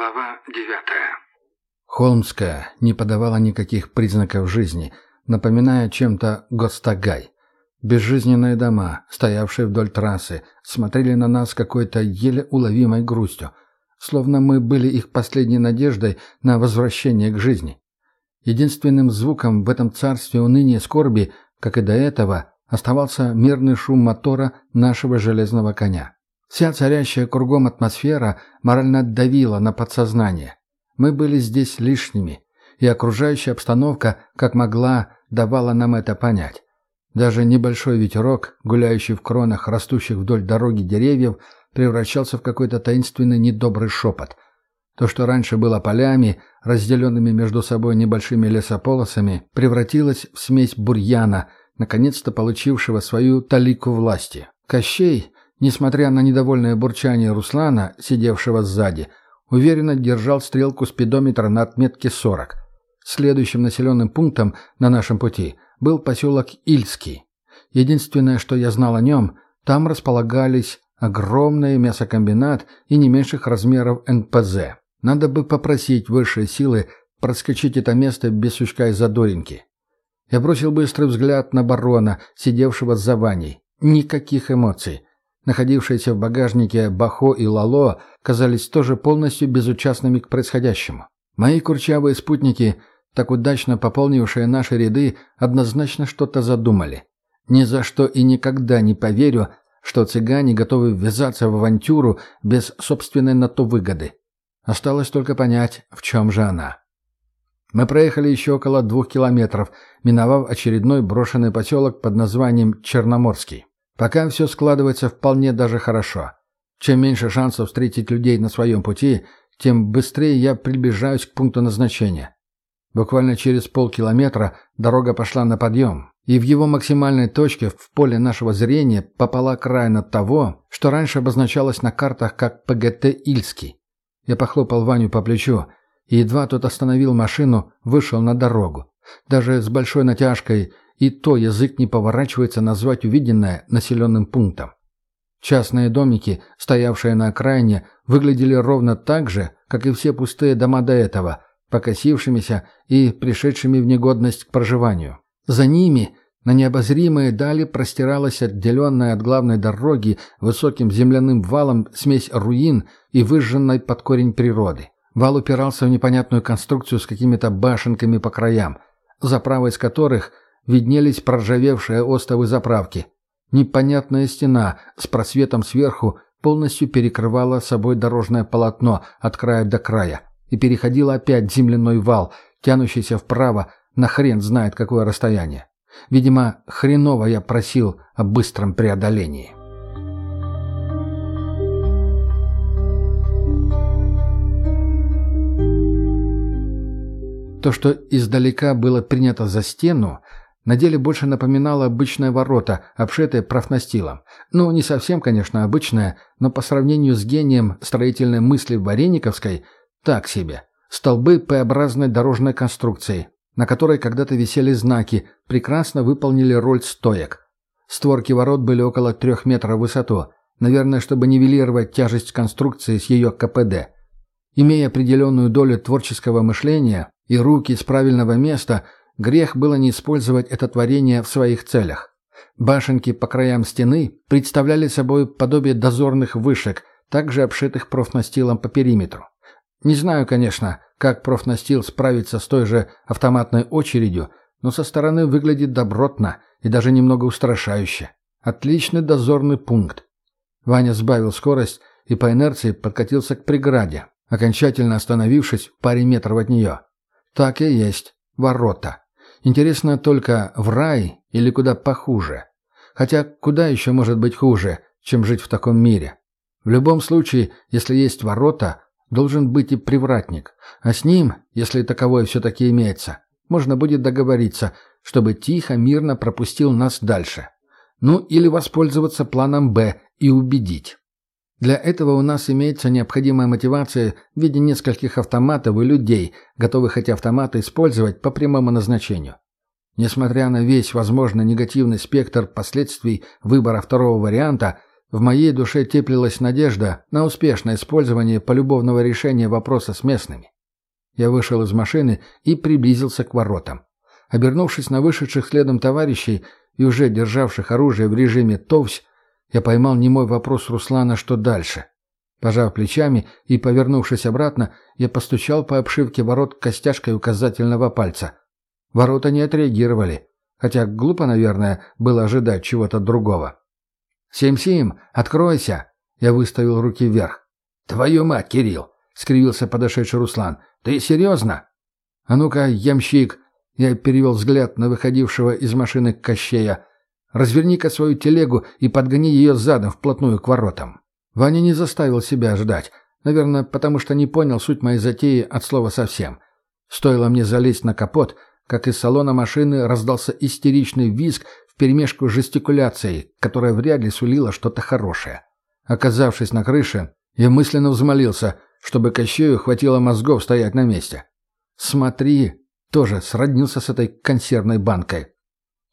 Глава девятая. Холмская не подавала никаких признаков жизни, напоминая чем-то Гостагай. Безжизненные дома, стоявшие вдоль трассы, смотрели на нас какой-то еле уловимой грустью, словно мы были их последней надеждой на возвращение к жизни. Единственным звуком в этом царстве уныния и скорби, как и до этого, оставался мирный шум мотора нашего железного коня. Вся царящая кругом атмосфера морально давила на подсознание. Мы были здесь лишними, и окружающая обстановка, как могла, давала нам это понять. Даже небольшой ветерок, гуляющий в кронах растущих вдоль дороги деревьев, превращался в какой-то таинственный недобрый шепот. То, что раньше было полями, разделенными между собой небольшими лесополосами, превратилось в смесь бурьяна, наконец-то получившего свою талику власти. Кощей, Несмотря на недовольное бурчание Руслана, сидевшего сзади, уверенно держал стрелку спидометра на отметке 40. Следующим населенным пунктом на нашем пути был поселок Ильский. Единственное, что я знал о нем, там располагались огромный мясокомбинат и не меньших размеров НПЗ. Надо бы попросить высшие силы проскочить это место без сучка и задоринки. Я бросил быстрый взгляд на барона, сидевшего за Ваней. Никаких эмоций. Находившиеся в багажнике Бахо и Лало казались тоже полностью безучастными к происходящему. Мои курчавые спутники, так удачно пополнившие наши ряды, однозначно что-то задумали. Ни за что и никогда не поверю, что цыгане готовы ввязаться в авантюру без собственной на то выгоды. Осталось только понять, в чем же она. Мы проехали еще около двух километров, миновав очередной брошенный поселок под названием Черноморский. Пока все складывается вполне даже хорошо. Чем меньше шансов встретить людей на своем пути, тем быстрее я приближаюсь к пункту назначения. Буквально через полкилометра дорога пошла на подъем, и в его максимальной точке в поле нашего зрения попала окраина того, что раньше обозначалось на картах как ПГТ «Ильский». Я похлопал Ваню по плечу, и едва тот остановил машину, вышел на дорогу. Даже с большой натяжкой и то язык не поворачивается назвать увиденное населенным пунктом. Частные домики, стоявшие на окраине, выглядели ровно так же, как и все пустые дома до этого, покосившимися и пришедшими в негодность к проживанию. За ними на необозримые дали простиралась отделенная от главной дороги высоким земляным валом смесь руин и выжженной под корень природы. Вал упирался в непонятную конструкцию с какими-то башенками по краям, за правой из которых виднелись проржавевшие остовы заправки. Непонятная стена с просветом сверху полностью перекрывала собой дорожное полотно от края до края и переходила опять земляной вал, тянущийся вправо на хрен знает какое расстояние. Видимо, хреново я просил о быстром преодолении. То, что издалека было принято за стену, на деле больше напоминало обычное ворота, обшитое профнастилом. Ну, не совсем, конечно, обычное, но по сравнению с гением строительной мысли Варениковской, так себе. Столбы П-образной дорожной конструкции, на которой когда-то висели знаки, прекрасно выполнили роль стоек. Створки ворот были около трех метров в высоту, наверное, чтобы нивелировать тяжесть конструкции с ее КПД. Имея определенную долю творческого мышления и руки с правильного места – Грех было не использовать это творение в своих целях. Башенки по краям стены представляли собой подобие дозорных вышек, также обшитых профнастилом по периметру. Не знаю, конечно, как профнастил справится с той же автоматной очередью, но со стороны выглядит добротно и даже немного устрашающе. Отличный дозорный пункт. Ваня сбавил скорость и по инерции подкатился к преграде, окончательно остановившись в паре метров от нее. Так и есть. Ворота. Интересно только, в рай или куда похуже? Хотя куда еще может быть хуже, чем жить в таком мире? В любом случае, если есть ворота, должен быть и привратник. А с ним, если таковой все-таки имеется, можно будет договориться, чтобы тихо, мирно пропустил нас дальше. Ну или воспользоваться планом «Б» и убедить. Для этого у нас имеется необходимая мотивация в виде нескольких автоматов и людей, готовых эти автоматы использовать по прямому назначению. Несмотря на весь возможный негативный спектр последствий выбора второго варианта, В моей душе теплилась надежда на успешное использование полюбовного решения вопроса с местными. Я вышел из машины и приблизился к воротам. Обернувшись на вышедших следом товарищей и уже державших оружие в режиме «Товсь», я поймал немой вопрос Руслана «Что дальше?». Пожав плечами и повернувшись обратно, я постучал по обшивке ворот костяшкой указательного пальца. Ворота не отреагировали, хотя глупо, наверное, было ожидать чего-то другого. «Сим-Сим, откройся!» Я выставил руки вверх. «Твою мать, Кирилл!» — скривился подошедший Руслан. «Ты серьезно?» «А ну-ка, ямщик!» Я перевел взгляд на выходившего из машины Кощея. «Разверни-ка свою телегу и подгони ее задом вплотную к воротам». Ваня не заставил себя ждать. Наверное, потому что не понял суть моей затеи от слова совсем. Стоило мне залезть на капот, как из салона машины раздался истеричный визг вперемешку с жестикуляцией, которая вряд ли сулила что-то хорошее. Оказавшись на крыше, я мысленно взмолился, чтобы Кощею хватило мозгов стоять на месте. «Смотри!» тоже сроднился с этой консервной банкой.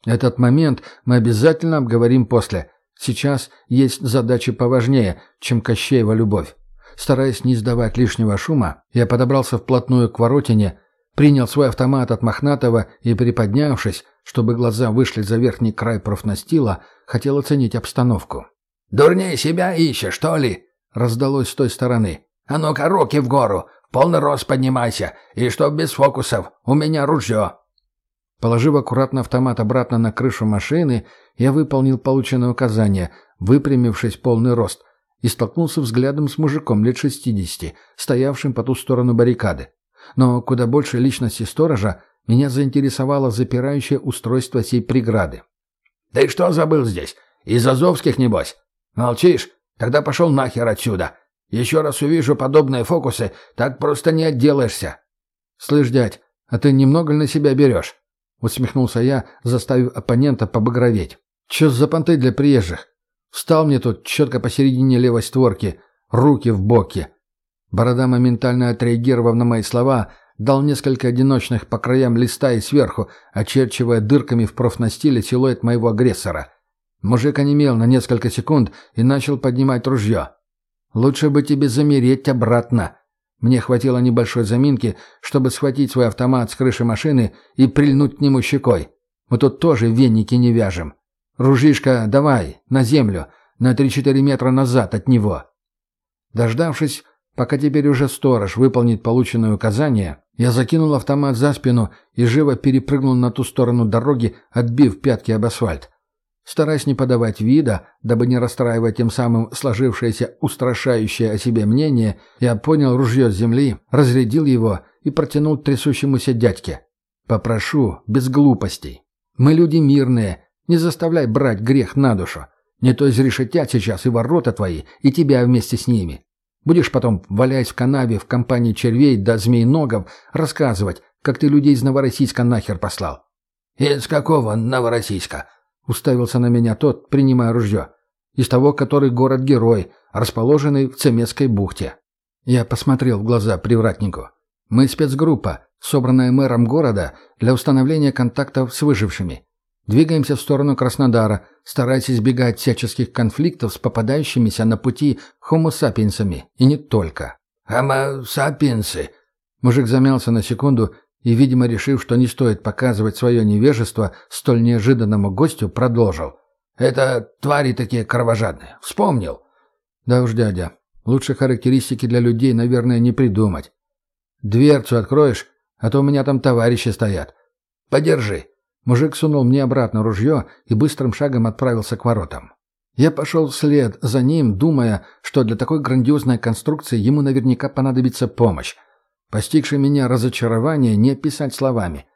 Этот момент мы обязательно обговорим после. Сейчас есть задачи поважнее, чем Кощеева любовь. Стараясь не издавать лишнего шума, я подобрался вплотную к воротине, принял свой автомат от Мохнатого и, приподнявшись, чтобы глаза вышли за верхний край профнастила, хотел оценить обстановку. «Дурнее себя ищешь, что ли?» — раздалось с той стороны. «А ну-ка, руки в гору! Полный рост поднимайся! И чтоб без фокусов! У меня ружье!» Положив аккуратно автомат обратно на крышу машины, я выполнил полученное указание, выпрямившись полный рост, и столкнулся взглядом с мужиком лет шестидесяти, стоявшим по ту сторону баррикады. Но куда больше личности сторожа меня заинтересовало запирающее устройство сей преграды. «Ты что забыл здесь? Из Азовских, небось? Молчишь? Тогда пошел нахер отсюда. Еще раз увижу подобные фокусы, так просто не отделаешься». «Слышь, дядь, а ты немного на себя берешь?» — усмехнулся я, заставив оппонента побагроветь. «Че за понты для приезжих? Встал мне тут четко посередине левой створки, руки в боки». Борода, моментально отреагировав на мои слова, дал несколько одиночных по краям листа и сверху, очерчивая дырками в профнастиле силуэт моего агрессора. Мужик онемел на несколько секунд и начал поднимать ружье. «Лучше бы тебе замереть обратно», мне хватило небольшой заминки, чтобы схватить свой автомат с крыши машины и прильнуть к нему щекой. Мы тут тоже веники не вяжем. Ружишка, давай, на землю, на три-четыре метра назад от него. Дождавшись, пока теперь уже сторож выполнит полученное указание, я закинул автомат за спину и живо перепрыгнул на ту сторону дороги, отбив пятки об асфальт. Стараясь не подавать вида, дабы не расстраивать тем самым сложившееся устрашающее о себе мнение, я понял ружье с земли, разрядил его и протянул трясущемуся дядьке. «Попрошу, без глупостей. Мы люди мирные, не заставляй брать грех на душу. Не то изрешетят сейчас и ворота твои, и тебя вместе с ними. Будешь потом, валяясь в канаве в компании червей да змеиногов, рассказывать, как ты людей из Новороссийска нахер послал». «Из какого Новороссийска?» Уставился на меня тот, принимая ружье. Из того, который город-герой, расположенный в Цемесской бухте. Я посмотрел в глаза привратнику. Мы спецгруппа, собранная мэром города для установления контактов с выжившими. Двигаемся в сторону Краснодара, стараясь избегать всяческих конфликтов с попадающимися на пути хомо-сапиенсами, и не только. «Хомо-сапиенсы?» Мужик замялся на секунду и, видимо, решив, что не стоит показывать свое невежество столь неожиданному гостю, продолжил. «Это твари такие кровожадные. Вспомнил?» «Да уж, дядя, лучше характеристики для людей, наверное, не придумать. Дверцу откроешь, а то у меня там товарищи стоят. Подержи». Мужик сунул мне обратно ружье и быстрым шагом отправился к воротам. Я пошел вслед за ним, думая, что для такой грандиозной конструкции ему наверняка понадобится помощь. Постигшее меня разочарование не описать словами.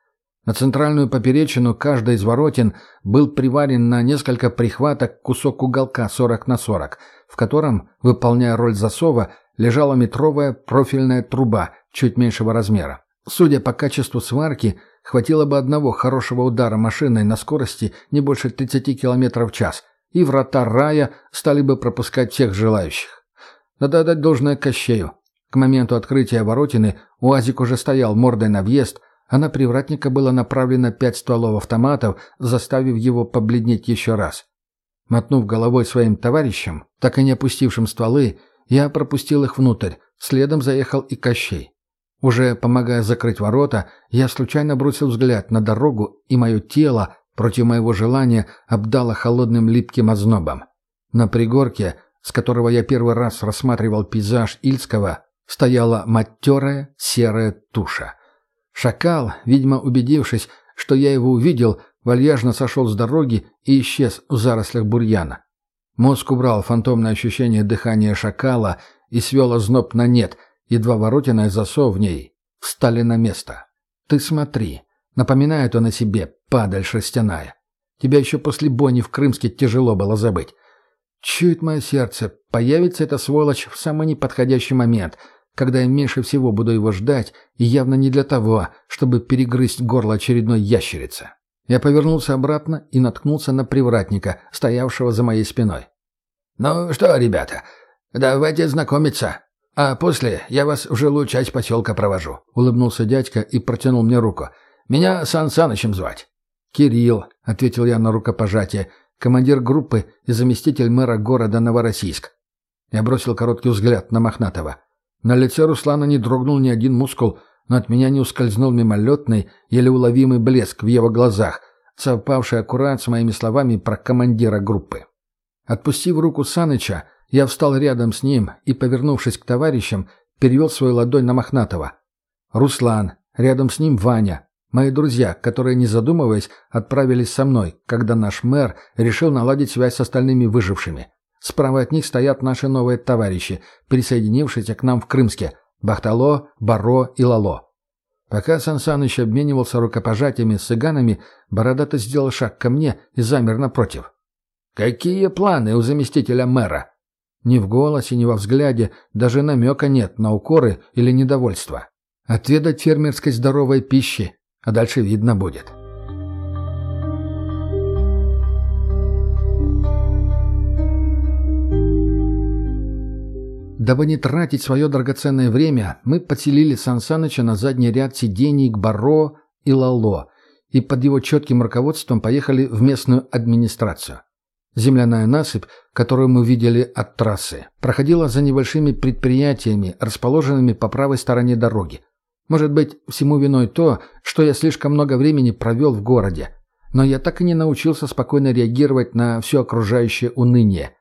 На центральную поперечину каждой из воротин был приварен на несколько прихваток кусок уголка 40 на 40, в котором, выполняя роль засова, лежала метровая профильная труба чуть меньшего размера. Судя по качеству сварки, хватило бы одного хорошего удара машиной на скорости не больше 30 км в час, и врата рая стали бы пропускать всех желающих. Надо отдать должное Кощею. К моменту открытия воротины УАЗик уже стоял мордой на въезд, а на привратника было направлено пять стволов автоматов, заставив его побледнеть еще раз. Мотнув головой своим товарищам, так и не опустившим стволы, я пропустил их внутрь, следом заехал и Кощей. Уже помогая закрыть ворота, я случайно бросил взгляд на дорогу, и мое тело, против моего желания, обдало холодным липким ознобом. На пригорке, с которого я первый раз рассматривал пейзаж Ильского, стояла матерая серая туша. Шакал, видимо убедившись, что я его увидел, вальяжно сошел с дороги и исчез в зарослях бурьяна. Мозг убрал фантомное ощущение дыхания шакала и свел озноб на нет, едва воротиная засов в ней встали на место. «Ты смотри», — напоминает он о себе, падаль шерстяная. Тебя еще после бойни в Крымске тяжело было забыть. Чует мое сердце, появится эта сволочь в самый неподходящий момент, когда я меньше всего буду его ждать, и явно не для того, чтобы перегрызть горло очередной ящерицы. Я повернулся обратно и наткнулся на привратника, стоявшего за моей спиной. «Ну что, ребята, давайте знакомиться, а после я вас в жилую часть поселка провожу», — улыбнулся дядька и протянул мне руку. «Меня Сан Санычем звать». «Кирилл», — ответил я на рукопожатие, — командир группы и заместитель мэра города Новороссийск. Я бросил короткий взгляд на Мохнатого. На лице Руслана не дрогнул ни один мускул, но от меня не ускользнул мимолетный, еле уловимый блеск в его глазах, совпавший аккурат с моими словами про командира группы. Отпустив руку Саныча, я встал рядом с ним и, повернувшись к товарищам, перевел свою ладонь на Мохнатого. Руслан, рядом с ним Ваня, Мои друзья, которые, не задумываясь, отправились со мной, когда наш мэр решил наладить связь с остальными выжившими. Справа от них стоят наши новые товарищи, присоединившиеся к нам в Крымске – Бахтало, Баро и Лало. Пока Сан Саныч обменивался рукопожатиями с цыганами, Бородато сделал шаг ко мне и замер напротив. «Какие планы у заместителя мэра?» Ни в голосе, ни во взгляде даже намека нет на укоры или недовольство. Отведать фермерской здоровой пищи, а дальше видно будет. Дабы не тратить свое драгоценное время, мы подселили Сан Саныча на задний ряд сидений к Баро и Лало и под его четким руководством поехали в местную администрацию. Земляная насыпь, которую мы видели от трассы, проходила за небольшими предприятиями, расположенными по правой стороне дороги. Может быть, всему виной то, что я слишком много времени провел в городе. Но я так и не научился спокойно реагировать на все окружающее уныние.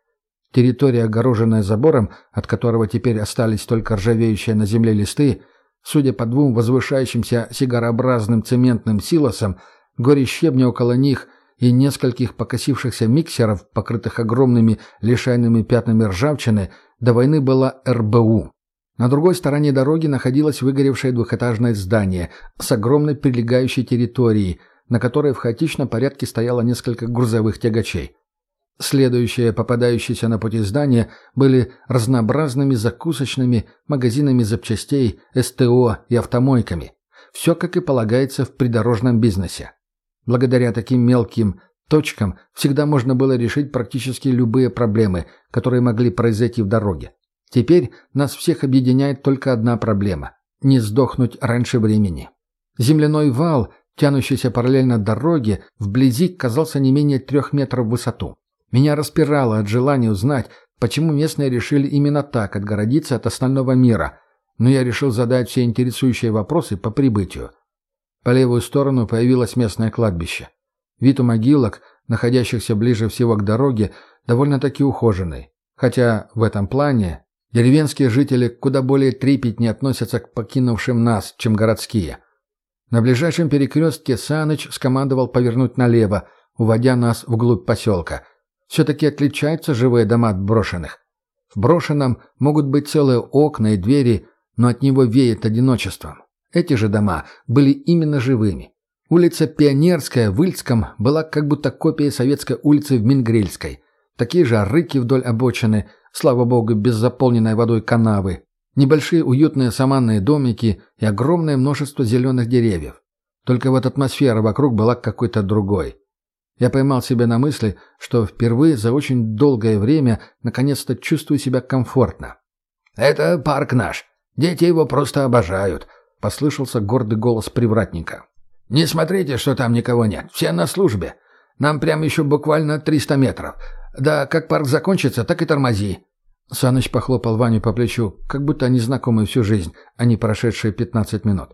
Территория, огороженная забором, от которого теперь остались только ржавеющие на земле листы, судя по двум возвышающимся сигарообразным цементным силосам, горе щебня около них и нескольких покосившихся миксеров, покрытых огромными лишайными пятнами ржавчины, до войны была РБУ. На другой стороне дороги находилось выгоревшее двухэтажное здание с огромной прилегающей территорией, на которой в хаотичном порядке стояло несколько грузовых тягачей. Следующие попадающиеся на пути здания были разнообразными закусочными, магазинами запчастей, СТО и автомойками. Все, как и полагается в придорожном бизнесе. Благодаря таким мелким точкам всегда можно было решить практически любые проблемы, которые могли произойти в дороге. Теперь нас всех объединяет только одна проблема – не сдохнуть раньше времени. Земляной вал, тянущийся параллельно дороге, вблизи казался не менее трех метров в высоту. Меня распирало от желания узнать, почему местные решили именно так отгородиться от остального мира, но я решил задать все интересующие вопросы по прибытию. По левую сторону появилось местное кладбище. Вид у могилок, находящихся ближе всего к дороге, довольно-таки ухоженный. Хотя в этом плане Деревенские жители куда более трепетнее относятся к покинувшим нас, чем городские. На ближайшем перекрестке Саныч скомандовал повернуть налево, уводя нас вглубь поселка. Все-таки отличаются живые дома от брошенных. В брошенном могут быть целые окна и двери, но от него веет одиночеством. Эти же дома были именно живыми. Улица Пионерская в Ильском была как будто копией советской улицы в Мингрельской. Такие же рыки вдоль обочины – слава богу, без заполненной водой канавы, небольшие уютные саманные домики и огромное множество зеленых деревьев. Только вот атмосфера вокруг была какой-то другой. Я поймал себя на мысли, что впервые за очень долгое время наконец-то чувствую себя комфортно. «Это парк наш. Дети его просто обожают», — послышался гордый голос привратника. «Не смотрите, что там никого нет. Все на службе. Нам прям еще буквально 300 метров. Да как парк закончится, так и тормози». Саныч похлопал Ваню по плечу, как будто они знакомы всю жизнь, а не прошедшие пятнадцать минут.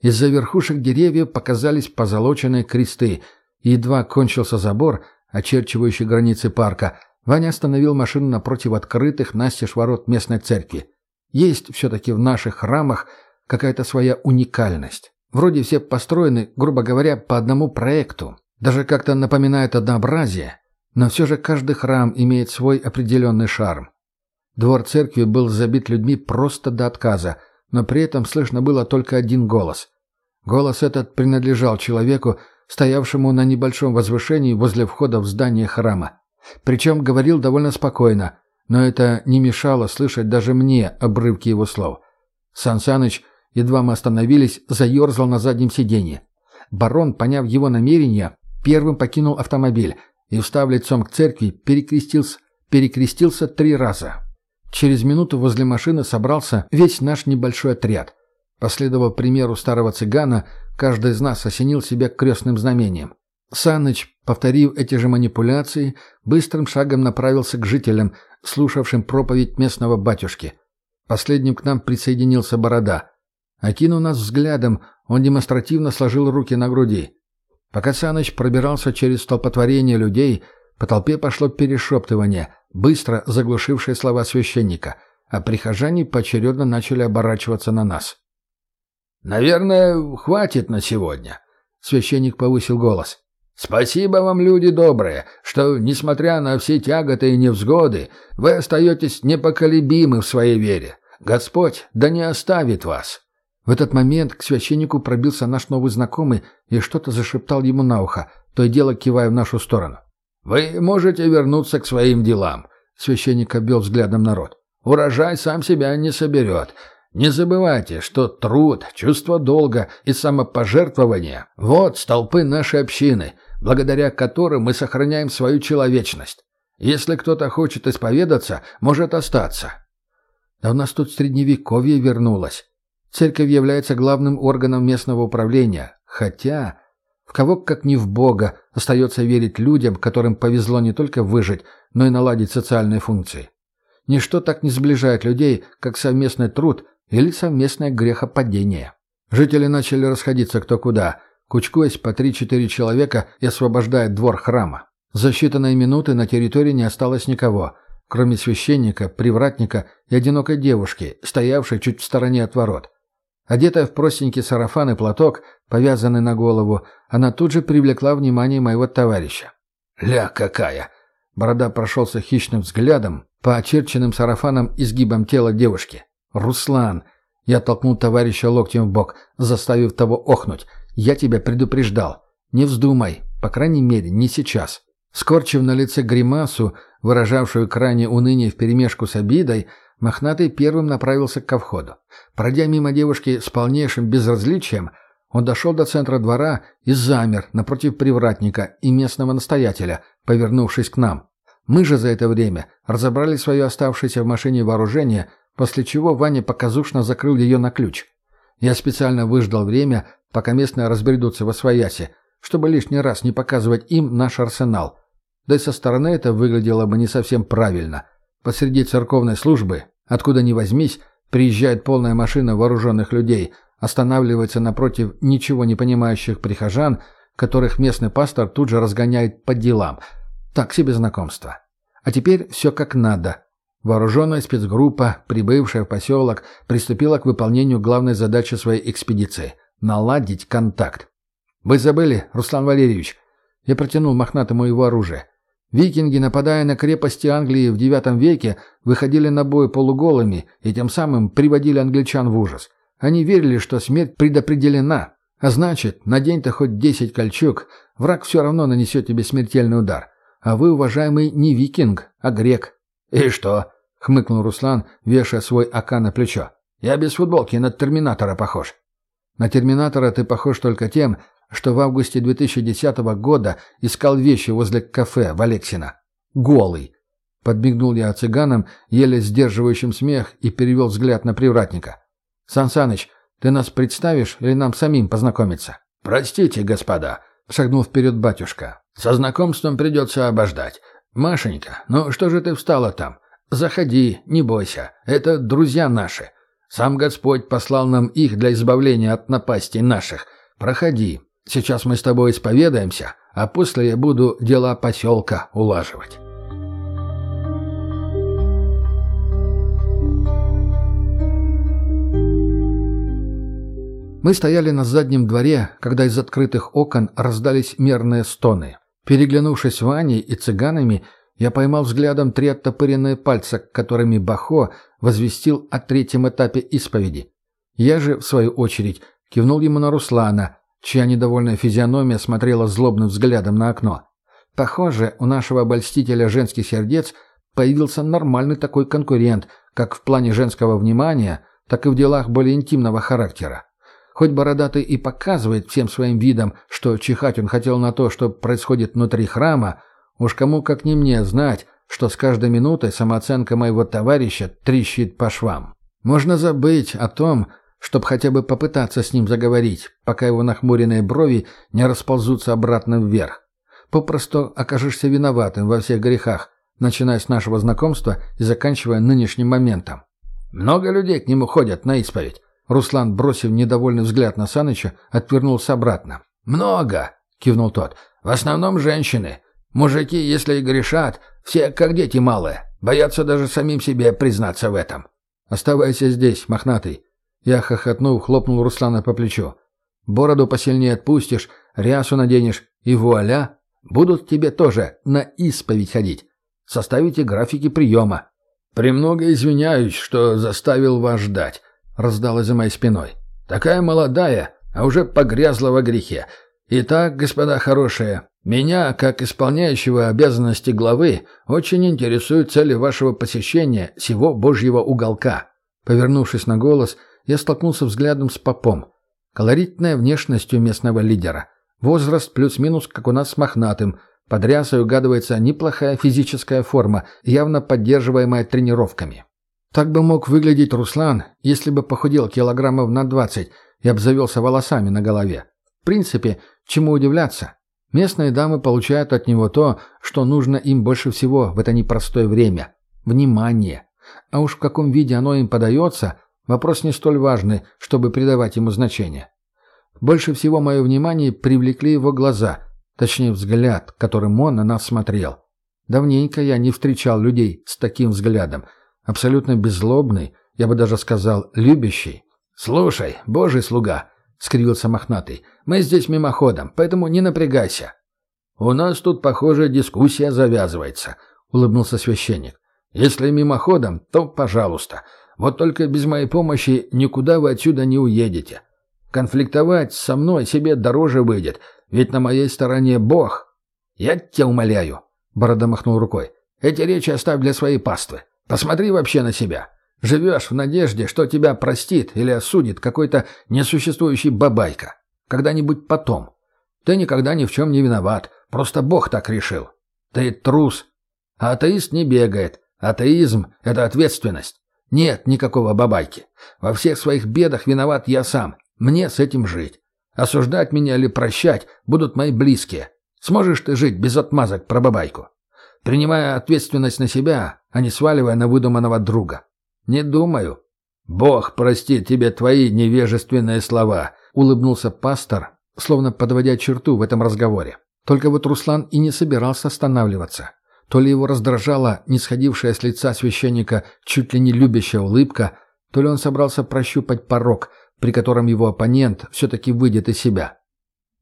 Из-за верхушек деревьев показались позолоченные кресты, едва кончился забор, очерчивающий границы парка, Ваня остановил машину напротив открытых настежь ворот местной церкви. Есть все-таки в наших храмах какая-то своя уникальность. Вроде все построены, грубо говоря, по одному проекту. Даже как-то напоминает однообразие, но все же каждый храм имеет свой определенный шарм. Двор церкви был забит людьми просто до отказа, но при этом слышно было только один голос. Голос этот принадлежал человеку, стоявшему на небольшом возвышении возле входа в здание храма. Причем говорил довольно спокойно, но это не мешало слышать даже мне обрывки его слов. Сан едва мы остановились, заерзал на заднем сиденье. Барон, поняв его намерение, первым покинул автомобиль и, встав лицом к церкви, перекрестился, перекрестился три раза. Через минуту возле машины собрался весь наш небольшой отряд. Последовав примеру старого цыгана, каждый из нас осенил себя крестным знамением. Саныч, повторив эти же манипуляции, быстрым шагом направился к жителям, слушавшим проповедь местного батюшки. Последним к нам присоединился Борода. Окинув нас взглядом, он демонстративно сложил руки на груди. Пока Саныч пробирался через столпотворение людей, по толпе пошло перешептывание, быстро заглушившее слова священника, а прихожане поочередно начали оборачиваться на нас. «Наверное, хватит на сегодня», — священник повысил голос. «Спасибо вам, люди добрые, что, несмотря на все тяготы и невзгоды, вы остаетесь непоколебимы в своей вере. Господь да не оставит вас». В этот момент к священнику пробился наш новый знакомый и что-то зашептал ему на ухо, то и дело кивая в нашу сторону. «Вы можете вернуться к своим делам», — священник обвел взглядом народ. «Урожай сам себя не соберет. Не забывайте, что труд, чувство долга и самопожертвование – вот столпы нашей общины, благодаря которым мы сохраняем свою человечность. Если кто-то хочет исповедаться, может остаться. Да у нас тут средневековье вернулось. Церковь является главным органом местного управления, хотя в кого, как не в Бога, остается верить людям, которым повезло не только выжить, но и наладить социальные функции. Ничто так не сближает людей, как совместный труд или совместное грехопадение. Жители начали расходиться кто куда, кучкуясь по 3-4 человека и освобождая двор храма. За считанные минуты на территории не осталось никого, кроме священника, привратника и одинокой девушки, стоявшей чуть в стороне от ворот. Одетая в простенький сарафан и платок, повязанный на голову, она тут же привлекла внимание моего товарища. «Ля какая!» Борода прошелся хищным взглядом по очерченным сарафанам изгибам тела девушки. «Руслан!» Я толкнул товарища локтем в бок, заставив того охнуть. «Я тебя предупреждал. Не вздумай. По крайней мере, не сейчас». Скорчив на лице гримасу, выражавшую крайне уныние вперемешку с обидой, Мохнатый первым направился ко входу. Пройдя мимо девушки с полнейшим безразличием, он дошел до центра двора и замер напротив привратника и местного настоятеля, повернувшись к нам. Мы же за это время разобрали свое оставшееся в машине вооружение после чего Ваня показушно закрыл ее на ключ. Я специально выждал время, пока местные разбредутся во свояси, чтобы лишний раз не показывать им наш арсенал. Да и со стороны это выглядело бы не совсем правильно. Посреди церковной службы, откуда ни возьмись, приезжает полная машина вооруженных людей, останавливается напротив ничего не понимающих прихожан, которых местный пастор тут же разгоняет по делам. Так себе знакомство. А теперь все как надо. Вооруженная спецгруппа, прибывшая в поселок, приступила к выполнению главной задачи своей экспедиции – наладить контакт. «Вы забыли, Руслан Валерьевич?» Я протянул мохнатому его оружие. Викинги, нападая на крепости Англии в IX веке, выходили на бой полуголыми и тем самым приводили англичан в ужас. Они верили, что смерть предопределена, а значит, надень-то хоть десять кольчуг, враг все равно нанесет тебе смертельный удар. А вы, уважаемый, не викинг, а грек. «И что?» — хмыкнул Руслан, вешая свой АК на плечо. «Я без футболки на Терминатора похож». «На Терминатора ты похож только тем, что в августе 2010 года искал вещи возле кафе в Алексино. Голый». Подмигнул я цыганам, еле сдерживающим смех, и перевел взгляд на привратника. «Сан ты нас представишь или нам самим познакомиться?» «Простите, господа», — шагнул вперед батюшка. «Со знакомством придется обождать. Машенька, ну что же ты встала там? Заходи, не бойся, это друзья наши. Сам Господь послал нам их для избавления от напастей наших. Проходи. Сейчас мы с тобой исповедаемся, а после я буду дела поселка улаживать». Мы стояли на заднем дворе, когда из открытых окон раздались мерные стоны. Переглянувшись Ваней и цыганами, я поймал взглядом три оттопыренные пальца, которыми Бахо возвестил о третьем этапе исповеди. Я же, в свою очередь, кивнул ему на Руслана, чья недовольная физиономия смотрела злобным взглядом на окно. Похоже, у нашего обольстителя женских сердец появился нормальный такой конкурент, как в плане женского внимания, так и в делах более интимного характера. Хоть Бородатый и показывает всем своим видом, что чихать он хотел на то, что происходит внутри храма, уж кому как не мне знать, что с каждой минутой самооценка моего товарища трещит по швам. Можно забыть о том, чтобы хотя бы попытаться с ним заговорить, пока его нахмуренные брови не расползутся обратно вверх. Попросту окажешься виноватым во всех грехах, начиная с нашего знакомства и заканчивая нынешним моментом. Много людей к нему ходят на исповедь. Руслан, бросив недовольный взгляд на Саныча, отвернулся обратно. «Много!» — кивнул тот. «В основном женщины. Мужики, если и грешат, все как дети малые. Боятся даже самим себе признаться в этом». «Оставайся здесь, мохнатый». Я хохотнул, хлопнул Руслана по плечу. «Бороду посильнее отпустишь, рясу наденешь, и вуаля! Будут тебе тоже на исповедь ходить. Составите графики приема». «Премного извиняюсь, что заставил вас ждать» раздалось за моей спиной. «Такая молодая, а уже погрязла во грехе. Итак, господа хорошие, меня, как исполняющего обязанности главы, очень интересуют цели вашего посещения всего Божьего уголка». Повернувшись на голос, я столкнулся взглядом с попом. Колоритная внешность у местного лидера. Возраст плюс-минус, как у нас с мохнатым. Под рясой угадывается неплохая физическая форма, явно поддерживаемая тренировками. Так бы мог выглядеть Руслан, если бы похудел килограммов на 20 и обзавелся волосами на голове. В принципе, чему удивляться? Местные дамы получают от него то, что нужно им больше всего в это непростое время – внимание. А уж в каком виде оно им подается – вопрос не столь важный, чтобы придавать ему значение. Больше всего мое внимание привлекли его глаза, точнее взгляд, которым он на нас смотрел. Давненько я не встречал людей с таким взглядом – абсолютно беззлобный, я бы даже сказал, любящий. «Слушай, божий слуга», — скривился мохнатый, — «мы здесь мимоходом, поэтому не напрягайся». «У нас тут, похоже, дискуссия завязывается», — улыбнулся священник. «Если мимоходом, то пожалуйста. Вот только без моей помощи никуда вы отсюда не уедете. Конфликтовать со мной себе дороже выйдет, ведь на моей стороне Бог». «Я тебя умоляю», — Борода махнул рукой. «Эти речи оставь для своей паствы. Посмотри вообще на себя. Живешь в надежде, что тебя простит или осудит какой-то несуществующий бабайка. Когда-нибудь потом. Ты никогда ни в чем не виноват. Просто Бог так решил. Ты трус. А атеист не бегает. Атеизм — это ответственность. Нет никакого бабайки. Во всех своих бедах виноват я сам. Мне с этим жить. Осуждать меня или прощать будут мои близкие. Сможешь ты жить без отмазок про бабайку? принимая ответственность на себя, а не сваливая на выдуманного друга. Не думаю. Бог простит тебе твои невежественные слова, улыбнулся пастор, словно подводя черту в этом разговоре. Только вот Руслан и не собирался останавливаться. То ли его раздражала нисходившая с лица священника чуть ли не любящая улыбка, то ли он собрался прощупать порог, при котором его оппонент все-таки выйдет из себя.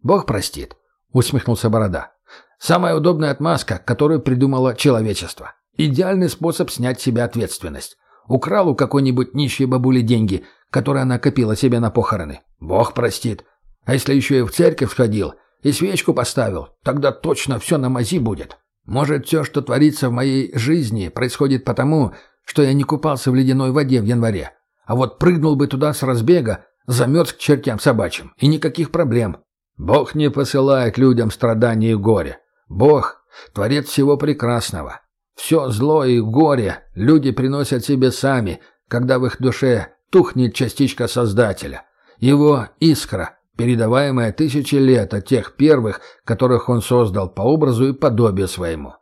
«Бог простит», — усмехнулся Борода. Самая удобная отмазка, которую придумало человечество. Идеальный способ снять с себя ответственность. Украл у какой-нибудь нищей бабули деньги, которые она копила себе на похороны. Бог простит. А если еще и в церковь сходил и свечку поставил, тогда точно все на мази будет. Может, все, что творится в моей жизни, происходит потому, что я не купался в ледяной воде в январе. А вот прыгнул бы туда с разбега, замерз к чертям собачьим, и никаких проблем. Бог не посылает людям страдания и горе. Бог — творец всего прекрасного. Все зло и горе люди приносят себе сами, когда в их душе тухнет частичка Создателя. Его искра, передаваемая тысячи лет от тех первых, которых он создал по образу и подобию своему.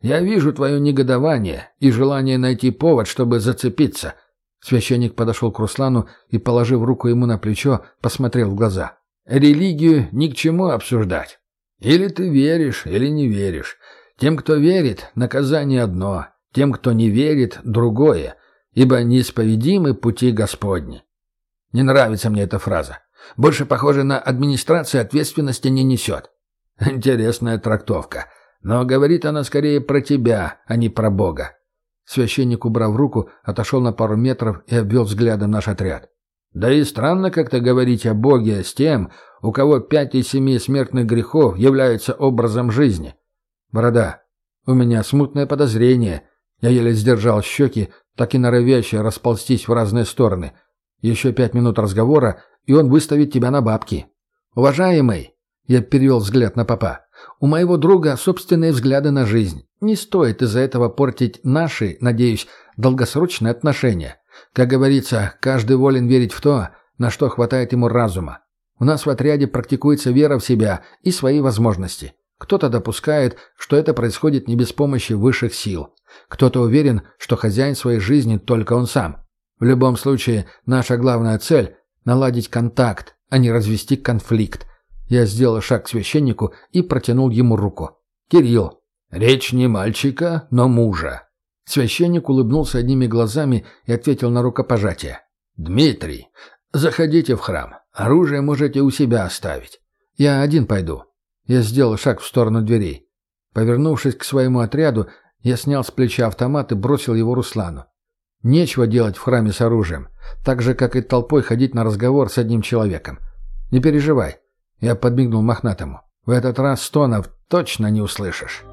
Я вижу твое негодование и желание найти повод, чтобы зацепиться». Священник подошел к Руслану и, положив руку ему на плечо, посмотрел в глаза. «Религию ни к чему обсуждать. Или ты веришь, или не веришь. Тем, кто верит, наказание одно, тем, кто не верит, другое, ибо неисповедимы пути Господни». Не нравится мне эта фраза. Больше похоже на администрация ответственности не несет. Интересная трактовка. Но говорит она скорее про тебя, а не про Бога. Священник, убрав руку, отошел на пару метров и обвел взглядом наш отряд. Да и странно как-то говорить о Боге с тем, у кого пять из семи смертных грехов являются образом жизни. Борода, у меня смутное подозрение. Я еле сдержал щеки, так и норовящие расползтись в разные стороны. Еще пять минут разговора, и он выставит тебя на бабки. Уважаемый, я перевел взгляд на папа. У моего друга собственные взгляды на жизнь. Не стоит из-за этого портить наши, надеюсь, долгосрочные отношения. Как говорится, каждый волен верить в то, на что хватает ему разума. У нас в отряде практикуется вера в себя и свои возможности. Кто-то допускает, что это происходит не без помощи высших сил. Кто-то уверен, что хозяин своей жизни только он сам. В любом случае, наша главная цель – наладить контакт, а не развести конфликт. Я сделал шаг к священнику и протянул ему руку. «Кирилл, речь не мальчика, но мужа». Священник улыбнулся одними глазами и ответил на рукопожатие. «Дмитрий, заходите в храм. Оружие можете у себя оставить. Я один пойду». Я сделал шаг в сторону дверей. Повернувшись к своему отряду, я снял с плеча автомат и бросил его Руслану. Нечего делать в храме с оружием, так же, как и толпой ходить на разговор с одним человеком. Не переживай, я подмигнул мохнатому. «В этот раз стонов точно не услышишь».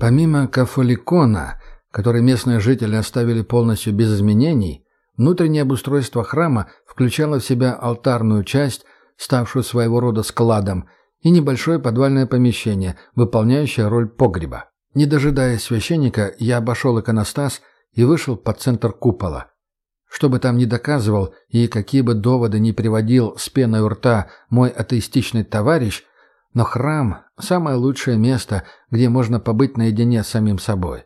Помимо кафоликона, который местные жители оставили полностью без изменений, внутреннее обустройство храма включало в себя алтарную часть, ставшую своего рода складом, и небольшое подвальное помещение, выполняющее роль погреба. Не дожидаясь священника, я обошел иконостас – и вышел под центр купола. Что бы там ни доказывал и какие бы доводы ни приводил с пеной у рта мой атеистичный товарищ, но храм – самое лучшее место, где можно побыть наедине с самим собой.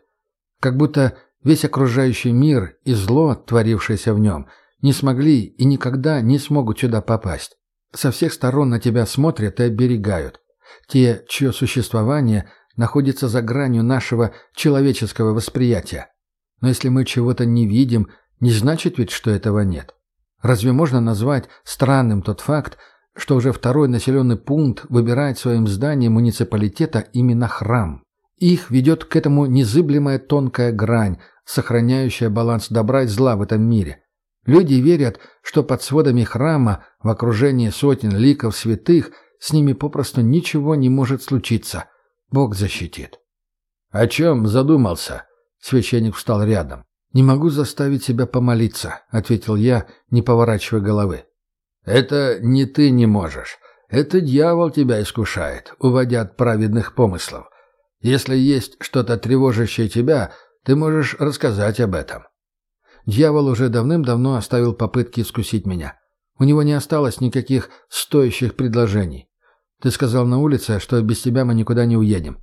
Как будто весь окружающий мир и зло, творившееся в нем, не смогли и никогда не смогут сюда попасть. Со всех сторон на тебя смотрят и оберегают. Те, чье существование находится за гранью нашего человеческого восприятия. Но если мы чего-то не видим, не значит ведь, что этого нет. Разве можно назвать странным тот факт, что уже второй населенный пункт выбирает своим зданием муниципалитета именно храм? Их ведет к этому незыблемая тонкая грань, сохраняющая баланс добра и зла в этом мире. Люди верят, что под сводами храма, в окружении сотен ликов святых, с ними попросту ничего не может случиться. Бог защитит. «О чем задумался?» Священник встал рядом. «Не могу заставить себя помолиться», — ответил я, не поворачивая головы. «Это не ты не можешь. Это дьявол тебя искушает, уводя от праведных помыслов. Если есть что-то тревожащее тебя, ты можешь рассказать об этом». Дьявол уже давным-давно оставил попытки искусить меня. У него не осталось никаких стоящих предложений. Ты сказал на улице, что без тебя мы никуда не уедем.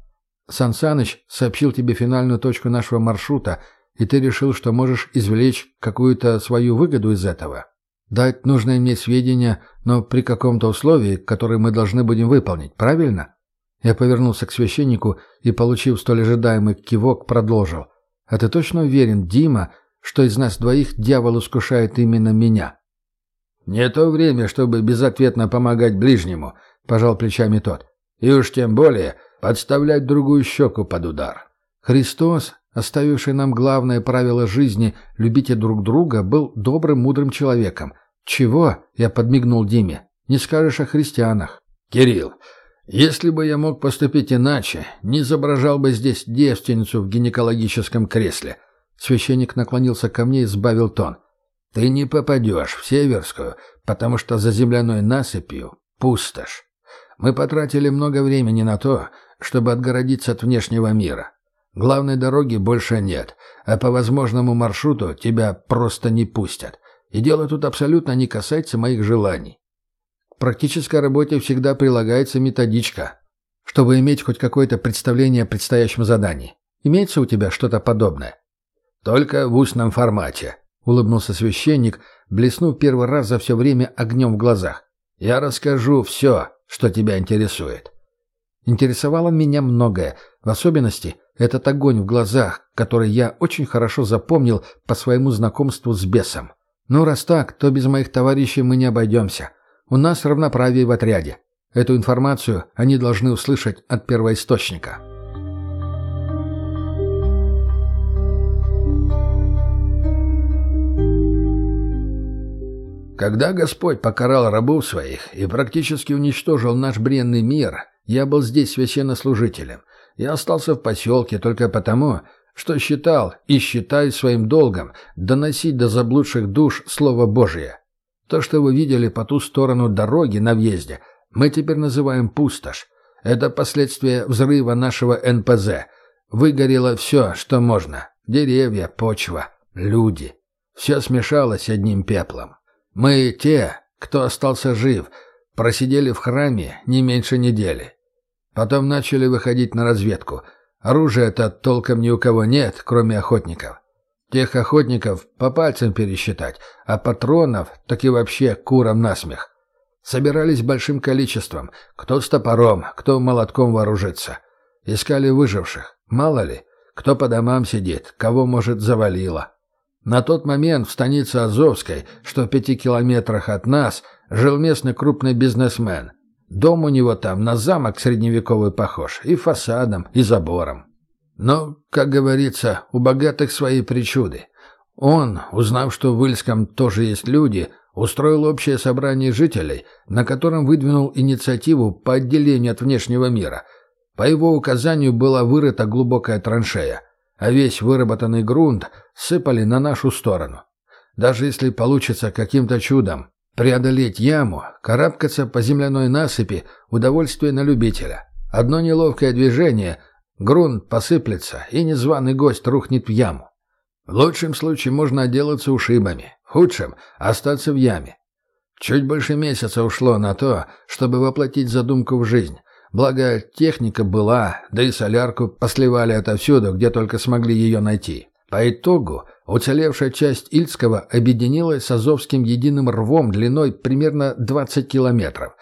Сан Саныч сообщил тебе финальную точку нашего маршрута, и ты решил, что можешь извлечь какую-то свою выгоду из этого. Дать нужные мне сведения, но при каком-то условии, которое мы должны будем выполнить, правильно? Я повернулся к священнику и, получив столь ожидаемый кивок, продолжил. «А ты точно уверен, Дима, что из нас двоих дьявол искушает именно меня?» «Не то время, чтобы безответно помогать ближнему», — пожал плечами тот. «И уж тем более подставлять другую щеку под удар. Христос, оставивший нам главное правило жизни «любите друг друга», был добрым, мудрым человеком. «Чего?» — я подмигнул Диме. «Не скажешь о христианах». «Кирилл, если бы я мог поступить иначе, не изображал бы здесь девственницу в гинекологическом кресле». Священник наклонился ко мне и сбавил тон. «Ты не попадешь в Северскую, потому что за земляной насыпью пустошь. Мы потратили много времени на то, чтобы отгородиться от внешнего мира. Главной дороги больше нет, а по возможному маршруту тебя просто не пустят. и дело тут абсолютно не касается моих желаний. К практической работе всегда прилагается методичка, чтобы иметь хоть какое-то представление о предстоящем задании. Имеется у тебя что-то подобное? Только в устном формате, улыбнулся священник, блеснув первый раз за все время огнем в глазах. Я расскажу все, что тебя интересует. Интересовало меня многое, в особенности этот огонь в глазах, который я очень хорошо запомнил по своему знакомству с бесом. Ну, раз так, то без моих товарищей мы не обойдемся. У нас равноправие в отряде. Эту информацию они должны услышать от первоисточника. Когда Господь покарал рабов своих и практически уничтожил наш бренный мир, я был здесь священнослужителем. Я остался в поселке только потому, что считал и считаю своим долгом доносить до заблудших душ Слово Божие. То, что вы видели по ту сторону дороги на въезде, мы теперь называем пустошь. Это последствия взрыва нашего НПЗ. Выгорело все, что можно. Деревья, почва, люди. Все смешалось одним пеплом. Мы те, кто остался жив, просидели в храме не меньше недели. Потом начали выходить на разведку. Оружия-то толком ни у кого нет, кроме охотников. Тех охотников по пальцам пересчитать, а патронов так и вообще курам насмех. Собирались большим количеством, кто с топором, кто молотком вооружится. Искали выживших, мало ли, кто по домам сидит, кого, может, завалило. На тот момент в станице Азовской, что в пяти километрах от нас, жил местный крупный бизнесмен. Дом у него там на замок средневековый похож, и фасадом, и забором. Но, как говорится, у богатых свои причуды. Он, узнав, что в Ильском тоже есть люди, устроил общее собрание жителей, на котором выдвинул инициативу по отделению от внешнего мира. По его указанию была вырыта глубокая траншея а весь выработанный грунт сыпали на нашу сторону. Даже если получится каким-то чудом преодолеть яму, карабкаться по земляной насыпи – удовольствие на любителя. Одно неловкое движение – грунт посыплется, и незваный гость рухнет в яму. В лучшем случае можно отделаться ушибами, в худшем – остаться в яме. Чуть больше месяца ушло на то, чтобы воплотить задумку в жизнь, Благо, техника была, да и солярку посливали отовсюду, где только смогли ее найти. По итогу, уцелевшая часть Ильского объединилась с Азовским единым рвом длиной примерно 20 километров.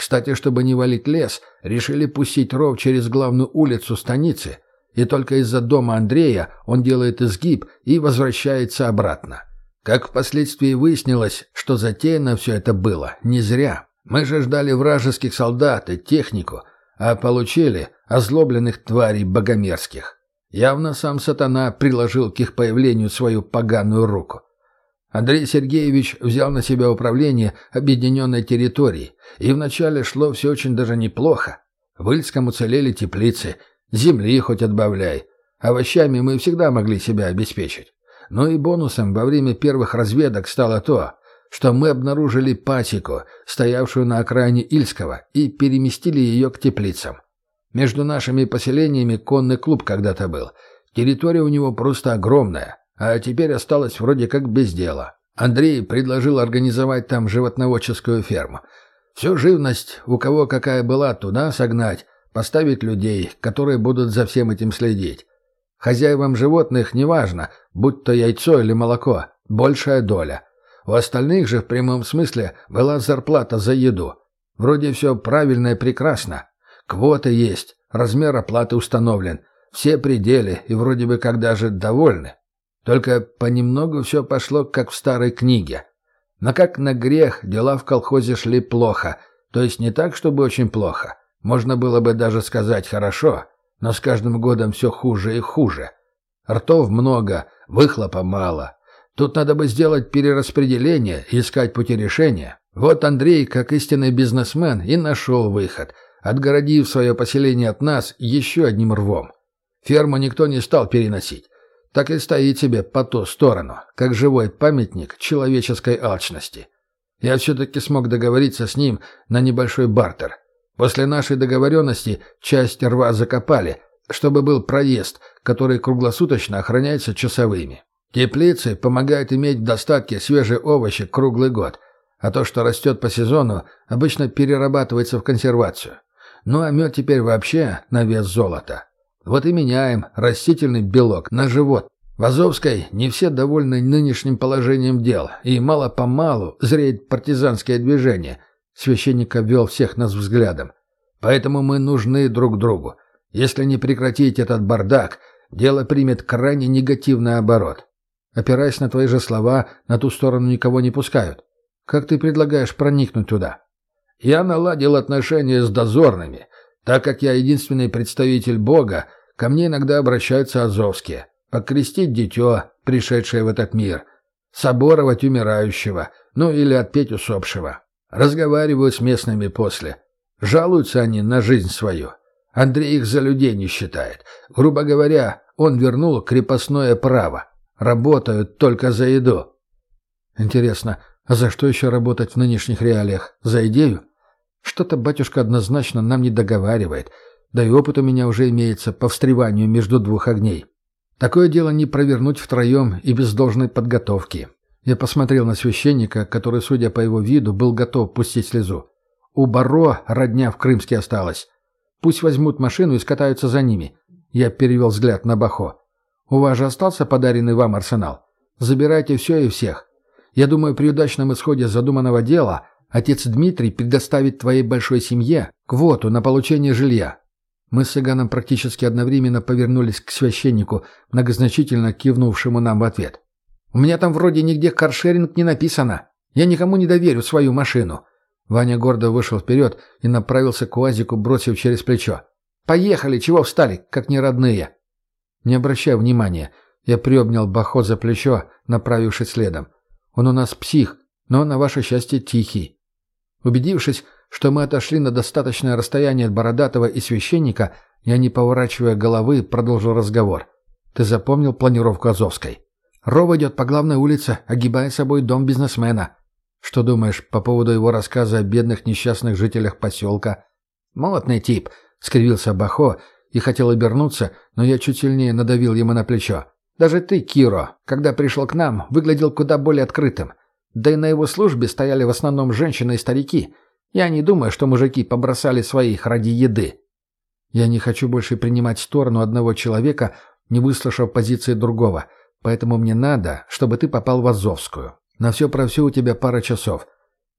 Кстати, чтобы не валить лес, решили пустить ров через главную улицу станицы, и только из-за дома Андрея он делает изгиб и возвращается обратно. Как впоследствии выяснилось, что затеяно все это было не зря. Мы же ждали вражеских солдат и технику, а получили озлобленных тварей богомерзких. Явно сам сатана приложил к их появлению свою поганую руку. Андрей Сергеевич взял на себя управление объединенной территорией, и вначале шло все очень даже неплохо. В Ильском уцелели теплицы, земли хоть отбавляй. Овощами мы всегда могли себя обеспечить. Но и бонусом во время первых разведок стало то, что мы обнаружили пасеку, стоявшую на окраине Ильского, и переместили ее к теплицам. Между нашими поселениями конный клуб когда-то был. Территория у него просто огромная, а теперь осталась вроде как без дела. Андрей предложил организовать там животноводческую ферму. Всю живность, у кого какая была, туда согнать, поставить людей, которые будут за всем этим следить. Хозяевам животных неважно, будь то яйцо или молоко, большая доля – у остальных же в прямом смысле была зарплата за еду. Вроде все правильно и прекрасно. Квота есть, размер оплаты установлен, все пределы и вроде бы как даже довольны. Только понемногу все пошло, как в старой книге. Но как на грех дела в колхозе шли плохо, то есть не так, чтобы очень плохо. Можно было бы даже сказать хорошо, но с каждым годом все хуже и хуже. Ртов много, выхлопа мало, Тут надо бы сделать перераспределение искать пути решения. Вот Андрей, как истинный бизнесмен, и нашел выход, отгородив свое поселение от нас еще одним рвом. Ферму никто не стал переносить. Так и стоит себе по ту сторону, как живой памятник человеческой алчности. Я все-таки смог договориться с ним на небольшой бартер. После нашей договоренности часть рва закопали, чтобы был проезд, который круглосуточно охраняется часовыми. Теплицы помогают иметь в достатке свежие овощи круглый год, а то, что растет по сезону, обычно перерабатывается в консервацию. Ну а мед теперь вообще на вес золота. Вот и меняем растительный белок на живот. В Азовской не все довольны нынешним положением дел, и мало-помалу зреет партизанское движение. Священник обвел всех нас взглядом. Поэтому мы нужны друг другу. Если не прекратить этот бардак, дело примет крайне негативный оборот. Опираясь на твои же слова, на ту сторону никого не пускают. Как ты предлагаешь проникнуть туда? Я наладил отношения с дозорными. Так как я единственный представитель Бога, ко мне иногда обращаются азовские. Покрестить дитё, пришедшее в этот мир. Соборовать умирающего, ну или отпеть усопшего. Разговариваю с местными после. Жалуются они на жизнь свою. Андрей их за людей не считает. Грубо говоря, он вернул крепостное право. Работают только за еду. Интересно, а за что еще работать в нынешних реалиях? За идею? Что-то батюшка однозначно нам не договаривает, да и опыт у меня уже имеется по встреванию между двух огней. Такое дело не провернуть втроем и без должной подготовки. Я посмотрел на священника, который, судя по его виду, был готов пустить слезу. У Баро родня в Крымске осталась. Пусть возьмут машину и скатаются за ними. Я перевел взгляд на Бахо. У вас же остался подаренный вам арсенал. Забирайте все и всех. Я думаю, при удачном исходе задуманного дела Отец Дмитрий предоставит твоей большой семье квоту на получение жилья. Мы с Иганом практически одновременно повернулись к священнику, многозначительно кивнувшему нам в ответ. «У меня там вроде нигде каршеринг не написано. Я никому не доверю свою машину». Ваня гордо вышел вперед и направился к УАЗику, бросив через плечо. «Поехали! Чего встали, как не родные?» Не обращая внимания, я приобнял Бахо за плечо, направившись следом. «Он у нас псих, но, на ваше счастье, тихий. Убедившись, что мы отошли на достаточное расстояние от Бородатого и священника, я, не поворачивая головы, продолжил разговор. «Ты запомнил планировку Азовской? Ров идет по главной улице, огибая собой дом бизнесмена. Что думаешь по поводу его рассказа о бедных несчастных жителях поселка?» «Молотный тип», — скривился Бахо и хотел обернуться, но я чуть сильнее надавил ему на плечо. «Даже ты, Киро, когда пришел к нам, выглядел куда более открытым. Да и на его службе стояли в основном женщины и старики. Я не думаю, что мужики побросали своих ради еды. Я не хочу больше принимать сторону одного человека, не выслушав позиции другого. Поэтому мне надо, чтобы ты попал в Азовскую. На все про все у тебя пара часов.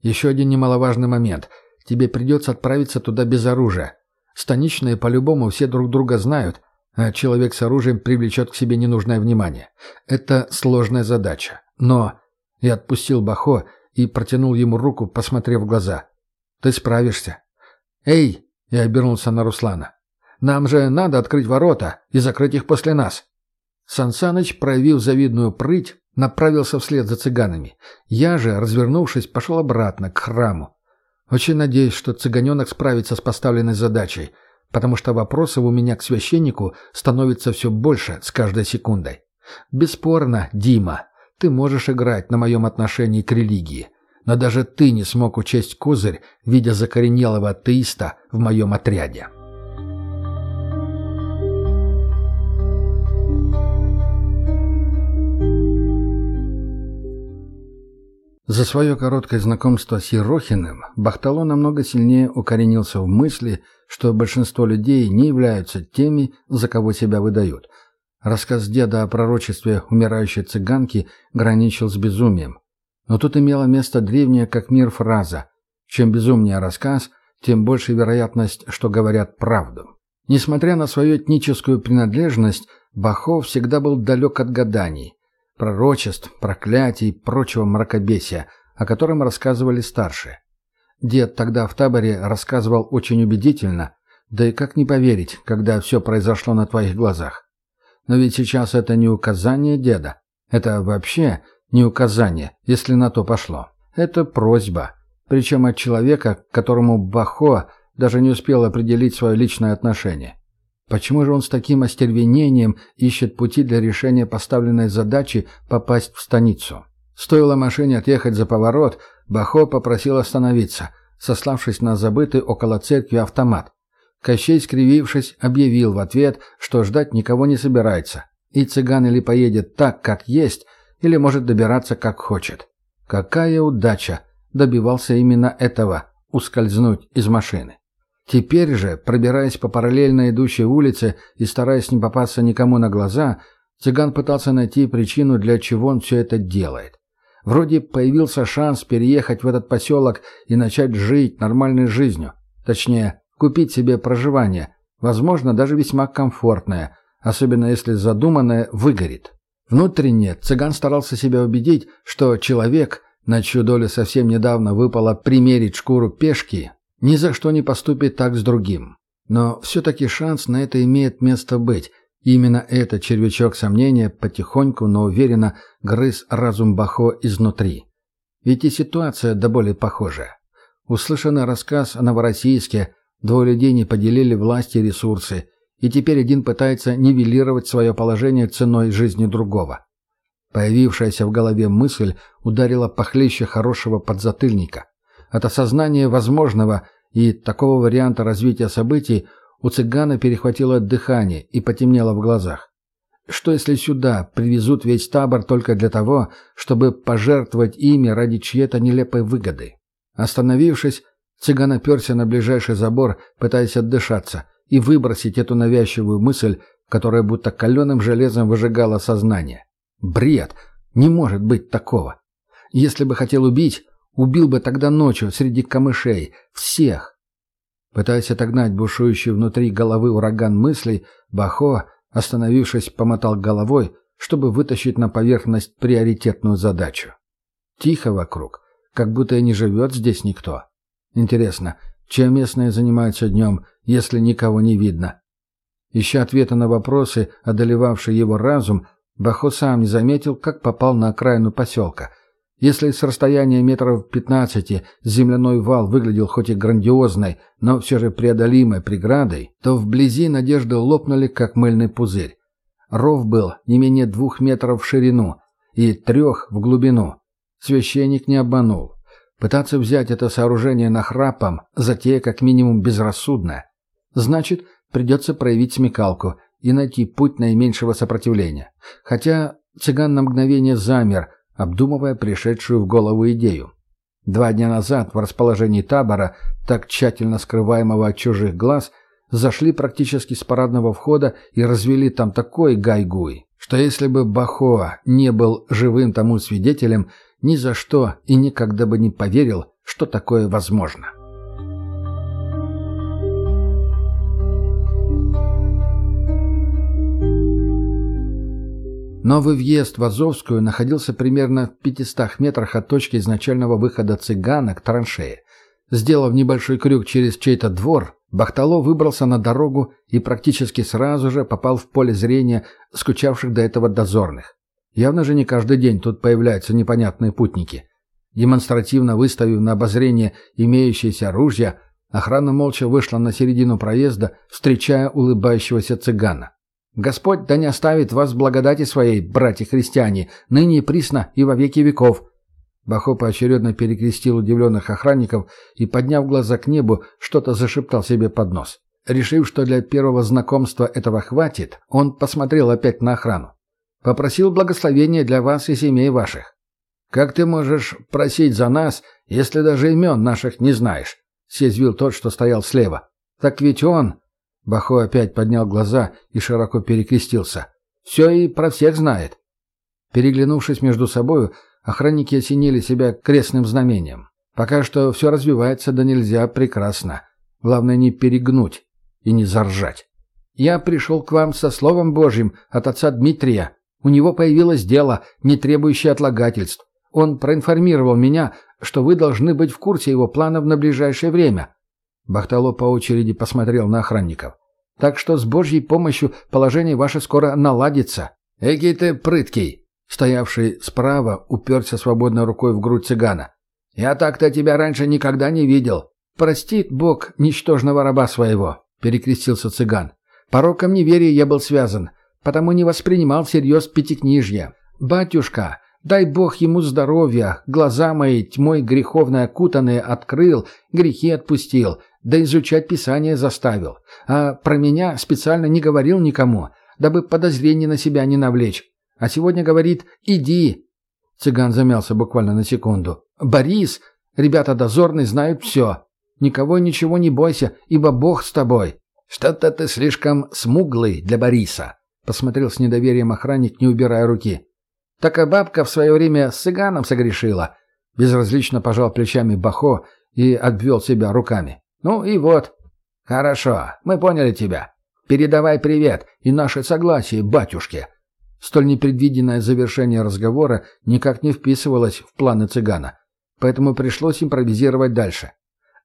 Еще один немаловажный момент. Тебе придется отправиться туда без оружия. Станичные по-любому все друг друга знают, а человек с оружием привлечет к себе ненужное внимание. Это сложная задача. Но я отпустил Бахо и протянул ему руку, посмотрев в глаза. «Ты справишься». «Эй!» — я обернулся на Руслана. «Нам же надо открыть ворота и закрыть их после нас». Сансаныч, проявив завидную прыть, направился вслед за цыганами. Я же, развернувшись, пошел обратно, к храму. Очень надеюсь, что цыганенок справится с поставленной задачей, потому что вопросов у меня к священнику становится все больше с каждой секундой. Бесспорно, Дима, ты можешь играть на моем отношении к религии, но даже ты не смог учесть козырь, видя закоренелого атеиста в моем отряде. За свое короткое знакомство с Ерохиным Бахтало намного сильнее укоренился в мысли, что большинство людей не являются теми, за кого себя выдают – Рассказ деда о пророчестве умирающей цыганки граничил с безумием. Но тут имела место древняя как мир фраза «Чем безумнее рассказ, тем больше вероятность, что говорят правду». Несмотря на свою этническую принадлежность, Бахов всегда был далек от гаданий, пророчеств, проклятий и прочего мракобесия, о котором рассказывали старшие. Дед тогда в таборе рассказывал очень убедительно, да и как не поверить, когда все произошло на твоих глазах. Но ведь сейчас это не указание деда. Это вообще не указание, если на то пошло. Это просьба. Причем от человека, к которому Бахо даже не успел определить свое личное отношение. Почему же он с таким остервенением ищет пути для решения поставленной задачи попасть в станицу? Стоило машине отъехать за поворот, Бахо попросил остановиться, сославшись на забытый около церкви автомат. Кощей, скривившись, объявил в ответ, что ждать никого не собирается. И цыган или поедет так, как есть, или может добираться, как хочет. Какая удача! Добивался именно этого – ускользнуть из машины. Теперь же, пробираясь по параллельно идущей улице и стараясь не попасться никому на глаза, цыган пытался найти причину, для чего он все это делает. Вроде появился шанс переехать в этот поселок и начать жить нормальной жизнью. Точнее, купить себе проживание, возможно, даже весьма комфортное, особенно если задуманное выгорит. Внутренне цыган старался себя убедить, что человек, на чью долю совсем недавно выпало примерить шкуру пешки, ни за что не поступит так с другим. Но все-таки шанс на это имеет место быть. И именно этот червячок сомнения потихоньку, но уверенно грыз разум Бахо изнутри. Ведь и ситуация до боли похожая. Услышанный рассказ о Новороссийске, двое людей не поделили власти и ресурсы, и теперь один пытается нивелировать свое положение ценой жизни другого. Появившаяся в голове мысль ударила похлеще хорошего подзатыльника. От осознания возможного и такого варианта развития событий у цыгана перехватило дыхание и потемнело в глазах. Что если сюда привезут весь табор только для того, чтобы пожертвовать ими ради чьей-то нелепой выгоды? Остановившись, цыган оперся на ближайший забор, пытаясь отдышаться и выбросить эту навязчивую мысль, которая будто каленым железом выжигала сознание. Бред! Не может быть такого! Если бы хотел убить, Убил бы тогда ночью среди камышей. Всех. Пытаясь отогнать бушующий внутри головы ураган мыслей, Бахо, остановившись, помотал головой, чтобы вытащить на поверхность приоритетную задачу. Тихо вокруг, как будто и не живет здесь никто. Интересно, чем местные занимаются днем, если никого не видно? Ища ответы на вопросы, одолевавшие его разум, Бахо сам не заметил, как попал на окраину поселка — если с расстояния метров 15 земляной вал выглядел хоть и грандиозной, но все же преодолимой преградой, то вблизи надежды лопнули, как мыльный пузырь. Ров был не менее двух метров в ширину и трех в глубину. Священник не обманул. Пытаться взять это сооружение нахрапом – затея как минимум безрассудная. Значит, придется проявить смекалку и найти путь наименьшего сопротивления. Хотя цыган на мгновение замер – обдумывая пришедшую в голову идею. Два дня назад в расположении табора, так тщательно скрываемого от чужих глаз, зашли практически с парадного входа и развели там такой гайгуй, что если бы Бахоа не был живым тому свидетелем, ни за что и никогда бы не поверил, что такое возможно. Новый въезд в Азовскую находился примерно в 500 метрах от точки изначального выхода цыгана к траншее. Сделав небольшой крюк через чей-то двор, Бахтало выбрался на дорогу и практически сразу же попал в поле зрения скучавших до этого дозорных. Явно же не каждый день тут появляются непонятные путники. Демонстративно выставив на обозрение имеющиеся оружия, охрана молча вышла на середину проезда, встречая улыбающегося цыгана. Господь да не оставит вас в благодати своей, братья-христиане, ныне и присно и во веки веков». Бахо поочередно перекрестил удивленных охранников и, подняв глаза к небу, что-то зашептал себе под нос. Решив, что для первого знакомства этого хватит, он посмотрел опять на охрану. «Попросил благословения для вас и семей ваших». «Как ты можешь просить за нас, если даже имен наших не знаешь?» — съязвил тот, что стоял слева. «Так ведь он...» Бахо опять поднял глаза и широко перекрестился. «Все и про всех знает». Переглянувшись между собою, охранники осенили себя крестным знамением. Пока что все развивается да нельзя прекрасно. Главное не перегнуть и не заржать. «Я пришел к вам со Словом Божьим от отца Дмитрия. У него появилось дело, не требующее отлагательств. Он проинформировал меня, что вы должны быть в курсе его планов на ближайшее время. Бахтало по очереди посмотрел на охранников. «Так что с Божьей помощью положение ваше скоро наладится». «Эки ты прыткий!» Стоявший справа уперся свободной рукой в грудь цыгана. «Я так-то тебя раньше никогда не видел. Простит Бог ничтожного раба своего», — перекрестился цыган. «Пороком неверия я был связан, потому не воспринимал всерьез пятикнижья. Батюшка, дай Бог ему здоровья, глаза мои тьмой греховной окутанные открыл, грехи отпустил, да изучать Писание заставил. А про меня специально не говорил никому, дабы подозрений на себя не навлечь. А сегодня говорит «иди». Цыган замялся буквально на секунду. «Борис, ребята дозорные знают все. Никого ничего не бойся, ибо Бог с тобой». «Что-то ты слишком смуглый для Бориса», — посмотрел с недоверием охранник, не убирая руки. «Так а бабка в свое время с цыганом согрешила». Безразлично пожал плечами Бахо и обвел себя руками. «Ну и вот». «Хорошо, мы поняли тебя. Передавай привет и наше согласие батюшке». Столь непредвиденное завершение разговора никак не вписывалось в планы цыгана, поэтому пришлось импровизировать дальше.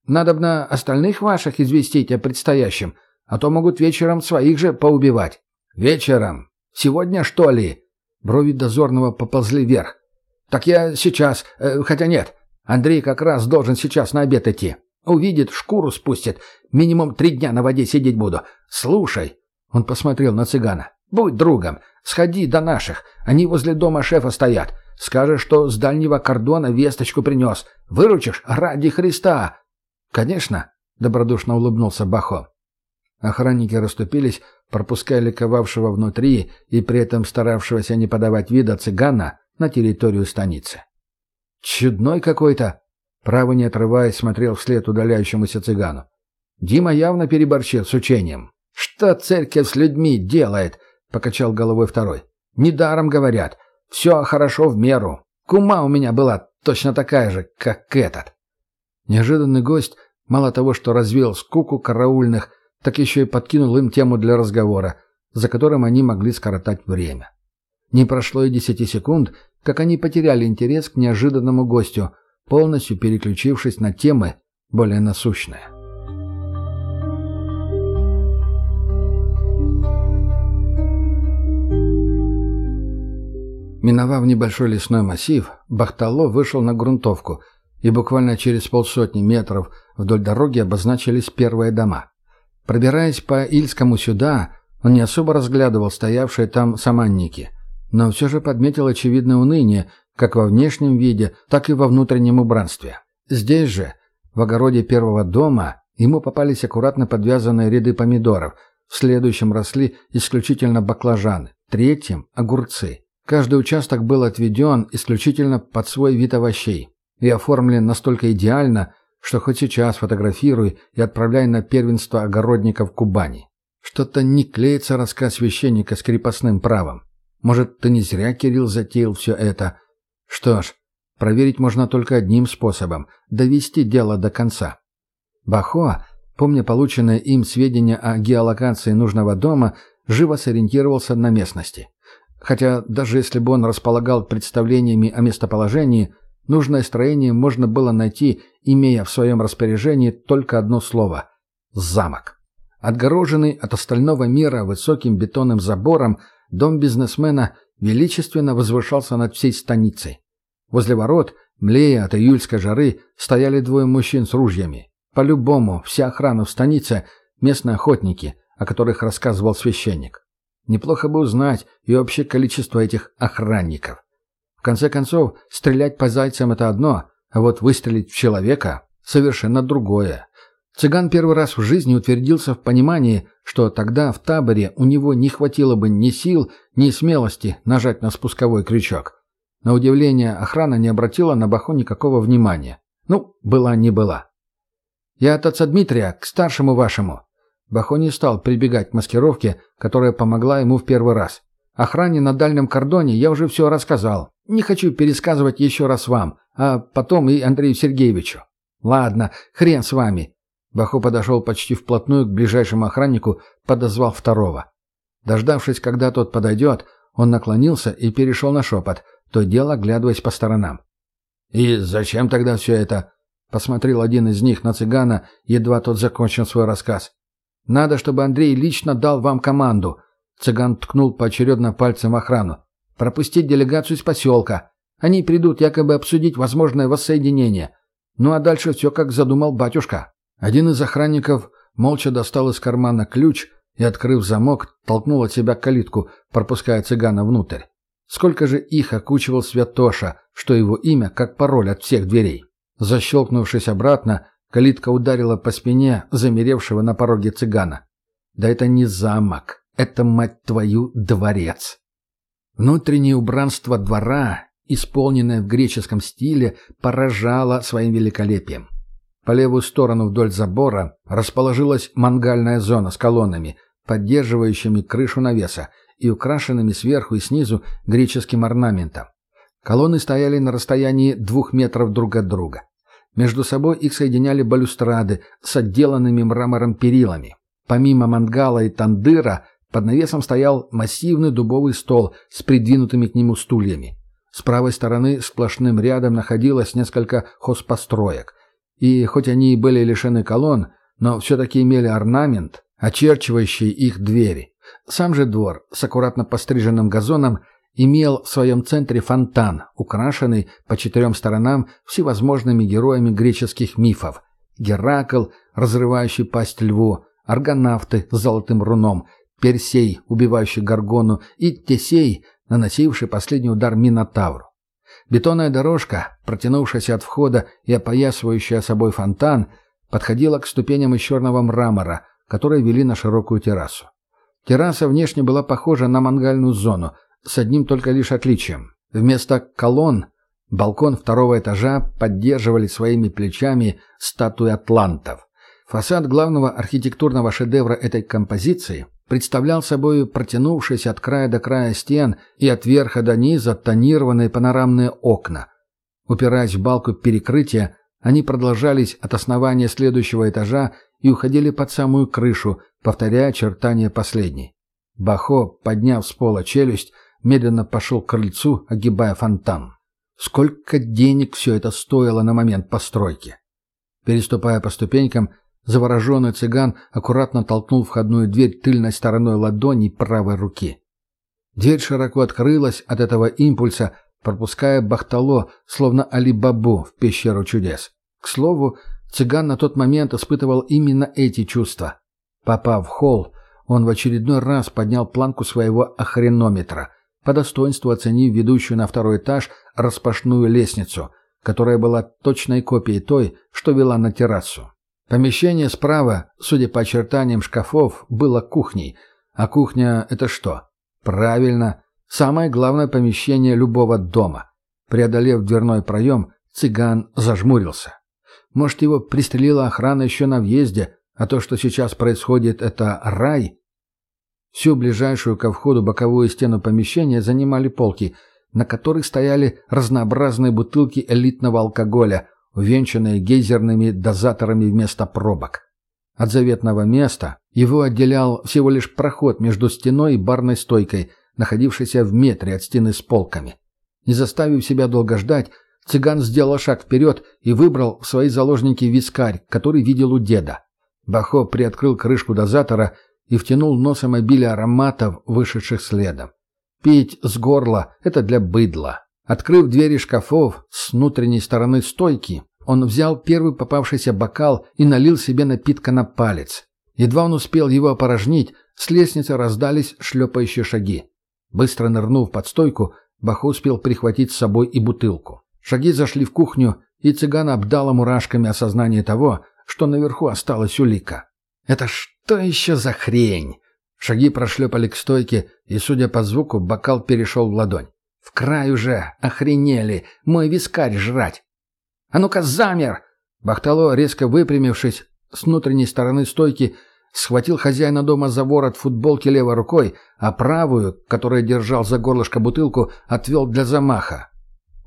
«Надобно остальных ваших известить о предстоящем», а то могут вечером своих же поубивать. Вечером? Сегодня, что ли? Брови дозорного поползли вверх. Так я сейчас... Э, хотя нет. Андрей как раз должен сейчас на обед идти. Увидит, шкуру спустит. Минимум три дня на воде сидеть буду. Слушай. Он посмотрел на цыгана. Будь другом. Сходи до наших. Они возле дома шефа стоят. Скажешь, что с дальнего кордона весточку принес. Выручишь ради Христа. Конечно, добродушно улыбнулся Бахо. Охранники расступились, пропуская ликовавшего внутри и при этом старавшегося не подавать вида цыгана на территорию станицы. «Чудной какой-то!» Право не отрываясь, смотрел вслед удаляющемуся цыгану. Дима явно переборщил с учением. «Что церковь с людьми делает?» — покачал головой второй. «Недаром говорят. Все хорошо в меру. Кума у меня была точно такая же, как этот». Неожиданный гость, мало того, что развеял скуку караульных, так еще и подкинул им тему для разговора, за которым они могли скоротать время. Не прошло и десяти секунд, как они потеряли интерес к неожиданному гостю, полностью переключившись на темы более насущные. Миновав небольшой лесной массив, Бахтало вышел на грунтовку, и буквально через полсотни метров вдоль дороги обозначились первые дома. Пробираясь по Ильскому сюда, он не особо разглядывал стоявшие там саманники, но все же подметил очевидное уныние как во внешнем виде, так и во внутреннем убранстве. Здесь же, в огороде первого дома, ему попались аккуратно подвязанные ряды помидоров, в следующем росли исключительно баклажаны, в третьем – огурцы. Каждый участок был отведен исключительно под свой вид овощей и оформлен настолько идеально, что хоть сейчас фотографируй и отправляй на первенство огородников Кубани. Что-то не клеится рассказ священника с крепостным правом. Может, ты не зря, Кирилл, затеял все это? Что ж, проверить можно только одним способом – довести дело до конца. Бахо, помня полученные им сведения о геолокации нужного дома, живо сориентировался на местности. Хотя даже если бы он располагал представлениями о местоположении – Нужное строение можно было найти, имея в своем распоряжении только одно слово – замок. Отгороженный от остального мира высоким бетонным забором, дом бизнесмена величественно возвышался над всей станицей. Возле ворот, млея от июльской жары, стояли двое мужчин с ружьями. По-любому, вся охрана в станице – местные охотники, о которых рассказывал священник. Неплохо бы узнать и общее количество этих охранников конце концов, стрелять по зайцам – это одно, а вот выстрелить в человека – совершенно другое. Цыган первый раз в жизни утвердился в понимании, что тогда в таборе у него не хватило бы ни сил, ни смелости нажать на спусковой крючок. На удивление, охрана не обратила на Баху никакого внимания. Ну, была не была. «Я от отца Дмитрия, к старшему вашему». Бахо не стал прибегать к маскировке, которая помогла ему в первый раз. Охране на дальнем кордоне я уже все рассказал. Не хочу пересказывать еще раз вам, а потом и Андрею Сергеевичу. Ладно, хрен с вами. Бахо подошел почти вплотную к ближайшему охраннику, подозвал второго. Дождавшись, когда тот подойдет, он наклонился и перешел на шепот, то дело оглядываясь по сторонам. «И зачем тогда все это?» — посмотрел один из них на цыгана, едва тот закончил свой рассказ. «Надо, чтобы Андрей лично дал вам команду», Цыган ткнул поочередно пальцем охрану. «Пропустить делегацию из поселка. Они придут якобы обсудить возможное воссоединение. Ну а дальше все как задумал батюшка». Один из охранников молча достал из кармана ключ и, открыв замок, толкнул от себя калитку, пропуская цыгана внутрь. Сколько же их окучивал Святоша, что его имя как пароль от всех дверей. Защелкнувшись обратно, калитка ударила по спине замеревшего на пороге цыгана. Да это не замок. Это, мать твою, дворец. Внутреннее убранство двора, исполненное в греческом стиле, поражало своим великолепием. По левую сторону вдоль забора расположилась мангальная зона с колоннами, поддерживающими крышу навеса и украшенными сверху и снизу греческим орнаментом. Колонны стояли на расстоянии двух метров друг от друга. Между собой их соединяли балюстрады с отделанными мрамором перилами. Помимо мангала и тандыра, под навесом стоял массивный дубовый стол с придвинутыми к нему стульями. С правой стороны сплошным рядом находилось несколько хозпостроек. И хоть они и были лишены колонн, но все-таки имели орнамент, очерчивающий их двери. Сам же двор с аккуратно постриженным газоном имел в своем центре фонтан, украшенный по четырем сторонам всевозможными героями греческих мифов. Геракл, разрывающий пасть льву, аргонавты с золотым руном, Персей, убивающий Гаргону, и Тесей, наносивший последний удар Минотавру. Бетонная дорожка, протянувшаяся от входа и опоясывающая собой фонтан, подходила к ступеням из черного мрамора, которые вели на широкую террасу. Терраса внешне была похожа на мангальную зону, с одним только лишь отличием. Вместо колонн балкон второго этажа поддерживали своими плечами статуи атлантов. Фасад главного архитектурного шедевра этой композиции представлял собой протянувшиеся от края до края стен и от верха до низа тонированные панорамные окна. Упираясь в балку перекрытия, они продолжались от основания следующего этажа и уходили под самую крышу, повторяя очертания последней. Бахо, подняв с пола челюсть, медленно пошел к крыльцу, огибая фонтан. Сколько денег все это стоило на момент постройки? Переступая по ступенькам, завороженный цыган аккуратно толкнул входную дверь тыльной стороной ладони правой руки. Дверь широко открылась от этого импульса, пропуская Бахтало, словно Али-Бабу в пещеру чудес. К слову, цыган на тот момент испытывал именно эти чувства. Попав в холл, он в очередной раз поднял планку своего охренометра, по достоинству оценив ведущую на второй этаж распашную лестницу, которая была точной копией той, что вела на террасу. Помещение справа, судя по очертаниям шкафов, было кухней. А кухня — это что? Правильно, самое главное помещение любого дома. Преодолев дверной проем, цыган зажмурился. Может, его пристрелила охрана еще на въезде, а то, что сейчас происходит, это рай? Всю ближайшую ко входу боковую стену помещения занимали полки, на которых стояли разнообразные бутылки элитного алкоголя, увенчанные гейзерными дозаторами вместо пробок. От заветного места его отделял всего лишь проход между стеной и барной стойкой, находившейся в метре от стены с полками. Не заставив себя долго ждать, цыган сделал шаг вперед и выбрал в свои заложники вискарь, который видел у деда. Бахо приоткрыл крышку дозатора и втянул носом обилие ароматов, вышедших следом. Пить с горла — это для быдла. Открыв двери шкафов с внутренней стороны стойки, он взял первый попавшийся бокал и налил себе напитка на палец. Едва он успел его опорожнить, с лестницы раздались шлепающие шаги. Быстро нырнув под стойку, Бахо успел прихватить с собой и бутылку. Шаги зашли в кухню, и цыган обдала мурашками осознание того, что наверху осталась улика. «Это что еще за хрень?» Шаги прошлепали к стойке, и, судя по звуку, бокал перешел в ладонь. «В край уже! Охренели! Мой вискарь жрать!» «А ну-ка, замер!» Бахтало, резко выпрямившись с внутренней стороны стойки, схватил хозяина дома за ворот футболки левой рукой, а правую, которая держал за горлышко бутылку, отвел для замаха.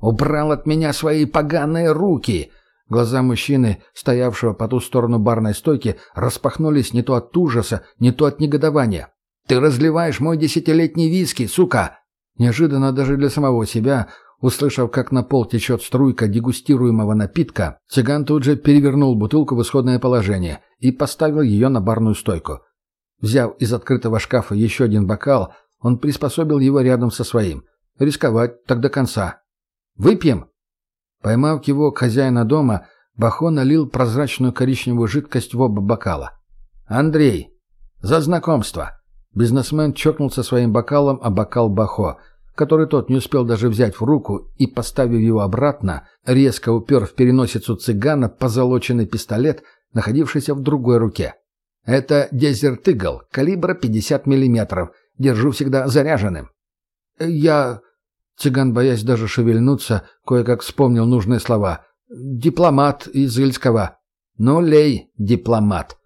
«Убрал от меня свои поганые руки!» Глаза мужчины, стоявшего по ту сторону барной стойки, распахнулись не то от ужаса, не то от негодования. «Ты разливаешь мой десятилетний виски, сука!» Неожиданно даже для самого себя, услышав, как на пол течет струйка дегустируемого напитка, цыган тут же перевернул бутылку в исходное положение и поставил ее на барную стойку. Взяв из открытого шкафа еще один бокал, он приспособил его рядом со своим. Рисковать так до конца. «Выпьем?» Поймав кивок хозяина дома, Бахо налил прозрачную коричневую жидкость в оба бокала. «Андрей! За знакомство!» Бизнесмен чокнулся своим бокалом о бокал Бахо, который тот не успел даже взять в руку и, поставив его обратно, резко упер в переносицу цыгана позолоченный пистолет, находившийся в другой руке. Это Eagle, калибра 50 миллиметров. Держу всегда заряженным». «Я...» Цыган, боясь даже шевельнуться, кое-как вспомнил нужные слова. «Дипломат из Ильского». «Ну, лей, дипломат».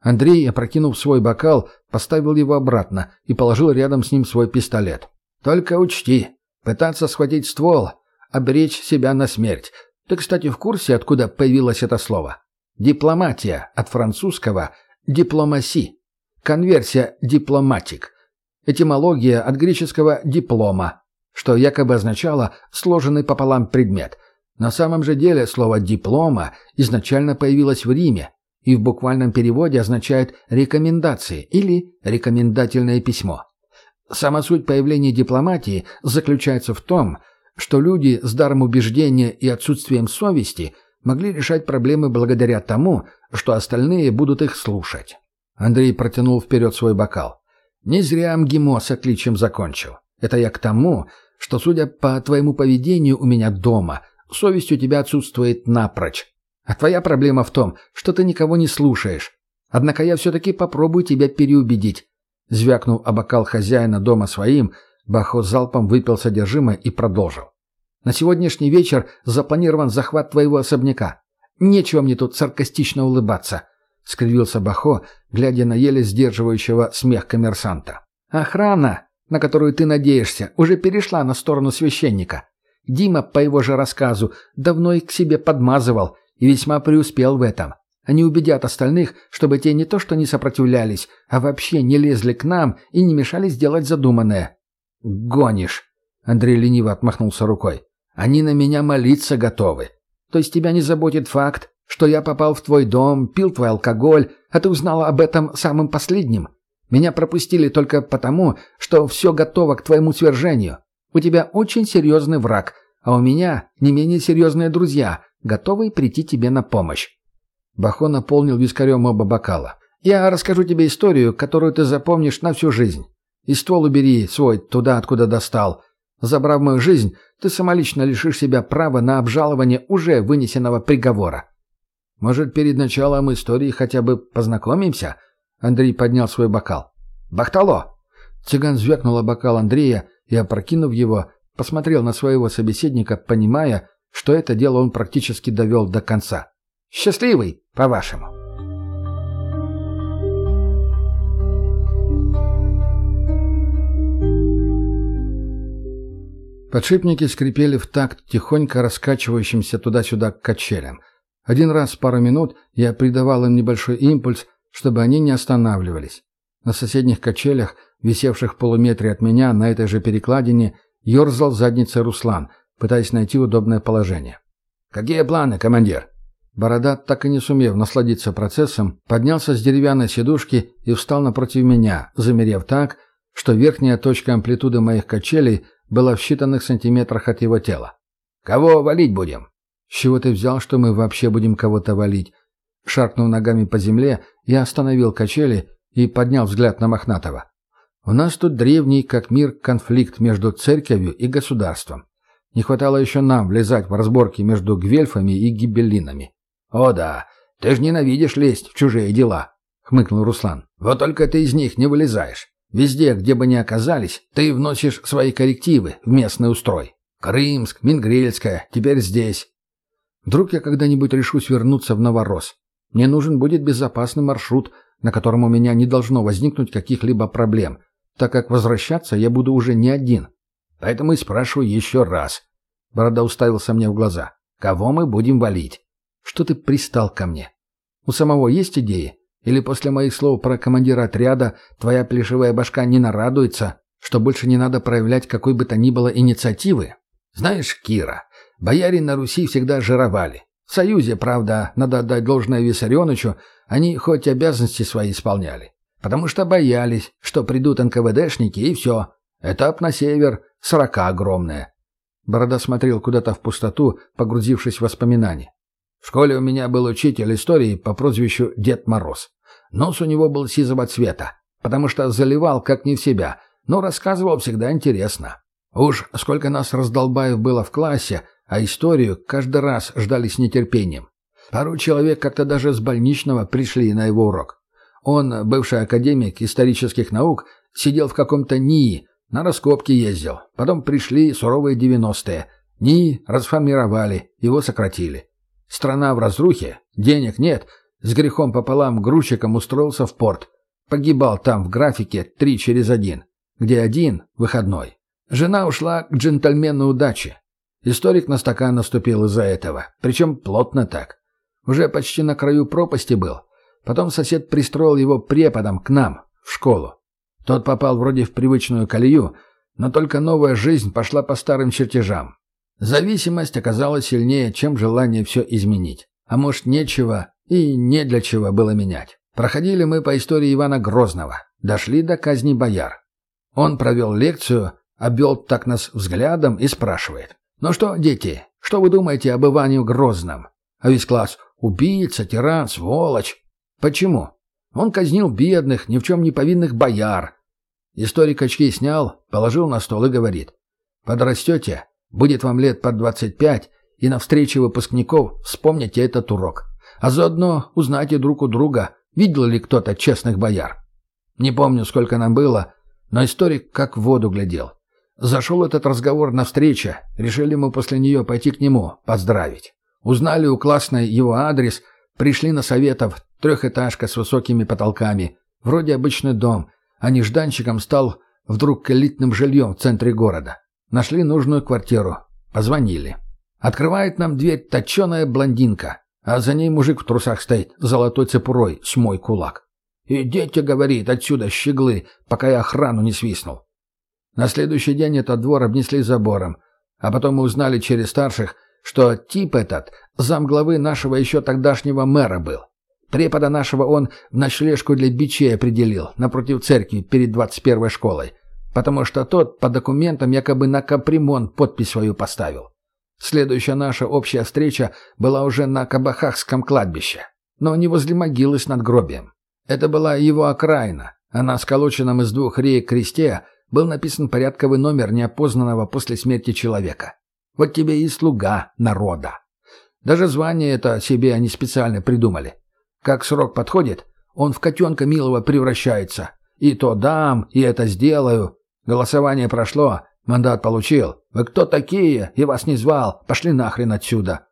Андрей, опрокинув свой бокал, поставил его обратно и положил рядом с ним свой пистолет. «Только учти, пытаться схватить ствол, обречь себя на смерть. Ты, кстати, в курсе, откуда появилось это слово? Дипломатия от французского «дипломаси». Конверсия «дипломатик». Этимология от греческого «диплома», что якобы означало «сложенный пополам предмет». На самом же деле слово «диплома» изначально появилось в Риме и в буквальном переводе означает «рекомендации» или «рекомендательное письмо». Сама суть появления дипломатии заключается в том, что люди с даром убеждения и отсутствием совести могли решать проблемы благодаря тому, что остальные будут их слушать. Андрей протянул вперед свой бокал. «Не зря МГИМО с отличием закончил. Это я к тому, что, судя по твоему поведению у меня дома, совесть у тебя отсутствует напрочь. А твоя проблема в том, что ты никого не слушаешь. Однако я все-таки попробую тебя переубедить». Звякнув о бокал хозяина дома своим, Бахо залпом выпил содержимое и продолжил. «На сегодняшний вечер запланирован захват твоего особняка. Нечего мне тут саркастично улыбаться», — скривился Бахо, глядя на еле сдерживающего смех коммерсанта. «Охрана, на которую ты надеешься, уже перешла на сторону священника. Дима, по его же рассказу, давно их к себе подмазывал и весьма преуспел в этом. Они убедят остальных, чтобы те не то что не сопротивлялись, а вообще не лезли к нам и не мешали сделать задуманное. «Гонишь!» — Андрей лениво отмахнулся рукой. «Они на меня молиться готовы. То есть тебя не заботит факт, что я попал в твой дом, пил твой алкоголь, а ты узнала об этом самым последним? Меня пропустили только потому, что все готово к твоему свержению. У тебя очень серьезный враг, а у меня не менее серьезные друзья, готовые прийти тебе на помощь». Бахо наполнил вискарем оба бокала. «Я расскажу тебе историю, которую ты запомнишь на всю жизнь. И ствол убери свой туда, откуда достал. Забрав мою жизнь, ты самолично лишишь себя права на обжалование уже вынесенного приговора. Может, перед началом истории хотя бы познакомимся?» Андрей поднял свой бокал. «Бахтало!» Цыган звякнула бокал Андрея и, опрокинув его, посмотрел на своего собеседника, понимая, что это дело он практически довел до конца. «Счастливый, по-вашему!» Подшипники скрипели в такт тихонько раскачивающимся туда-сюда качелям. Один раз пару минут я придавал им небольшой импульс, чтобы они не останавливались. На соседних качелях, висевших в полуметре от меня на этой же перекладине, ерзал задницей Руслан, пытаясь найти удобное положение. «Какие планы, командир?» Борода, так и не сумев насладиться процессом, поднялся с деревянной сидушки и встал напротив меня, замерев так, что верхняя точка амплитуды моих качелей была в считанных сантиметрах от его тела. «Кого валить будем?» «С чего ты взял, что мы вообще будем кого-то валить?» Шаркнув ногами по земле, я остановил качели и поднял взгляд на Мохнатого. «У нас тут древний, как мир, конфликт между церковью и государством. Не хватало еще нам влезать в разборки между гвельфами и гибеллинами». «О да, ты ж ненавидишь лезть в чужие дела», — хмыкнул Руслан. «Вот только ты из них не вылезаешь. Везде, где бы ни оказались, ты вносишь свои коррективы в местный устрой. Крымск, Мингрельская, теперь здесь. Вдруг я когда-нибудь решусь вернуться в Новорос. Мне нужен будет безопасный маршрут, на котором у меня не должно возникнуть каких-либо проблем, так как возвращаться я буду уже не один. Поэтому и спрашиваю еще раз. Борода уставился мне в глаза. Кого мы будем валить? Что ты пристал ко мне? У самого есть идеи? Или после моих слов про командира отряда твоя плешивая башка не нарадуется, что больше не надо проявлять какой бы то ни было инициативы? Знаешь, Кира, бояре на Руси всегда жировали. В Союзе, правда, надо отдать должное Виссарионовичу, они хоть обязанности свои исполняли. Потому что боялись, что придут НКВДшники, и все. Этап на север, сорока огромная. Борода смотрел куда-то в пустоту, погрузившись в воспоминания. В школе у меня был учитель истории по прозвищу Дед Мороз. Нос у него был сизого цвета, потому что заливал как не в себя, но рассказывал всегда интересно. Уж сколько нас раздолбаев было в классе, а историю каждый раз ждали с нетерпением. Пару человек как-то даже с больничного пришли на его урок. Он, бывший академик исторических наук, сидел в каком-то НИИ, на раскопки ездил. Потом пришли суровые девяностые. НИИ расформировали, его сократили. Страна в разрухе, денег нет, с грехом пополам грузчиком устроился в порт. Погибал там в графике три через один, где один – выходной. Жена ушла к джентльмену удачи. Историк на стакан наступил из-за этого, причем плотно так. Уже почти на краю пропасти был. Потом сосед пристроил его преподом к нам, в школу. Тот попал вроде в привычную колею, но только новая жизнь пошла по старым чертежам. Зависимость оказалась сильнее, чем желание все изменить. А может, нечего и не для чего было менять. Проходили мы по истории Ивана Грозного. Дошли до казни бояр. Он провел лекцию, обвел так нас взглядом и спрашивает. «Ну что, дети, что вы думаете об Иване Грозном?» А весь класс «Убийца, тиран, сволочь». Почему? Он казнил бедных, ни в чем не повинных бояр. Историк очки снял, положил на стол и говорит. «Подрастете, будет вам лет двадцать пять, и на встрече выпускников вспомните этот урок. А заодно узнайте друг у друга, видел ли кто-то честных бояр. Не помню, сколько нам было, но историк как в воду глядел. Зашел этот разговор на встрече, решили мы после нее пойти к нему, поздравить. Узнали у классной его адрес, пришли на советов, трехэтажка с высокими потолками, вроде обычный дом, а нежданчиком стал вдруг элитным жильем в центре города. Нашли нужную квартиру, позвонили. Открывает нам дверь точеная блондинка, а за ней мужик в трусах стоит, золотой цепурой, с мой кулак. «Идите, — говорит, — отсюда, щеглы, пока я охрану не свистнул». На следующий день этот двор обнесли забором, а потом мы узнали через старших, что тип этот замглавы нашего еще тогдашнего мэра был. Препода нашего он в ночлежку для бичей определил, напротив церкви, перед 21-й школой, потому что тот по документам якобы на капремонт подпись свою поставил. Следующая наша общая встреча была уже на Кабахахском кладбище, но не возле могилы с надгробием. Это была его окраина, а на сколоченном из двух реек кресте был написан порядковый номер неопознанного после смерти человека. Вот тебе и слуга народа. Даже звание это себе они специально придумали. Как срок подходит, он в котенка милого превращается. И то дам, и это сделаю. Голосование прошло, мандат получил. Вы кто такие? Я вас не звал. Пошли нахрен отсюда.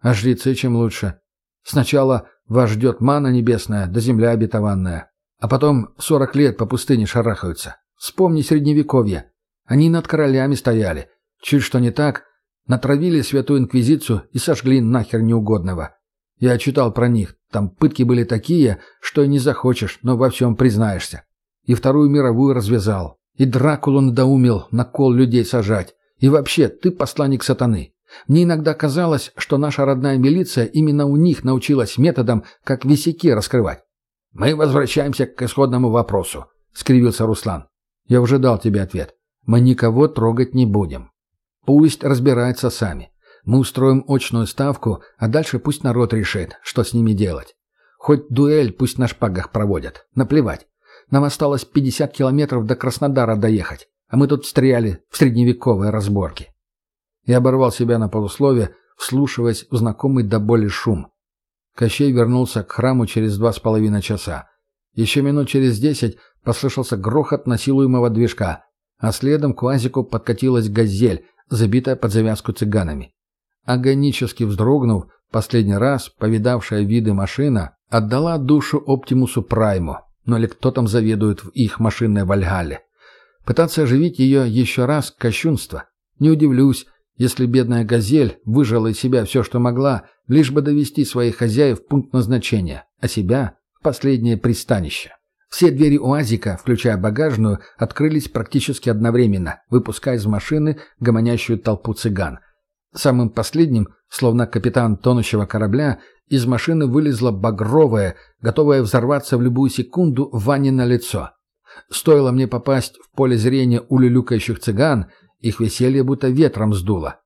А жрецы чем лучше. Сначала вас ждет мана небесная да земля обетованная. А потом сорок лет по пустыне шарахаются. Вспомни Средневековье. Они над королями стояли. Чуть что не так, натравили Святую Инквизицию и сожгли нахер неугодного. Я читал про них. Там пытки были такие, что и не захочешь, но во всем признаешься. И Вторую мировую развязал. И Дракулу надоумил на кол людей сажать. И вообще, ты посланник сатаны. Мне иногда казалось, что наша родная милиция именно у них научилась методом, как висяки раскрывать. «Мы возвращаемся к исходному вопросу», — скривился Руслан. Я уже дал тебе ответ. Мы никого трогать не будем. Пусть разбираются сами. Мы устроим очную ставку, а дальше пусть народ решит, что с ними делать. Хоть дуэль пусть на шпагах проводят. Наплевать. Нам осталось 50 километров до Краснодара доехать, а мы тут встряли в средневековые разборки. Я оборвал себя на полуслове, вслушиваясь в знакомый до боли шум. Кощей вернулся к храму через два с половиной часа. Еще минут через десять послышался грохот насилуемого движка, а следом к УАЗику подкатилась «Газель», забитая под завязку цыганами. Агонически вздрогнув, последний раз, повидавшая виды машина, отдала душу Оптимусу Прайму, но ли кто там заведует в их машинной Вальгалле. Пытаться оживить ее еще раз – кощунство. Не удивлюсь, если бедная «Газель» выжила из себя все, что могла, лишь бы довести своих хозяев в пункт назначения, а себя – в последнее пристанище. Все двери УАЗика, включая багажную, открылись практически одновременно, выпуская из машины гомонящую толпу цыган. Самым последним, словно капитан тонущего корабля, из машины вылезла багровая, готовая взорваться в любую секунду Ване на лицо. Стоило мне попасть в поле зрения улюлюкающих цыган, их веселье будто ветром сдуло.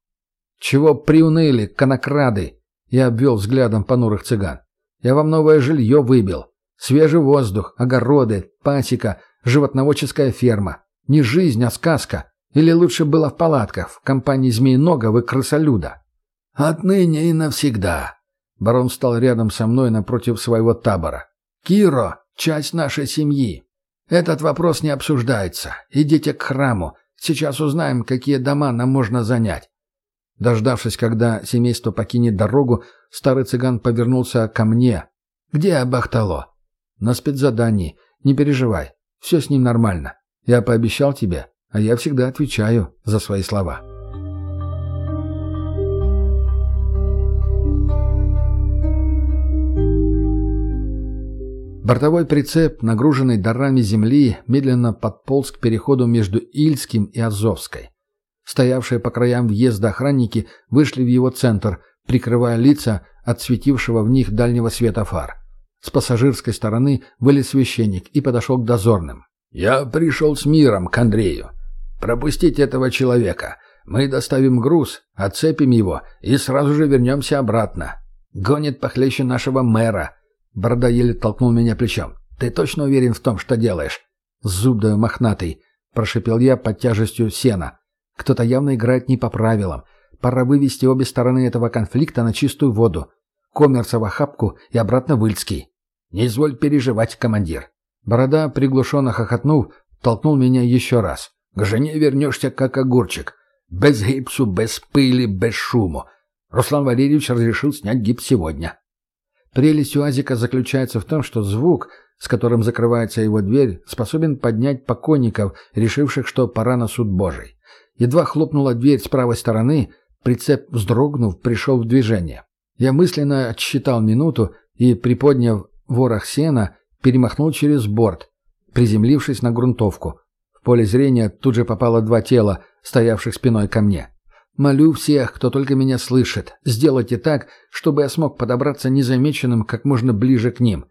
«Чего приуныли, конокрады?» Я обвел взглядом понурых цыган. «Я вам новое жилье выбил. Свежий воздух, огороды, пасека, животноводческая ферма. Не жизнь, а сказка. Или лучше было в палатках, в компании змеиногов и крысолюда. «Отныне и навсегда». Барон встал рядом со мной напротив своего табора. «Киро, часть нашей семьи. Этот вопрос не обсуждается. Идите к храму. Сейчас узнаем, какие дома нам можно занять». Дождавшись, когда семейство покинет дорогу, старый цыган повернулся ко мне. «Где Бахтало?» «На спецзадании. Не переживай. Все с ним нормально. Я пообещал тебе, а я всегда отвечаю за свои слова». Бортовой прицеп, нагруженный дарами земли, медленно подполз к переходу между Ильским и Азовской. Стоявшие по краям въезда охранники вышли в его центр, прикрывая лица от светившего в них дальнего света фар. С пассажирской стороны вылез священник и подошел к дозорным. «Я пришел с миром к Андрею. Пропустите этого человека. Мы доставим груз, отцепим его и сразу же вернемся обратно. Гонит похлеще нашего мэра». Борода еле толкнул меня плечом. «Ты точно уверен в том, что делаешь?» «Зуб да мохнатый», — прошипел я под тяжестью сена. «Кто-то явно играет не по правилам. Пора вывести обе стороны этого конфликта на чистую воду. Коммерца в охапку и обратно в Ильский». «Не изволь переживать, командир». Борода, приглушенно хохотнув, толкнул меня еще раз. «К жене вернешься, как огурчик. Без гипсу, без пыли, без шуму. Руслан Валерьевич разрешил снять гипс сегодня». Прелесть УАЗика заключается в том, что звук, с которым закрывается его дверь, способен поднять покойников, решивших, что пора на суд Божий. Едва хлопнула дверь с правой стороны, прицеп, вздрогнув, пришел в движение. Я мысленно отсчитал минуту и, приподняв ворох сена, перемахнул через борт, приземлившись на грунтовку. В поле зрения тут же попало два тела, стоявших спиной ко мне. Молю всех, кто только меня слышит, сделайте так, чтобы я смог подобраться незамеченным как можно ближе к ним.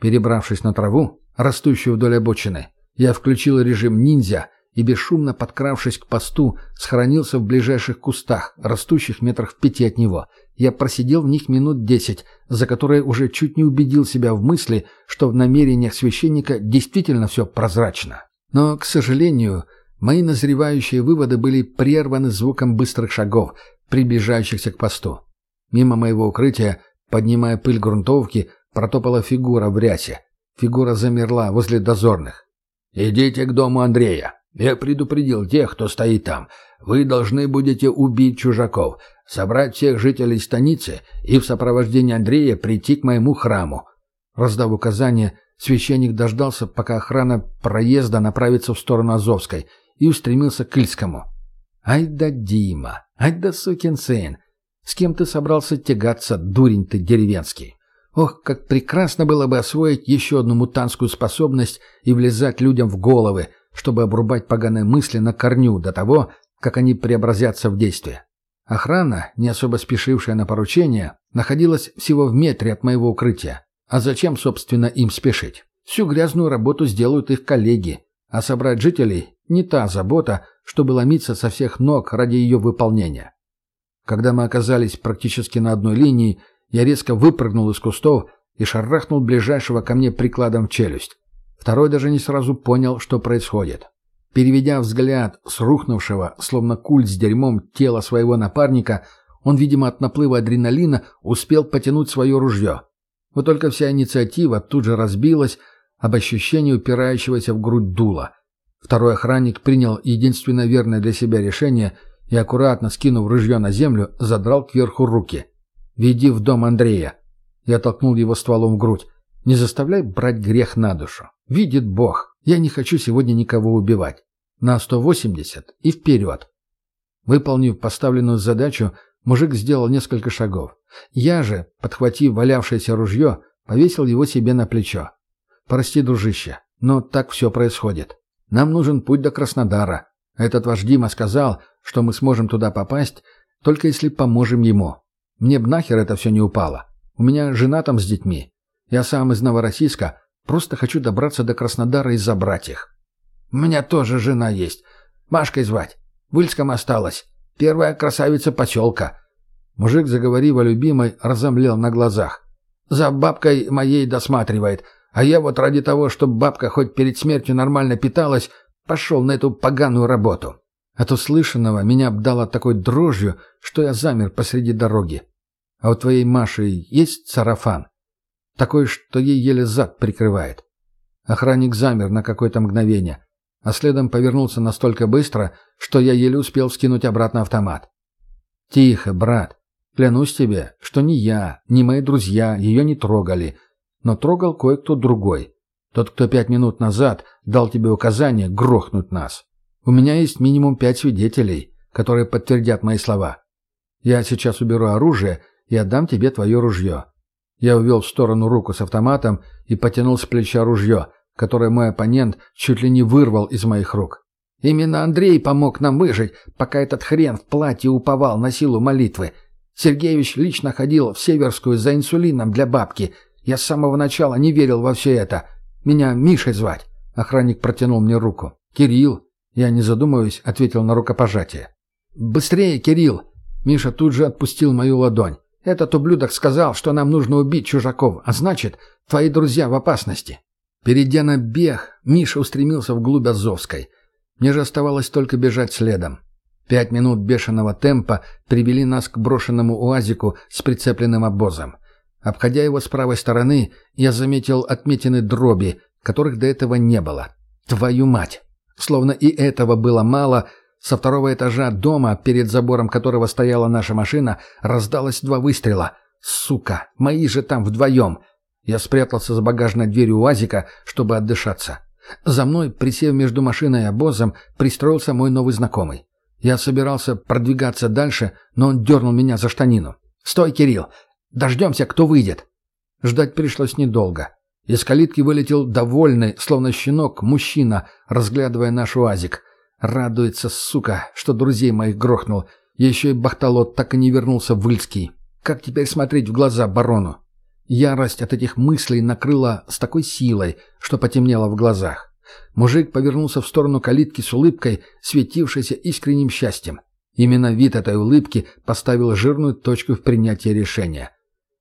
Перебравшись на траву, растущую вдоль обочины, я включил режим ниндзя и, бесшумно подкравшись к посту, схоронился в ближайших кустах, растущих метрах в пяти от него. Я просидел в них минут десять, за которые уже чуть не убедил себя в мысли, что в намерениях священника действительно все прозрачно. Но, к сожалению, Мои назревающие выводы были прерваны звуком быстрых шагов, приближающихся к посту. Мимо моего укрытия, поднимая пыль грунтовки, протопала фигура в рясе. Фигура замерла возле дозорных. «Идите к дому Андрея. Я предупредил тех, кто стоит там. Вы должны будете убить чужаков, собрать всех жителей станицы и в сопровождении Андрея прийти к моему храму». Раздав указание, священник дождался, пока охрана проезда направится в сторону Азовской – и устремился к Ильскому. «Ай да Дима! Ай да сукин сын! С кем ты собрался тягаться, дурень ты деревенский? Ох, как прекрасно было бы освоить еще одну мутантскую способность и влезать людям в головы, чтобы обрубать поганые мысли на корню до того, как они преобразятся в действие. Охрана, не особо спешившая на поручение, находилась всего в метре от моего укрытия. А зачем, собственно, им спешить? Всю грязную работу сделают их коллеги, а собрать жителей не та забота, чтобы ломиться со всех ног ради ее выполнения. Когда мы оказались практически на одной линии, я резко выпрыгнул из кустов и шарахнул ближайшего ко мне прикладом в челюсть. Второй даже не сразу понял, что происходит. Переведя взгляд с рухнувшего, словно куль с дерьмом, тела своего напарника, он, видимо, от наплыва адреналина успел потянуть свое ружье. Вот только вся инициатива тут же разбилась об ощущении упирающегося в грудь дула. Второй охранник принял единственно верное для себя решение и, аккуратно скинув ружье на землю, задрал кверху руки. «Веди в дом Андрея». Я толкнул его стволом в грудь. «Не заставляй брать грех на душу. Видит Бог. Я не хочу сегодня никого убивать. На 180 и вперед». Выполнив поставленную задачу, мужик сделал несколько шагов. Я же, подхватив валявшееся ружье, повесил его себе на плечо. «Прости, дружище, но так все происходит. Нам нужен путь до Краснодара. Этот ваш Дима сказал, что мы сможем туда попасть, только если поможем ему. Мне б нахер это все не упало. У меня жена там с детьми. Я сам из Новороссийска, просто хочу добраться до Краснодара и забрать их. У меня тоже жена есть. Машкой звать. В Ильском осталась. Первая красавица поселка. Мужик, заговорив о любимой, разомлел на глазах. За бабкой моей досматривает — а я вот ради того, чтобы бабка хоть перед смертью нормально питалась, пошел на эту поганую работу. От услышанного меня обдало такой дрожью, что я замер посреди дороги. А у твоей Маши есть сарафан? Такой, что ей еле зад прикрывает. Охранник замер на какое-то мгновение, а следом повернулся настолько быстро, что я еле успел скинуть обратно автомат. «Тихо, брат. Клянусь тебе, что ни я, ни мои друзья ее не трогали, но трогал кое-кто другой. Тот, кто пять минут назад дал тебе указание грохнуть нас. У меня есть минимум пять свидетелей, которые подтвердят мои слова. Я сейчас уберу оружие и отдам тебе твое ружье». Я увел в сторону руку с автоматом и потянул с плеча ружье, которое мой оппонент чуть ли не вырвал из моих рук. Именно Андрей помог нам выжить, пока этот хрен в платье уповал на силу молитвы. Сергеевич лично ходил в Северскую за инсулином для бабки. Я с самого начала не верил во все это. Меня Мишей звать. Охранник протянул мне руку. «Кирилл». Я, не задумываясь, ответил на рукопожатие. «Быстрее, Кирилл!» Миша тут же отпустил мою ладонь. «Этот ублюдок сказал, что нам нужно убить чужаков, а значит, твои друзья в опасности». Перейдя на бег, Миша устремился вглубь Азовской. Мне же оставалось только бежать следом. Пять минут бешеного темпа привели нас к брошенному уазику с прицепленным обозом. Обходя его с правой стороны, я заметил отметины дроби, которых до этого не было. Твою мать! Словно и этого было мало, со второго этажа дома, перед забором которого стояла наша машина, раздалось два выстрела. Сука, мои же там вдвоем. Я спрятался за багажной дверью УАЗика, чтобы отдышаться. За мной, присев между машиной и обозом, пристроился мой новый знакомый. Я собирался продвигаться дальше, но он дернул меня за штанину. «Стой, Кирилл! Дождемся, кто выйдет!» Ждать пришлось недолго. Из калитки вылетел довольный, словно щенок, мужчина, разглядывая наш УАЗик. Радуется, сука, что друзей моих грохнул. Еще и Бахталот так и не вернулся в Ильский. Как теперь смотреть в глаза барону? Ярость от этих мыслей накрыла с такой силой, что потемнело в глазах. Мужик повернулся в сторону калитки с улыбкой, светившейся искренним счастьем. Именно вид этой улыбки поставил жирную точку в принятии решения.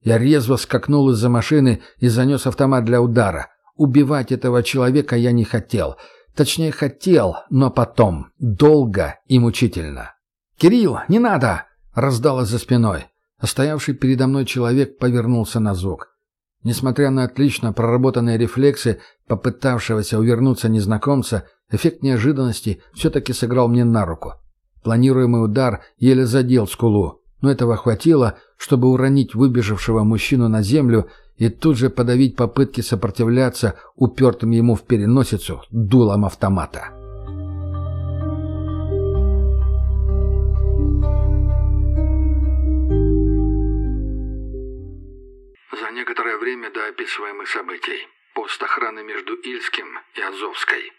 Я резво скакнул из-за машины и занес автомат для удара. Убивать этого человека я не хотел. Точнее, хотел, но потом. Долго и мучительно. «Кирилл, не надо!» — раздалось за спиной. Стоявший передо мной человек повернулся на звук. Несмотря на отлично проработанные рефлексы попытавшегося увернуться незнакомца, эффект неожиданности все-таки сыграл мне на руку. Планируемый удар еле задел скулу, но этого хватило, чтобы уронить выбежавшего мужчину на землю и тут же подавить попытки сопротивляться упертым ему в переносицу дулом автомата. За некоторое время до описываемых событий. Пост охраны между Ильским и Азовской.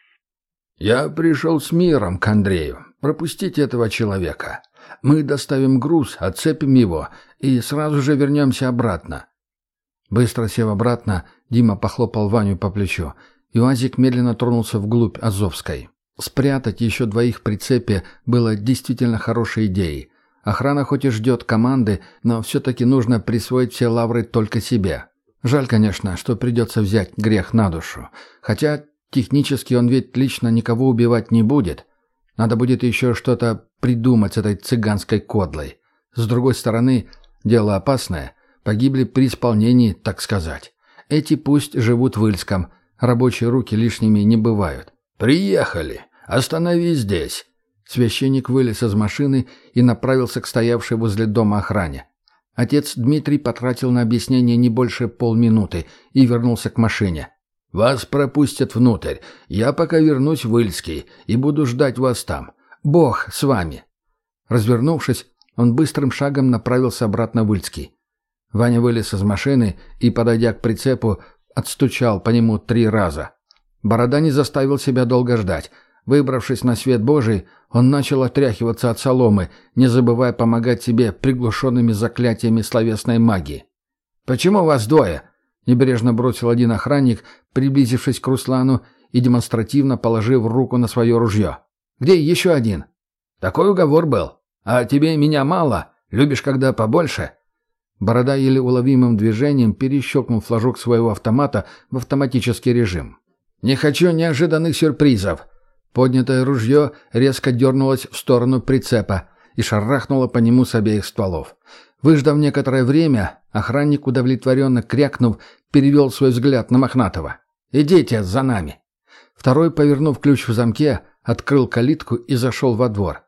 «Я пришел с миром к Андрею. Пропустите этого человека. Мы доставим груз, отцепим его и сразу же вернемся обратно». Быстро сев обратно, Дима похлопал Ваню по плечу, и Уазик медленно тронулся вглубь Азовской. Спрятать еще двоих в прицепе было действительно хорошей идеей. Охрана хоть и ждет команды, но все-таки нужно присвоить все лавры только себе. Жаль, конечно, что придется взять грех на душу. Хотя технически он ведь лично никого убивать не будет. Надо будет еще что-то придумать с этой цыганской кодлой. С другой стороны, дело опасное. Погибли при исполнении, так сказать. Эти пусть живут в Ильском. Рабочие руки лишними не бывают. «Приехали. Остановись здесь». Священник вылез из машины и направился к стоявшей возле дома охране. Отец Дмитрий потратил на объяснение не больше полминуты и вернулся к машине. «Вас пропустят внутрь. Я пока вернусь в Ильский и буду ждать вас там. Бог с вами». Развернувшись, он быстрым шагом направился обратно в Ильский. Ваня вылез из машины и, подойдя к прицепу, отстучал по нему три раза. Борода не заставил себя долго ждать. Выбравшись на свет Божий, он начал отряхиваться от соломы, не забывая помогать себе приглушенными заклятиями словесной магии. «Почему вас двое?» — небрежно бросил один охранник, приблизившись к Руслану и демонстративно положив руку на свое ружье. «Где еще один?» «Такой уговор был. А тебе меня мало? Любишь, когда побольше?» Борода еле уловимым движением перещелкнул флажок своего автомата в автоматический режим. «Не хочу неожиданных сюрпризов», Поднятое ружье резко дернулось в сторону прицепа и шарахнуло по нему с обеих стволов. Выждав некоторое время, охранник, удовлетворенно крякнув, перевел свой взгляд на Мохнатого. Идите за нами». Второй, повернув ключ в замке, открыл калитку и зашел во двор.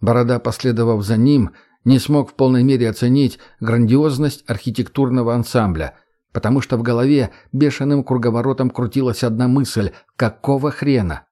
Борода, последовав за ним, не смог в полной мере оценить грандиозность архитектурного ансамбля, потому что в голове бешеным круговоротом крутилась одна мысль – какого хрена?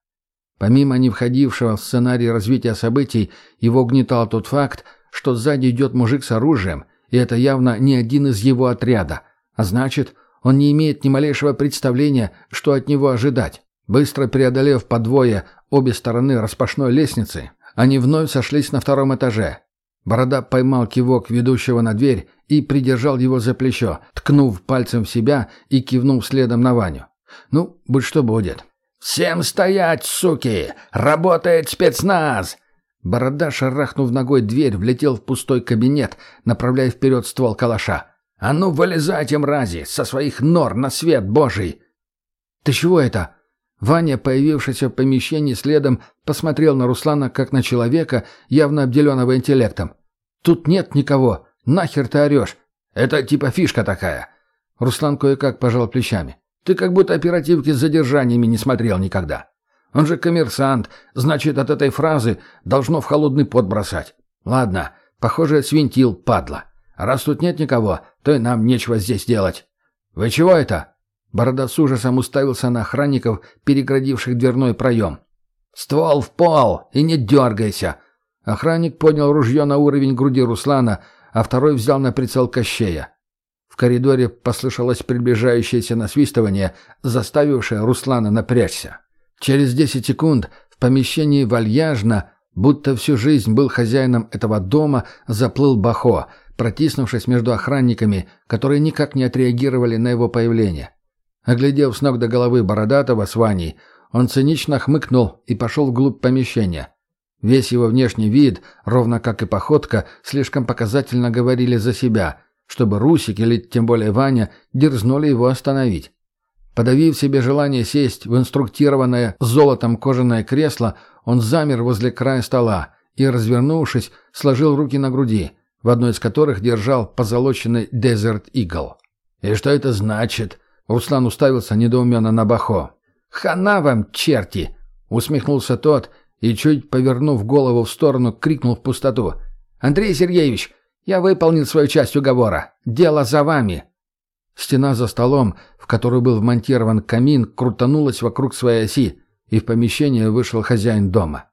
Помимо не входившего в сценарий развития событий, его угнетал тот факт, что сзади идет мужик с оружием, и это явно не один из его отряда, а значит, он не имеет ни малейшего представления, что от него ожидать. Быстро преодолев по двое обе стороны распашной лестницы, они вновь сошлись на втором этаже. Борода поймал кивок ведущего на дверь и придержал его за плечо, ткнув пальцем в себя и кивнув следом на Ваню. «Ну, будь что будет». «Всем стоять, суки! Работает спецназ!» Борода, шарахнув ногой дверь, влетел в пустой кабинет, направляя вперед ствол калаша. «А ну, вылезайте, мрази, со своих нор на свет божий!» «Ты чего это?» Ваня, появившийся в помещении следом, посмотрел на Руслана как на человека, явно обделенного интеллектом. «Тут нет никого. Нахер ты орешь? Это типа фишка такая». Руслан кое-как пожал плечами. «Ты как будто оперативки с задержаниями не смотрел никогда. Он же коммерсант, значит, от этой фразы должно в холодный пот бросать. Ладно, похоже, свинтил, падла. Раз тут нет никого, то и нам нечего здесь делать. Вы чего это?» Борода с ужасом уставился на охранников, переградивших дверной проем. «Ствол в пол и не дергайся!» Охранник поднял ружье на уровень груди Руслана, а второй взял на прицел Кощея. В коридоре послышалось приближающееся насвистывание, заставившее Руслана напрячься. Через десять секунд в помещении вальяжно, будто всю жизнь был хозяином этого дома, заплыл Бахо, протиснувшись между охранниками, которые никак не отреагировали на его появление. Оглядев с ног до головы Бородатого с Ваней, он цинично хмыкнул и пошел вглубь помещения. Весь его внешний вид, ровно как и походка, слишком показательно говорили за себя, чтобы Русик или тем более Ваня дерзнули его остановить. Подавив себе желание сесть в инструктированное золотом кожаное кресло, он замер возле края стола и, развернувшись, сложил руки на груди, в одной из которых держал позолоченный Desert Eagle. «И что это значит?» Руслан уставился недоуменно на Бахо. «Хана вам, черти!» — усмехнулся тот и, чуть повернув голову в сторону, крикнул в пустоту. «Андрей Сергеевич, я выполнил свою часть уговора. Дело за вами!» Стена за столом, в которую был вмонтирован камин, крутанулась вокруг своей оси, и в помещение вышел хозяин дома.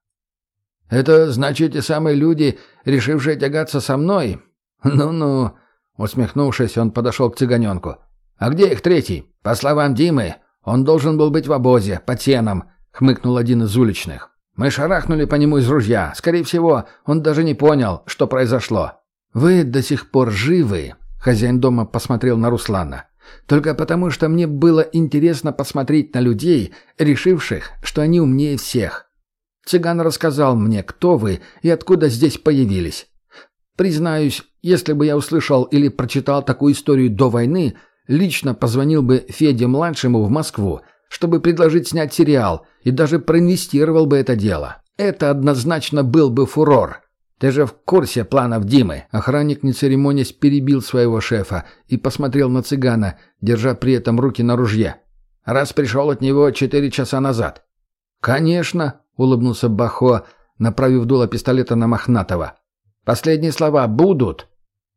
«Это значит, те самые люди, решившие тягаться со мной?» «Ну-ну», — усмехнувшись, он подошел к цыганенку. «А где их третий? По словам Димы, он должен был быть в обозе, под сеном», — хмыкнул один из уличных. «Мы шарахнули по нему из ружья. Скорее всего, он даже не понял, что произошло». «Вы до сих пор живы?» — хозяин дома посмотрел на Руслана. «Только потому, что мне было интересно посмотреть на людей, решивших, что они умнее всех. Цыган рассказал мне, кто вы и откуда здесь появились. Признаюсь, если бы я услышал или прочитал такую историю до войны, лично позвонил бы Феде-младшему в Москву, чтобы предложить снять сериал, и даже проинвестировал бы это дело. Это однозначно был бы фурор. Ты же в курсе планов Димы?» Охранник, не церемонясь, перебил своего шефа и посмотрел на цыгана, держа при этом руки на ружье. «Раз пришел от него четыре часа назад». «Конечно», — улыбнулся Бахо, направив дуло пистолета на Мохнатого. «Последние слова будут?»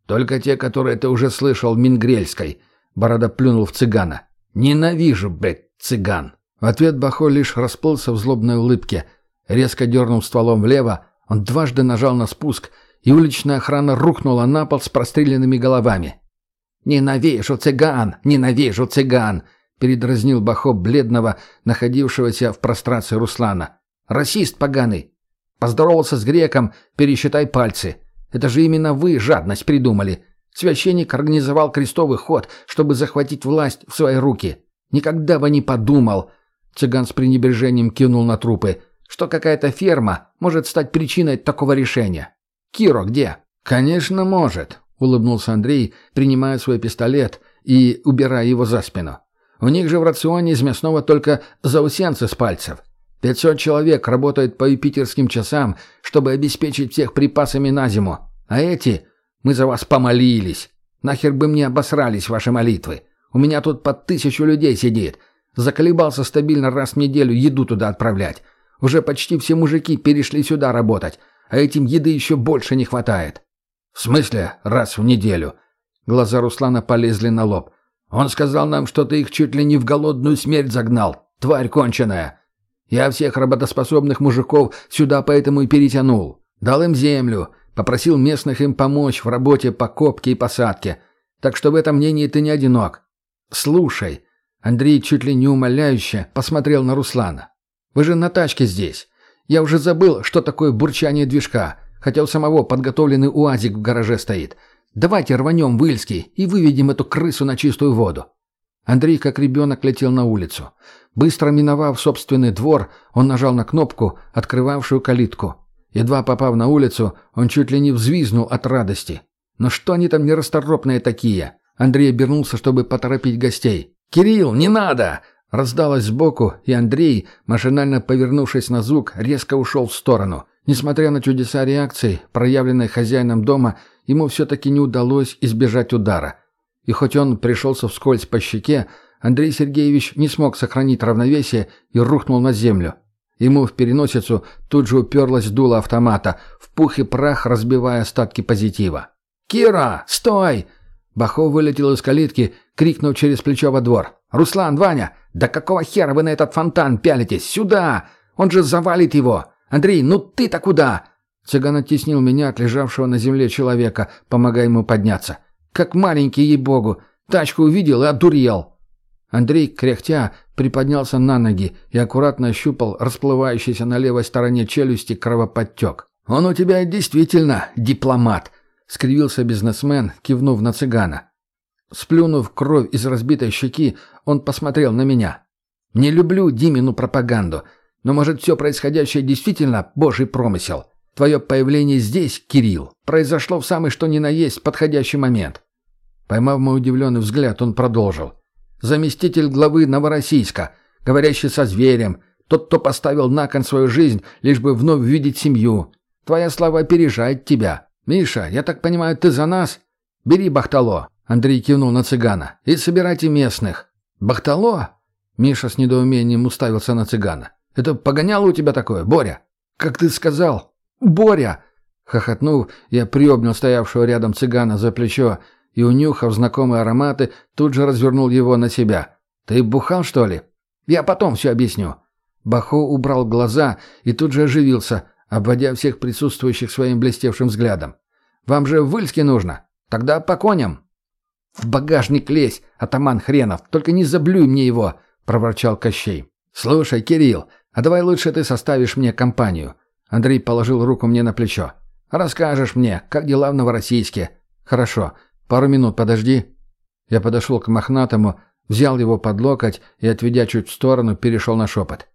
«Только те, которые ты уже слышал в Мингрельской», Борода плюнул в цыгана. «Ненавижу, блядь, цыган!» В ответ Бахо лишь расплылся в злобной улыбке. Резко дернув стволом влево, он дважды нажал на спуск, и уличная охрана рухнула на пол с простреленными головами. «Ненавижу цыган! Ненавижу цыган!» — передразнил Бахо бледного, находившегося в прострации Руслана. «Расист поганый! Поздоровался с греком, пересчитай пальцы. Это же именно вы жадность придумали. Священник организовал крестовый ход, чтобы захватить власть в свои руки. Никогда бы не подумал, цыган с пренебрежением кинул на трупы, что какая-то ферма может стать причиной такого решения. Киро где? Конечно, может, улыбнулся Андрей, принимая свой пистолет и убирая его за спину. У них же в рационе из мясного только заусенцы с пальцев. Пятьсот человек работают по юпитерским часам, чтобы обеспечить всех припасами на зиму. А эти мы за вас помолились. Нахер бы мне обосрались ваши молитвы. У меня тут под тысячу людей сидит. Заколебался стабильно раз в неделю еду туда отправлять. Уже почти все мужики перешли сюда работать, а этим еды еще больше не хватает. В смысле раз в неделю? Глаза Руслана полезли на лоб. Он сказал нам, что ты их чуть ли не в голодную смерть загнал. Тварь конченая. Я всех работоспособных мужиков сюда поэтому и перетянул. Дал им землю, попросил местных им помочь в работе по копке и посадке. Так что в этом мнении ты не одинок. Слушай, Андрей чуть ли не умоляюще посмотрел на Руслана. Вы же на тачке здесь. Я уже забыл, что такое бурчание движка, хотя у самого подготовленный УАЗик в гараже стоит. Давайте рванем в Ильский и выведем эту крысу на чистую воду. Андрей, как ребенок, летел на улицу. Быстро миновав собственный двор, он нажал на кнопку, открывавшую калитку. Едва попав на улицу, он чуть ли не взвизнул от радости. Но что они там нерасторопные такие? Андрей обернулся, чтобы поторопить гостей. «Кирилл, не надо!» Раздалось сбоку, и Андрей, машинально повернувшись на звук, резко ушел в сторону. Несмотря на чудеса реакции, проявленной хозяином дома, ему все-таки не удалось избежать удара. И хоть он пришелся вскользь по щеке, Андрей Сергеевич не смог сохранить равновесие и рухнул на землю. Ему в переносицу тут же уперлась дуло автомата, в пух и прах разбивая остатки позитива. «Кира, стой!» Бахов вылетел из калитки, крикнув через плечо во двор. «Руслан, Ваня, да какого хера вы на этот фонтан пялитесь? Сюда! Он же завалит его! Андрей, ну ты-то куда?» Цыган оттеснил меня от лежавшего на земле человека, помогая ему подняться. «Как маленький, ей-богу! Тачку увидел и одурел!» Андрей, кряхтя, приподнялся на ноги и аккуратно ощупал расплывающийся на левой стороне челюсти кровоподтек. «Он у тебя действительно дипломат!» — скривился бизнесмен, кивнув на цыгана. Сплюнув кровь из разбитой щеки, он посмотрел на меня. «Не люблю Димину пропаганду, но, может, все происходящее действительно божий промысел. Твое появление здесь, Кирилл, произошло в самый что ни на есть подходящий момент». Поймав мой удивленный взгляд, он продолжил. «Заместитель главы Новороссийска, говорящий со зверем, тот, кто поставил на кон свою жизнь, лишь бы вновь видеть семью. Твоя слава опережает тебя. Миша, я так понимаю, ты за нас? Бери Бахтало, Андрей кивнул на цыгана. «И собирайте местных». «Бахтало?» Миша с недоумением уставился на цыгана. «Это погоняло у тебя такое, Боря?» «Как ты сказал?» «Боря!» Хохотнув, я приобнял стоявшего рядом цыгана за плечо и, унюхав знакомые ароматы, тут же развернул его на себя. «Ты бухал, что ли?» «Я потом все объясню». Бахо убрал глаза и тут же оживился, обводя всех присутствующих своим блестевшим взглядом. «Вам же в Ильске нужно. Тогда по коням». «В багажник лезь, атаман хренов, только не заблюй мне его!» — проворчал Кощей. «Слушай, Кирилл, а давай лучше ты составишь мне компанию». Андрей положил руку мне на плечо. «Расскажешь мне, как дела в Новороссийске?» «Хорошо. Пару минут подожди». Я подошел к Мохнатому, взял его под локоть и, отведя чуть в сторону, перешел на шепот.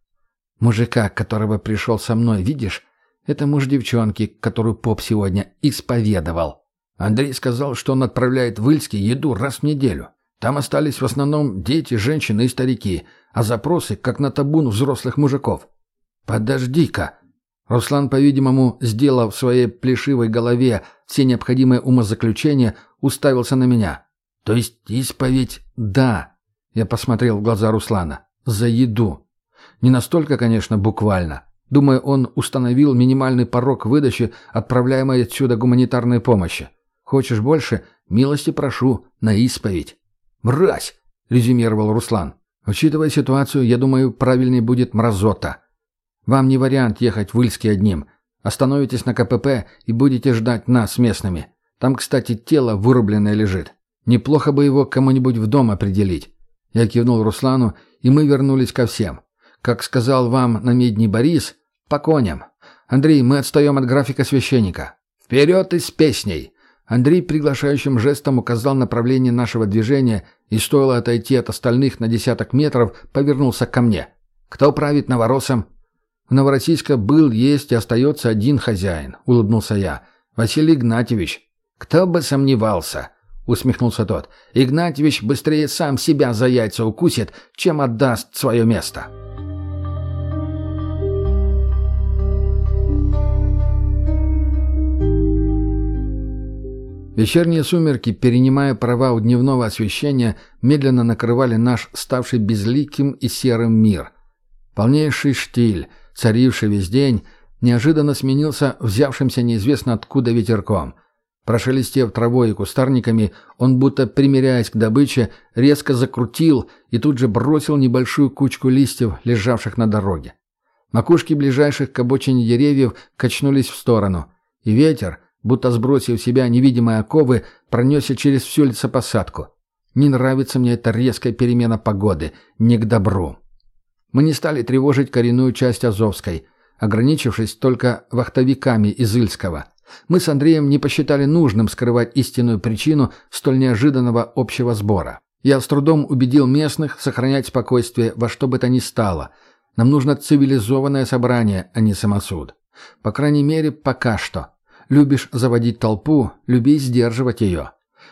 «Мужика, которого пришел со мной, видишь? Это муж девчонки, которую поп сегодня исповедовал». Андрей сказал, что он отправляет в Ильский еду раз в неделю. Там остались в основном дети, женщины и старики, а запросы, как на табун взрослых мужиков. «Подожди-ка!» Руслан, по-видимому, сделав в своей плешивой голове все необходимые умозаключения, уставился на меня. «То есть исповедь — да!» Я посмотрел в глаза Руслана. «За еду!» Не настолько, конечно, буквально. Думаю, он установил минимальный порог выдачи отправляемой отсюда гуманитарной помощи. Хочешь больше? Милости прошу, на исповедь». «Мразь!» — резюмировал Руслан. «Учитывая ситуацию, я думаю, правильнее будет мразота. Вам не вариант ехать в Ильске одним. Остановитесь на КПП и будете ждать нас местными. Там, кстати, тело вырубленное лежит. Неплохо бы его кому-нибудь в дом определить». Я кивнул Руслану, и мы вернулись ко всем. Как сказал вам на медни Борис, по коням. Андрей, мы отстаем от графика священника. Вперед и с песней! Андрей приглашающим жестом указал направление нашего движения и, стоило отойти от остальных на десяток метров, повернулся ко мне. «Кто правит Новоросом?» «В Новороссийске был, есть и остается один хозяин», — улыбнулся я. «Василий Игнатьевич». «Кто бы сомневался», — усмехнулся тот. «Игнатьевич быстрее сам себя за яйца укусит, чем отдаст свое место». Вечерние сумерки, перенимая права у дневного освещения, медленно накрывали наш ставший безликим и серым мир. Полнейший штиль, царивший весь день, неожиданно сменился взявшимся неизвестно откуда ветерком. Прошелестев травой и кустарниками, он, будто примиряясь к добыче, резко закрутил и тут же бросил небольшую кучку листьев, лежавших на дороге. Макушки ближайших к обочине деревьев качнулись в сторону, и ветер, будто сбросив себя невидимые оковы, пронесся через всю лесопосадку. Не нравится мне эта резкая перемена погоды, не к добру. Мы не стали тревожить коренную часть Азовской, ограничившись только вахтовиками из Ильского. Мы с Андреем не посчитали нужным скрывать истинную причину столь неожиданного общего сбора. Я с трудом убедил местных сохранять спокойствие во что бы то ни стало. Нам нужно цивилизованное собрание, а не самосуд. По крайней мере, пока что. Любишь заводить толпу, люби сдерживать ее.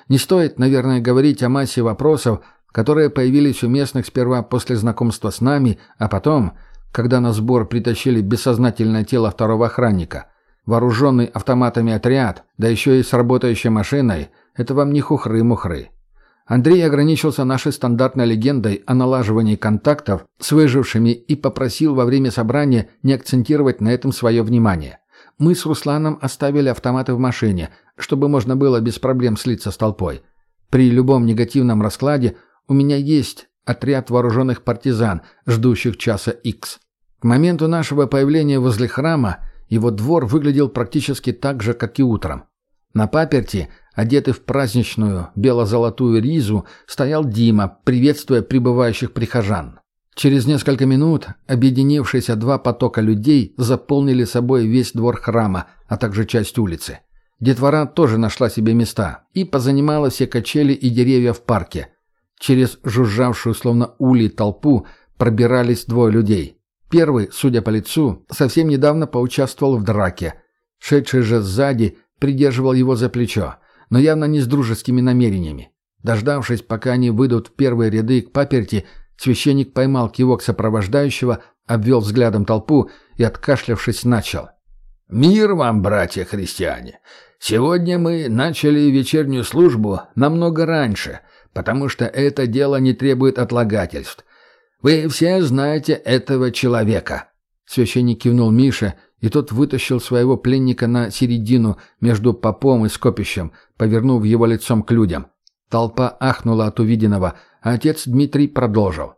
Не стоит, наверное, говорить о массе вопросов, которые появились у местных сперва после знакомства с нами, а потом, когда на сбор притащили бессознательное тело второго охранника. Вооруженный автоматами отряд, да еще и с работающей машиной, это вам не хухры-мухры. Андрей ограничился нашей стандартной легендой о налаживании контактов с выжившими и попросил во время собрания не акцентировать на этом свое внимание. Мы с Русланом оставили автоматы в машине, чтобы можно было без проблем слиться с толпой. При любом негативном раскладе у меня есть отряд вооруженных партизан, ждущих часа X. К моменту нашего появления возле храма его двор выглядел практически так же, как и утром. На паперти, одетый в праздничную бело-золотую ризу, стоял Дима, приветствуя прибывающих прихожан. Через несколько минут объединившиеся два потока людей заполнили собой весь двор храма, а также часть улицы. Детвора тоже нашла себе места и позанимала все качели и деревья в парке. Через жужжавшую словно улей толпу пробирались двое людей. Первый, судя по лицу, совсем недавно поучаствовал в драке. Шедший же сзади придерживал его за плечо, но явно не с дружескими намерениями. Дождавшись, пока они выйдут в первые ряды к паперти, Священник поймал кивок сопровождающего, обвел взглядом толпу и, откашлявшись, начал. «Мир вам, братья-христиане! Сегодня мы начали вечернюю службу намного раньше, потому что это дело не требует отлагательств. Вы все знаете этого человека». Священник кивнул Мише, и тот вытащил своего пленника на середину между попом и скопищем, повернув его лицом к людям. Толпа ахнула от увиденного, отец Дмитрий продолжил.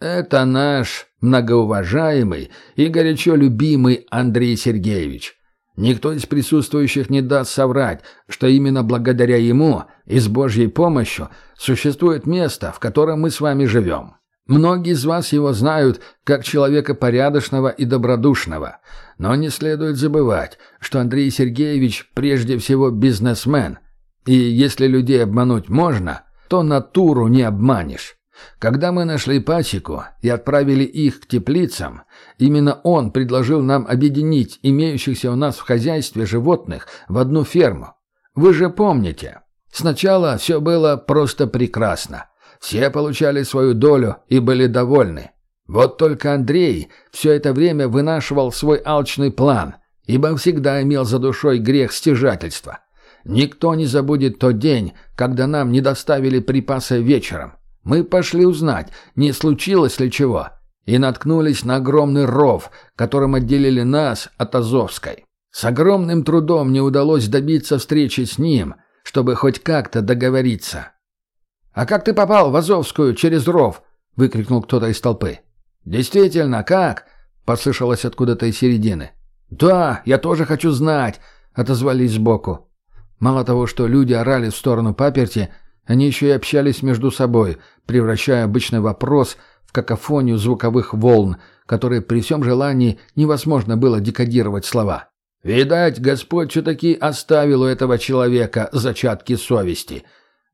«Это наш многоуважаемый и горячо любимый Андрей Сергеевич. Никто из присутствующих не даст соврать, что именно благодаря ему и с Божьей помощью существует место, в котором мы с вами живем. Многие из вас его знают как человека порядочного и добродушного, но не следует забывать, что Андрей Сергеевич прежде всего бизнесмен – и если людей обмануть можно, то натуру не обманешь. Когда мы нашли пасеку и отправили их к теплицам, именно он предложил нам объединить имеющихся у нас в хозяйстве животных в одну ферму. Вы же помните, сначала все было просто прекрасно. Все получали свою долю и были довольны. Вот только Андрей все это время вынашивал свой алчный план, ибо всегда имел за душой грех стяжательства. Никто не забудет тот день, когда нам не доставили припасы вечером. Мы пошли узнать, не случилось ли чего, и наткнулись на огромный ров, которым отделили нас от Азовской. С огромным трудом мне удалось добиться встречи с ним, чтобы хоть как-то договориться. «А как ты попал в Азовскую через ров?» — выкрикнул кто-то из толпы. «Действительно, как?» — послышалось откуда-то из середины. «Да, я тоже хочу знать», — отозвались сбоку. Мало того, что люди орали в сторону паперти, они еще и общались между собой, превращая обычный вопрос в какофонию звуковых волн, которые при всем желании невозможно было декодировать слова. «Видать, Господь все-таки оставил у этого человека зачатки совести».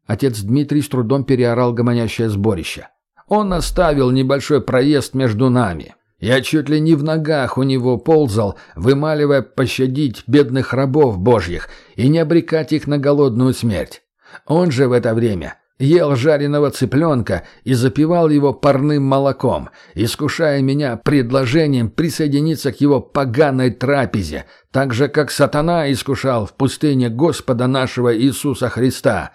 Отец Дмитрий с трудом переорал гомонящее сборище. «Он оставил небольшой проезд между нами. Я чуть ли не в ногах у него ползал, вымаливая пощадить бедных рабов божьих и не обрекать их на голодную смерть. Он же в это время ел жареного цыпленка и запивал его парным молоком, искушая меня предложением присоединиться к его поганой трапезе, так же, как сатана искушал в пустыне Господа нашего Иисуса Христа».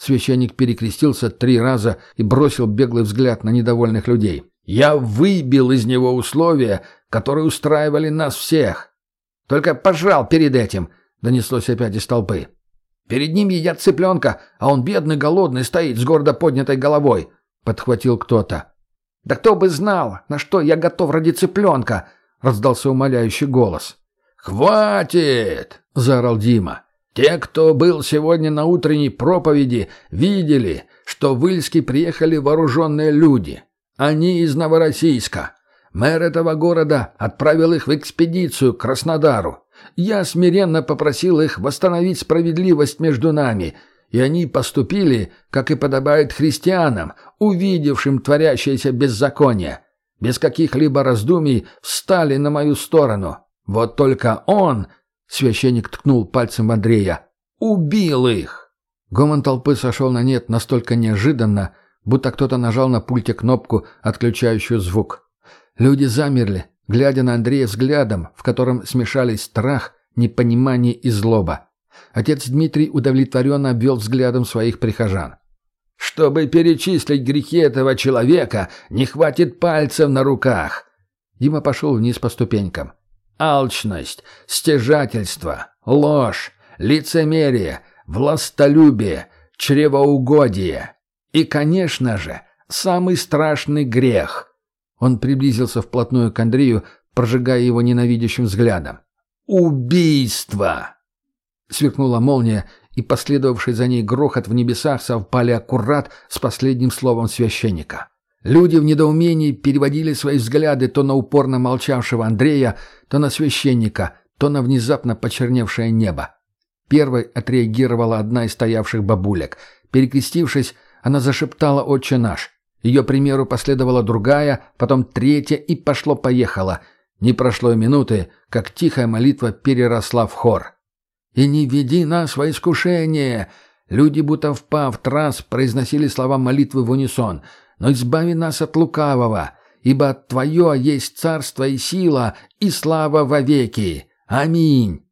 Священник перекрестился три раза и бросил беглый взгляд на недовольных людей. «Я выбил из него условия, которые устраивали нас всех. Только пожал перед этим», — донеслось опять из толпы. Перед ним едят цыпленка, а он бедный, голодный, стоит с гордо поднятой головой», — подхватил кто-то. «Да кто бы знал, на что я готов ради цыпленка!» — раздался умоляющий голос. «Хватит!» — заорал Дима. «Те, кто был сегодня на утренней проповеди, видели, что в Ильске приехали вооруженные люди. Они из Новороссийска. Мэр этого города отправил их в экспедицию к Краснодару. Я смиренно попросил их восстановить справедливость между нами, и они поступили, как и подобает христианам, увидевшим творящееся беззаконие. Без каких-либо раздумий встали на мою сторону. Вот только он, священник ткнул пальцем Андрея, убил их. Гомон толпы сошел на нет настолько неожиданно, будто кто-то нажал на пульте кнопку, отключающую звук. Люди замерли, глядя на Андрея взглядом, в котором смешались страх, непонимание и злоба. Отец Дмитрий удовлетворенно обвел взглядом своих прихожан. «Чтобы перечислить грехи этого человека, не хватит пальцев на руках!» Дима пошел вниз по ступенькам. «Алчность, стяжательство, ложь, лицемерие, властолюбие, чревоугодие. И, конечно же, самый страшный грех он приблизился вплотную к Андрею, прожигая его ненавидящим взглядом. «Убийство!» Сверкнула молния, и последовавший за ней грохот в небесах совпали аккурат с последним словом священника. Люди в недоумении переводили свои взгляды то на упорно молчавшего Андрея, то на священника, то на внезапно почерневшее небо. Первой отреагировала одна из стоявших бабулек. Перекрестившись, она зашептала «Отче наш». Ее примеру последовала другая, потом третья и пошло-поехало. Не прошло и минуты, как тихая молитва переросла в хор. «И не веди нас во искушение!» Люди, будто впав транс, произносили слова молитвы в унисон. «Но избави нас от лукавого, ибо Твое есть царство и сила, и слава вовеки. Аминь!»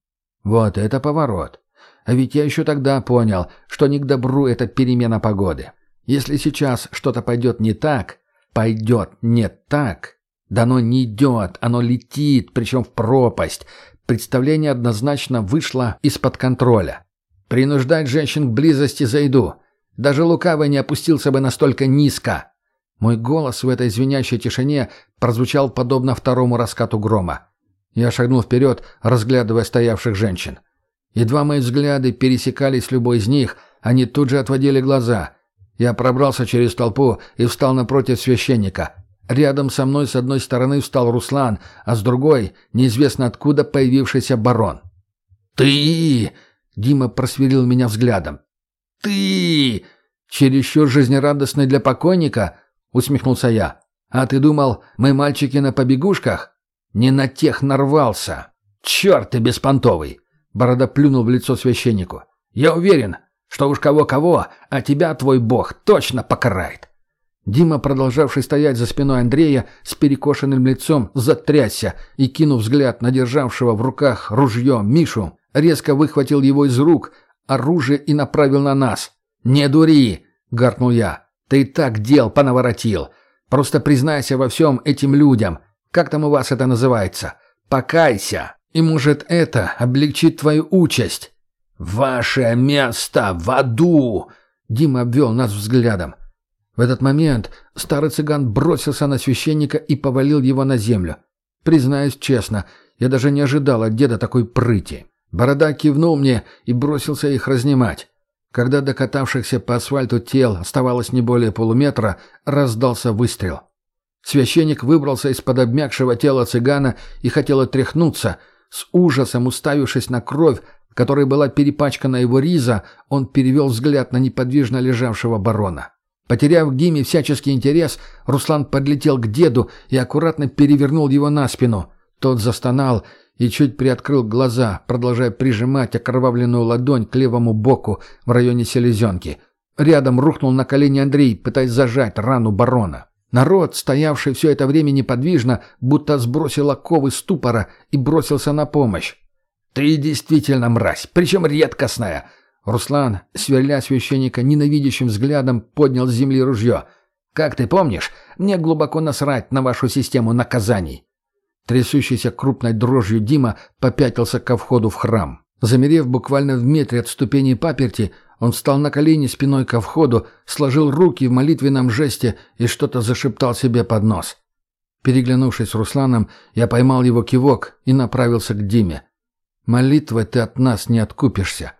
Вот это поворот. А ведь я еще тогда понял, что не к добру эта перемена погоды. Если сейчас что-то пойдет не так, пойдет не так, да оно не идет, оно летит, причем в пропасть. Представление однозначно вышло из-под контроля. Принуждать женщин к близости зайду. Даже лукавый не опустился бы настолько низко. Мой голос в этой звенящей тишине прозвучал подобно второму раскату грома. Я шагнул вперед, разглядывая стоявших женщин. Едва мои взгляды пересекались с любой из них, они тут же отводили глаза, я пробрался через толпу и встал напротив священника. Рядом со мной с одной стороны встал Руслан, а с другой — неизвестно откуда появившийся барон. «Ты!» — Дима просверлил меня взглядом. «Ты!» «Чересчур жизнерадостный для покойника?» — усмехнулся я. «А ты думал, мы мальчики на побегушках?» «Не на тех нарвался!» «Черт ты беспонтовый!» Борода плюнул в лицо священнику. «Я уверен, что уж кого-кого, а тебя твой бог точно покарает. Дима, продолжавший стоять за спиной Андрея, с перекошенным лицом, затрясся и, кинув взгляд на державшего в руках ружье Мишу, резко выхватил его из рук, оружие и направил на нас. «Не дури!» — гаркнул я. «Ты и так дел понаворотил. Просто признайся во всем этим людям. Как там у вас это называется? Покайся, и, может, это облегчит твою участь». «Ваше место в аду!» Дима обвел нас взглядом. В этот момент старый цыган бросился на священника и повалил его на землю. Признаюсь честно, я даже не ожидал от деда такой прыти. Борода кивнул мне и бросился их разнимать. Когда до катавшихся по асфальту тел оставалось не более полуметра, раздался выстрел. Священник выбрался из-под обмякшего тела цыгана и хотел отряхнуться, с ужасом уставившись на кровь, которой была перепачкана его риза, он перевел взгляд на неподвижно лежавшего барона. Потеряв к Диме всяческий интерес, Руслан подлетел к деду и аккуратно перевернул его на спину. Тот застонал и чуть приоткрыл глаза, продолжая прижимать окровавленную ладонь к левому боку в районе селезенки. Рядом рухнул на колени Андрей, пытаясь зажать рану барона. Народ, стоявший все это время неподвижно, будто сбросил оковы ступора и бросился на помощь. «Ты действительно мразь, причем редкостная!» Руслан, сверля священника ненавидящим взглядом, поднял с земли ружье. «Как ты помнишь, мне глубоко насрать на вашу систему наказаний». Трясущийся крупной дрожью Дима попятился ко входу в храм. Замерев буквально в метре от ступеней паперти, он встал на колени спиной ко входу, сложил руки в молитвенном жесте и что-то зашептал себе под нос. Переглянувшись с Русланом, я поймал его кивок и направился к Диме. «Молитвой ты от нас не откупишься».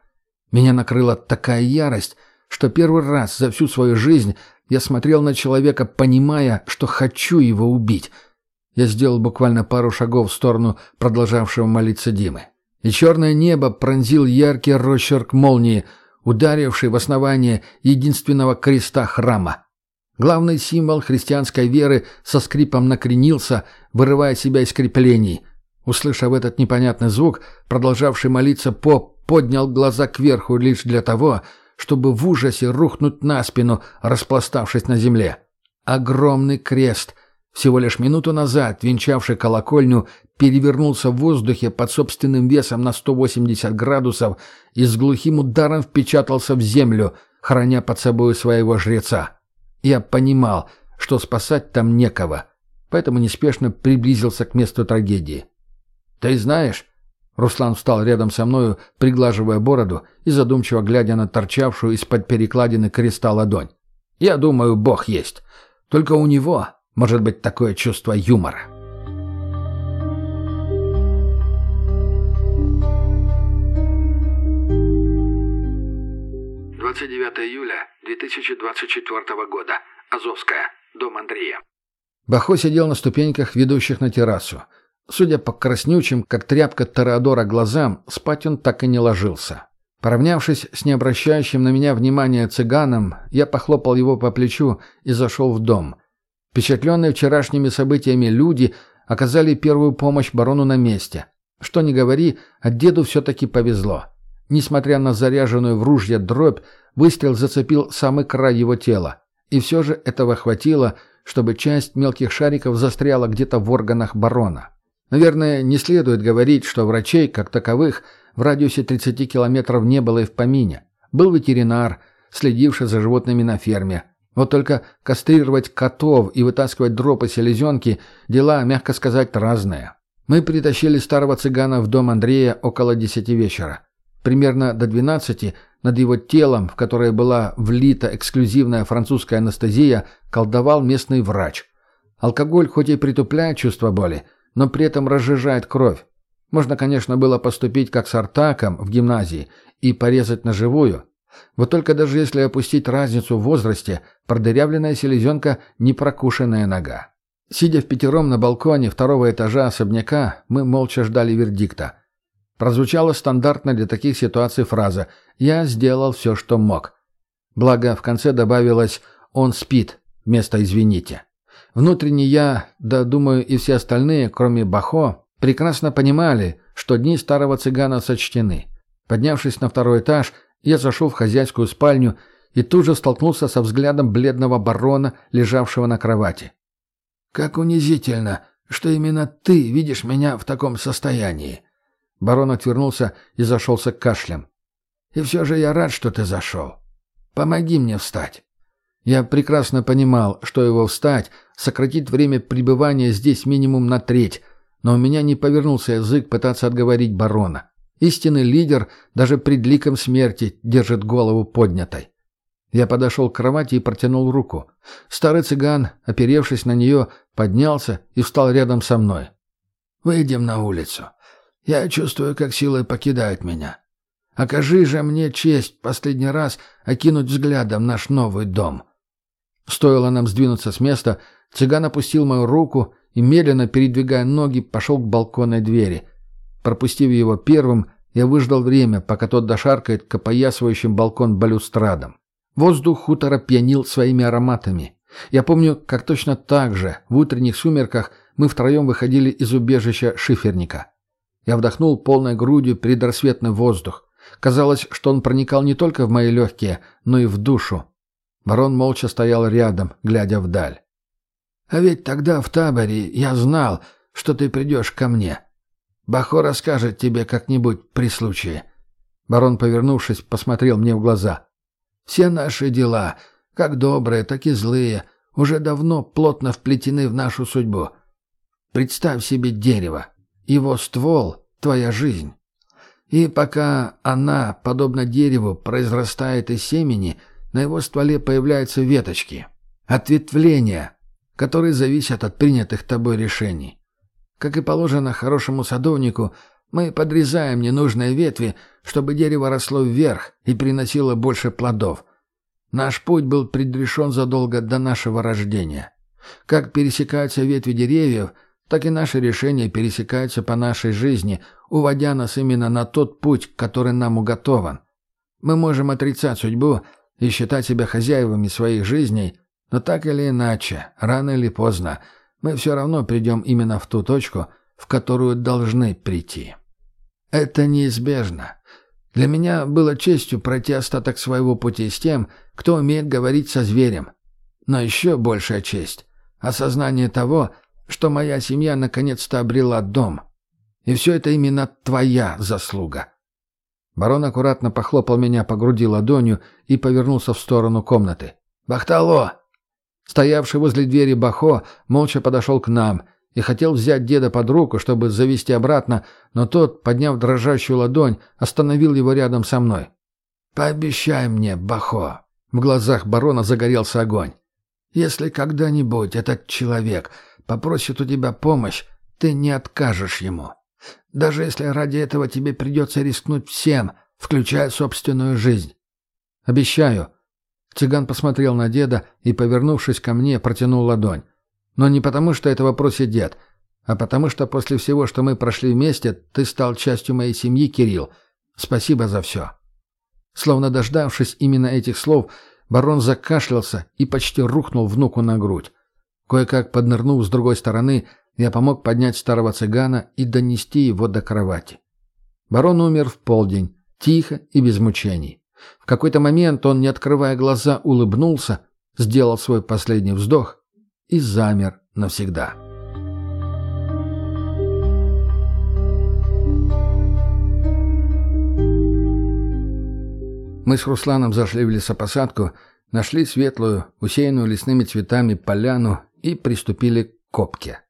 Меня накрыла такая ярость, что первый раз за всю свою жизнь я смотрел на человека, понимая, что хочу его убить. Я сделал буквально пару шагов в сторону продолжавшего молиться Димы. И черное небо пронзил яркий росчерк молнии — ударивший в основание единственного креста храма. Главный символ христианской веры со скрипом накренился, вырывая себя из креплений. Услышав этот непонятный звук, продолжавший молиться поп поднял глаза кверху лишь для того, чтобы в ужасе рухнуть на спину, распластавшись на земле. Огромный крест — всего лишь минуту назад, венчавший колокольню, перевернулся в воздухе под собственным весом на 180 градусов и с глухим ударом впечатался в землю, храня под собой своего жреца. Я понимал, что спасать там некого, поэтому неспешно приблизился к месту трагедии. «Ты знаешь...» Руслан встал рядом со мною, приглаживая бороду и задумчиво глядя на торчавшую из-под перекладины креста ладонь. «Я думаю, Бог есть. Только у него, может быть такое чувство юмора. Двадцать июля 2024 года. Азовская. Дом Андрея. Бахо сидел на ступеньках, ведущих на террасу. Судя по краснючим, как тряпка Тореадора, глазам, спать он так и не ложился. Поравнявшись с необращающим на меня внимания цыганом, я похлопал его по плечу и зашел в дом – Впечатленные вчерашними событиями люди оказали первую помощь барону на месте. Что ни говори, а деду все-таки повезло. Несмотря на заряженную в ружье дробь, выстрел зацепил самый край его тела. И все же этого хватило, чтобы часть мелких шариков застряла где-то в органах барона. Наверное, не следует говорить, что врачей, как таковых, в радиусе 30 километров не было и в помине. Был ветеринар, следивший за животными на ферме, вот только кастрировать котов и вытаскивать дропы селезенки – дела, мягко сказать, разные. Мы притащили старого цыгана в дом Андрея около десяти вечера. Примерно до двенадцати над его телом, в которое была влита эксклюзивная французская анестезия, колдовал местный врач. Алкоголь хоть и притупляет чувство боли, но при этом разжижает кровь. Можно, конечно, было поступить как с Артаком в гимназии и порезать на живую, вот только даже если опустить разницу в возрасте, продырявленная селезенка – не прокушенная нога. Сидя в пятером на балконе второго этажа особняка, мы молча ждали вердикта. Прозвучала стандартная для таких ситуаций фраза «Я сделал все, что мог». Благо, в конце добавилось «Он спит» вместо «Извините». Внутренне я, да, думаю, и все остальные, кроме Бахо, прекрасно понимали, что дни старого цыгана сочтены. Поднявшись на второй этаж – я зашел в хозяйскую спальню и тут же столкнулся со взглядом бледного барона, лежавшего на кровати. «Как унизительно, что именно ты видишь меня в таком состоянии!» Барон отвернулся и зашелся кашлем. «И все же я рад, что ты зашел. Помоги мне встать». Я прекрасно понимал, что его встать сократит время пребывания здесь минимум на треть, но у меня не повернулся язык пытаться отговорить барона. Истинный лидер даже пред ликом смерти держит голову поднятой. Я подошел к кровати и протянул руку. Старый цыган, оперевшись на нее, поднялся и встал рядом со мной. «Выйдем на улицу. Я чувствую, как силы покидают меня. Окажи же мне честь последний раз окинуть взглядом наш новый дом». Стоило нам сдвинуться с места, цыган опустил мою руку и, медленно передвигая ноги, пошел к балконной двери — Пропустив его первым, я выждал время, пока тот дошаркает к опоясывающим балкон балюстрадам. Воздух хутора пьянил своими ароматами. Я помню, как точно так же, в утренних сумерках, мы втроем выходили из убежища шиферника. Я вдохнул полной грудью предрассветный воздух. Казалось, что он проникал не только в мои легкие, но и в душу. Барон молча стоял рядом, глядя вдаль. «А ведь тогда в таборе я знал, что ты придешь ко мне. Бахо расскажет тебе как-нибудь при случае». Барон, повернувшись, посмотрел мне в глаза. «Все наши дела, как добрые, так и злые, уже давно плотно вплетены в нашу судьбу. Представь себе дерево. Его ствол — твоя жизнь. И пока она, подобно дереву, произрастает из семени, на его стволе появляются веточки, ответвления, которые зависят от принятых тобой решений. Как и положено хорошему садовнику, мы подрезаем ненужные ветви, чтобы дерево росло вверх и приносило больше плодов. Наш путь был предрешен задолго до нашего рождения. Как пересекаются ветви деревьев, так и наши решения пересекаются по нашей жизни, уводя нас именно на тот путь, который нам уготован. Мы можем отрицать судьбу и считать себя хозяевами своих жизней, но так или иначе, рано или поздно, мы все равно придем именно в ту точку, в которую должны прийти. Это неизбежно. Для меня было честью пройти остаток своего пути с тем, кто умеет говорить со зверем. Но еще большая честь — осознание того, что моя семья наконец-то обрела дом. И все это именно твоя заслуга. Барон аккуратно похлопал меня по груди ладонью и повернулся в сторону комнаты. «Бахтало!» Стоявший возле двери Бахо молча подошел к нам — и хотел взять деда под руку, чтобы завести обратно, но тот, подняв дрожащую ладонь, остановил его рядом со мной. «Пообещай мне, Бахо!» В глазах барона загорелся огонь. «Если когда-нибудь этот человек попросит у тебя помощь, ты не откажешь ему. Даже если ради этого тебе придется рискнуть всем, включая собственную жизнь». «Обещаю». Цыган посмотрел на деда и, повернувшись ко мне, протянул ладонь. Но не потому, что этого просит дед, а потому что после всего, что мы прошли вместе, ты стал частью моей семьи, Кирилл. Спасибо за все». Словно дождавшись именно этих слов, барон закашлялся и почти рухнул внуку на грудь. Кое-как поднырнув с другой стороны, я помог поднять старого цыгана и донести его до кровати. Барон умер в полдень, тихо и без мучений. В какой-то момент он, не открывая глаза, улыбнулся, сделал свой последний вздох и замер навсегда. Мы с Русланом зашли в лесопосадку, нашли светлую, усеянную лесными цветами поляну и приступили к копке.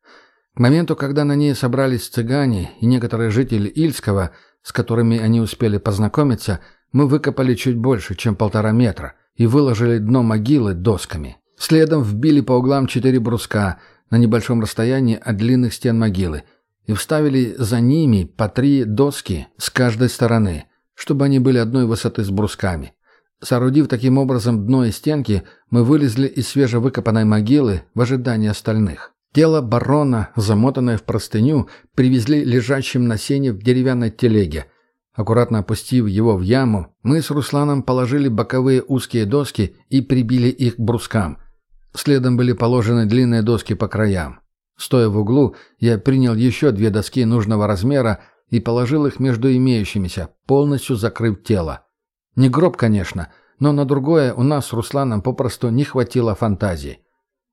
К моменту, когда на ней собрались цыгане и некоторые жители Ильского, с которыми они успели познакомиться, мы выкопали чуть больше, чем полтора метра, и выложили дно могилы досками. Следом вбили по углам четыре бруска на небольшом расстоянии от длинных стен могилы и вставили за ними по три доски с каждой стороны, чтобы они были одной высоты с брусками. Соорудив таким образом дно и стенки, мы вылезли из свежевыкопанной могилы в ожидании остальных. Тело барона, замотанное в простыню, привезли лежащим на сене в деревянной телеге – Аккуратно опустив его в яму, мы с Русланом положили боковые узкие доски и прибили их к брускам. Следом были положены длинные доски по краям. Стоя в углу, я принял еще две доски нужного размера и положил их между имеющимися, полностью закрыв тело. Не гроб, конечно, но на другое у нас с Русланом попросту не хватило фантазии.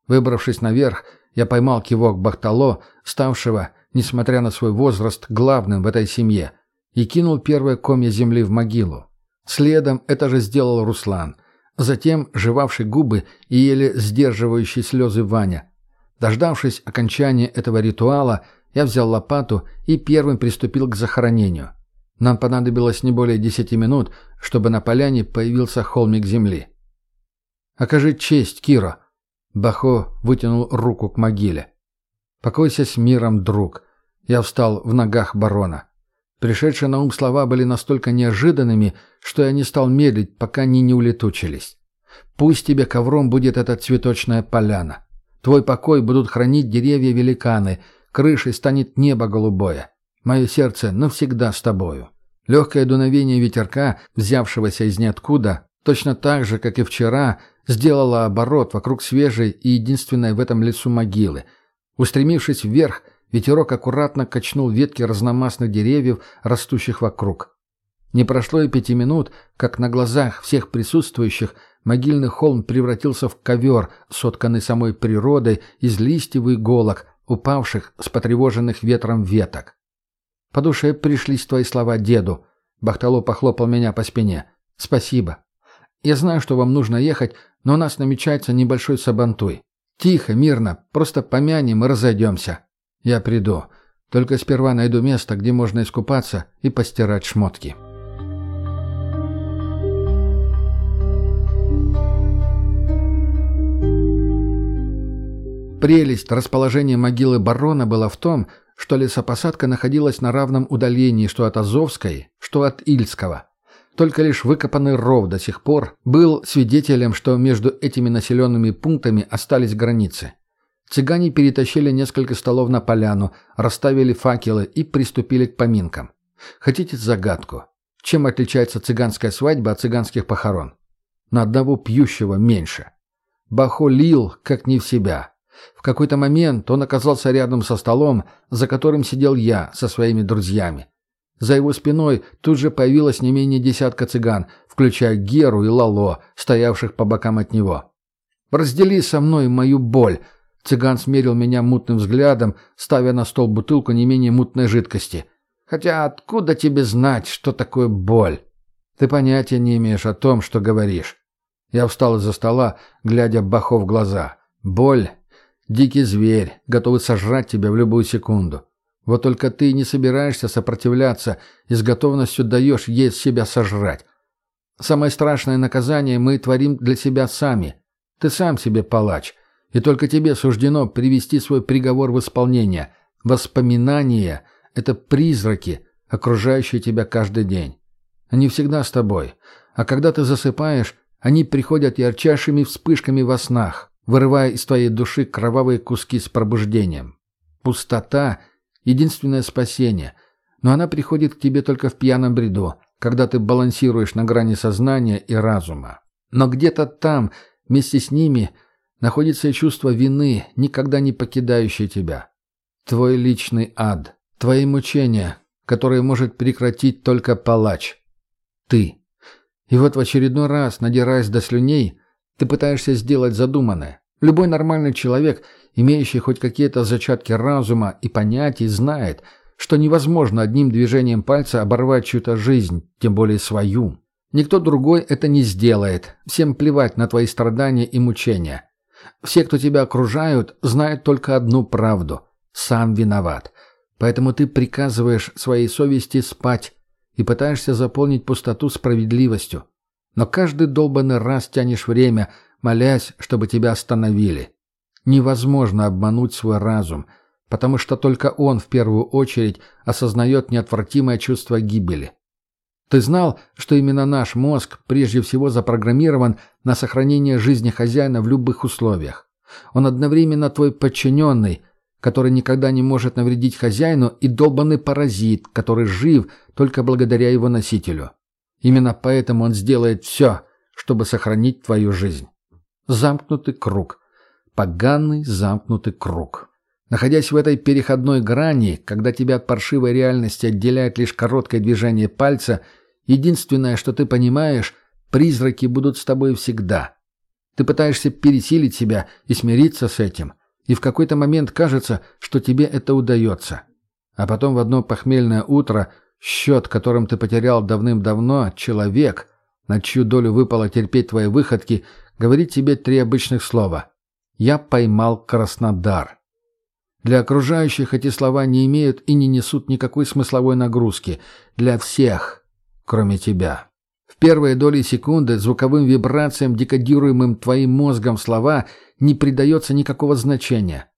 Выбравшись наверх, я поймал кивок Бахтало, ставшего, несмотря на свой возраст, главным в этой семье, и кинул первое комья земли в могилу. Следом это же сделал Руслан. Затем жевавший губы и еле сдерживающий слезы Ваня. Дождавшись окончания этого ритуала, я взял лопату и первым приступил к захоронению. Нам понадобилось не более десяти минут, чтобы на поляне появился холмик земли. «Окажи честь, Кира!» Бахо вытянул руку к могиле. «Покойся с миром, друг!» Я встал в ногах барона. Пришедшие на ум слова были настолько неожиданными, что я не стал медлить, пока они не улетучились. «Пусть тебе ковром будет эта цветочная поляна. Твой покой будут хранить деревья-великаны, крышей станет небо голубое. Мое сердце навсегда с тобою». Легкое дуновение ветерка, взявшегося из ниоткуда, точно так же, как и вчера, сделало оборот вокруг свежей и единственной в этом лесу могилы. Устремившись вверх, Ветерок аккуратно качнул ветки разномастных деревьев, растущих вокруг. Не прошло и пяти минут, как на глазах всех присутствующих могильный холм превратился в ковер, сотканный самой природой из листьев и иголок, упавших с потревоженных ветром веток. «По душе пришлись твои слова деду», — Бахтало похлопал меня по спине. «Спасибо. Я знаю, что вам нужно ехать, но у нас намечается небольшой сабантуй. Тихо, мирно, просто помянем и разойдемся. Я приду. Только сперва найду место, где можно искупаться и постирать шмотки». Прелесть расположения могилы барона была в том, что лесопосадка находилась на равном удалении что от Азовской, что от Ильского. Только лишь выкопанный ров до сих пор был свидетелем, что между этими населенными пунктами остались границы. Цыгане перетащили несколько столов на поляну, расставили факелы и приступили к поминкам. Хотите загадку? Чем отличается цыганская свадьба от цыганских похорон? На одного пьющего меньше. Бахо лил, как не в себя. В какой-то момент он оказался рядом со столом, за которым сидел я со своими друзьями. За его спиной тут же появилось не менее десятка цыган, включая Геру и Лало, стоявших по бокам от него. «Раздели со мной мою боль!» Цыган смерил меня мутным взглядом, ставя на стол бутылку не менее мутной жидкости. «Хотя откуда тебе знать, что такое боль?» «Ты понятия не имеешь о том, что говоришь». Я встал из-за стола, глядя Бахо в глаза. «Боль Дикий зверь, готовый сожрать тебя в любую секунду. Вот только ты не собираешься сопротивляться и с готовностью даешь ей себя сожрать. Самое страшное наказание мы творим для себя сами. Ты сам себе палач, и только тебе суждено привести свой приговор в исполнение. Воспоминания — это призраки, окружающие тебя каждый день. Они всегда с тобой, а когда ты засыпаешь, они приходят ярчайшими вспышками во снах, вырывая из твоей души кровавые куски с пробуждением. Пустота — единственное спасение, но она приходит к тебе только в пьяном бреду, когда ты балансируешь на грани сознания и разума. Но где-то там, вместе с ними, находится и чувство вины, никогда не покидающее тебя. Твой личный ад, твои мучения, которые может прекратить только палач. Ты. И вот в очередной раз, надираясь до слюней, ты пытаешься сделать задуманное. Любой нормальный человек, имеющий хоть какие-то зачатки разума и понятий, знает, что невозможно одним движением пальца оборвать чью-то жизнь, тем более свою. Никто другой это не сделает. Всем плевать на твои страдания и мучения. Все, кто тебя окружают, знают только одну правду. Сам виноват. Поэтому ты приказываешь своей совести спать и пытаешься заполнить пустоту справедливостью. Но каждый долбанный раз тянешь время, молясь, чтобы тебя остановили. Невозможно обмануть свой разум, потому что только он в первую очередь осознает неотвратимое чувство гибели. Ты знал, что именно наш мозг прежде всего запрограммирован на сохранение жизни хозяина в любых условиях. Он одновременно твой подчиненный, который никогда не может навредить хозяину, и долбанный паразит, который жив только благодаря его носителю. Именно поэтому он сделает все, чтобы сохранить твою жизнь. Замкнутый круг. Поганый замкнутый круг. Находясь в этой переходной грани, когда тебя от паршивой реальности отделяет лишь короткое движение пальца, единственное, что ты понимаешь, призраки будут с тобой всегда. Ты пытаешься пересилить себя и смириться с этим, и в какой-то момент кажется, что тебе это удается. А потом в одно похмельное утро – Счет, которым ты потерял давным-давно, человек, на чью долю выпало терпеть твои выходки, говорит тебе три обычных слова. «Я поймал Краснодар». Для окружающих эти слова не имеют и не несут никакой смысловой нагрузки. Для всех, кроме тебя. В первые доли секунды звуковым вибрациям, декодируемым твоим мозгом слова, не придается никакого значения.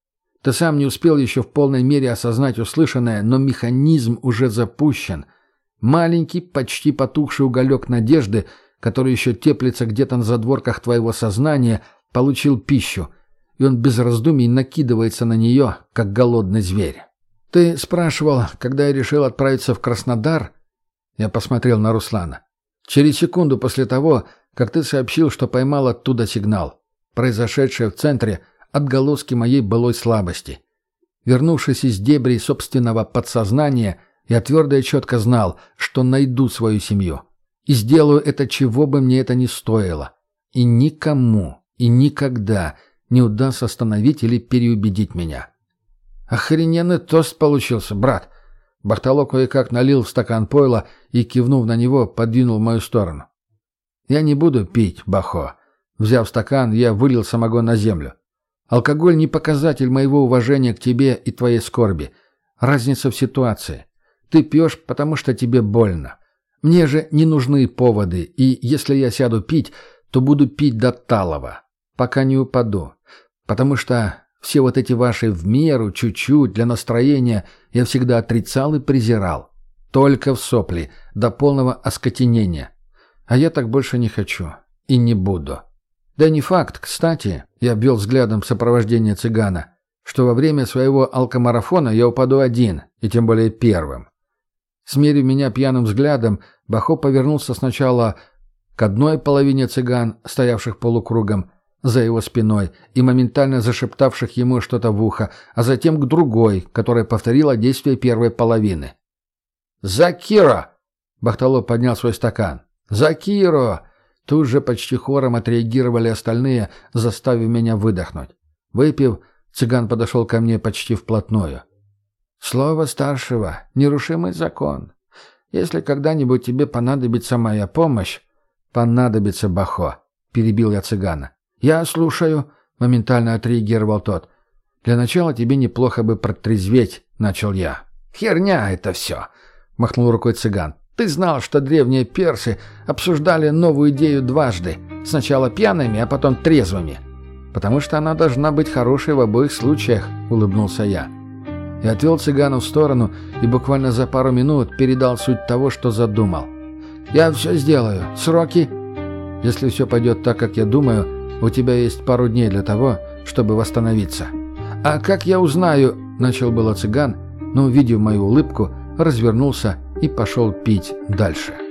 Ты сам не успел еще в полной мере осознать услышанное, но механизм уже запущен. Маленький, почти потухший уголек надежды, который еще теплится где-то на задворках твоего сознания, получил пищу, и он без раздумий накидывается на нее, как голодный зверь. «Ты спрашивал, когда я решил отправиться в Краснодар?» Я посмотрел на Руслана. «Через секунду после того, как ты сообщил, что поймал оттуда сигнал. Произошедшее в центре — отголоски моей былой слабости. Вернувшись из дебрей собственного подсознания, Я твердо и четко знал, что найду свою семью. И сделаю это, чего бы мне это ни стоило. И никому, и никогда не удастся остановить или переубедить меня. Охрененный тост получился, брат. Бартоло кое-как налил в стакан пойла и, кивнув на него, подвинул в мою сторону. Я не буду пить, Бахо. Взяв стакан, я вылил самогон на землю. Алкоголь не показатель моего уважения к тебе и твоей скорби. Разница в ситуации. Ты пьешь, потому что тебе больно. Мне же не нужны поводы, и если я сяду пить, то буду пить до талого, пока не упаду. Потому что все вот эти ваши в меру, чуть-чуть, для настроения я всегда отрицал и презирал. Только в сопли, до полного оскотенения. А я так больше не хочу. И не буду. Да не факт, кстати, я обвел взглядом сопровождение цыгана, что во время своего алкомарафона я упаду один, и тем более первым. Смерив меня пьяным взглядом, Бахо повернулся сначала к одной половине цыган, стоявших полукругом, за его спиной и моментально зашептавших ему что-то в ухо, а затем к другой, которая повторила действие первой половины. «Закира!» — Бахтало поднял свой стакан. «Закиро!» Тут же почти хором отреагировали остальные, заставив меня выдохнуть. Выпив, цыган подошел ко мне почти вплотную. «Слово старшего — нерушимый закон. Если когда-нибудь тебе понадобится моя помощь...» «Понадобится, Бахо», — перебил я цыгана. «Я слушаю», — моментально отреагировал тот. «Для начала тебе неплохо бы протрезветь», — начал я. «Херня это все», — махнул рукой цыган. Ты знал, что древние персы обсуждали новую идею дважды, сначала пьяными, а потом трезвыми. Потому что она должна быть хорошей в обоих случаях, улыбнулся я. И отвел цыгану в сторону и буквально за пару минут передал суть того, что задумал. «Я все сделаю. Сроки?» «Если все пойдет так, как я думаю, у тебя есть пару дней для того, чтобы восстановиться». «А как я узнаю?» — начал было цыган, но, увидев мою улыбку, развернулся и пошел пить дальше.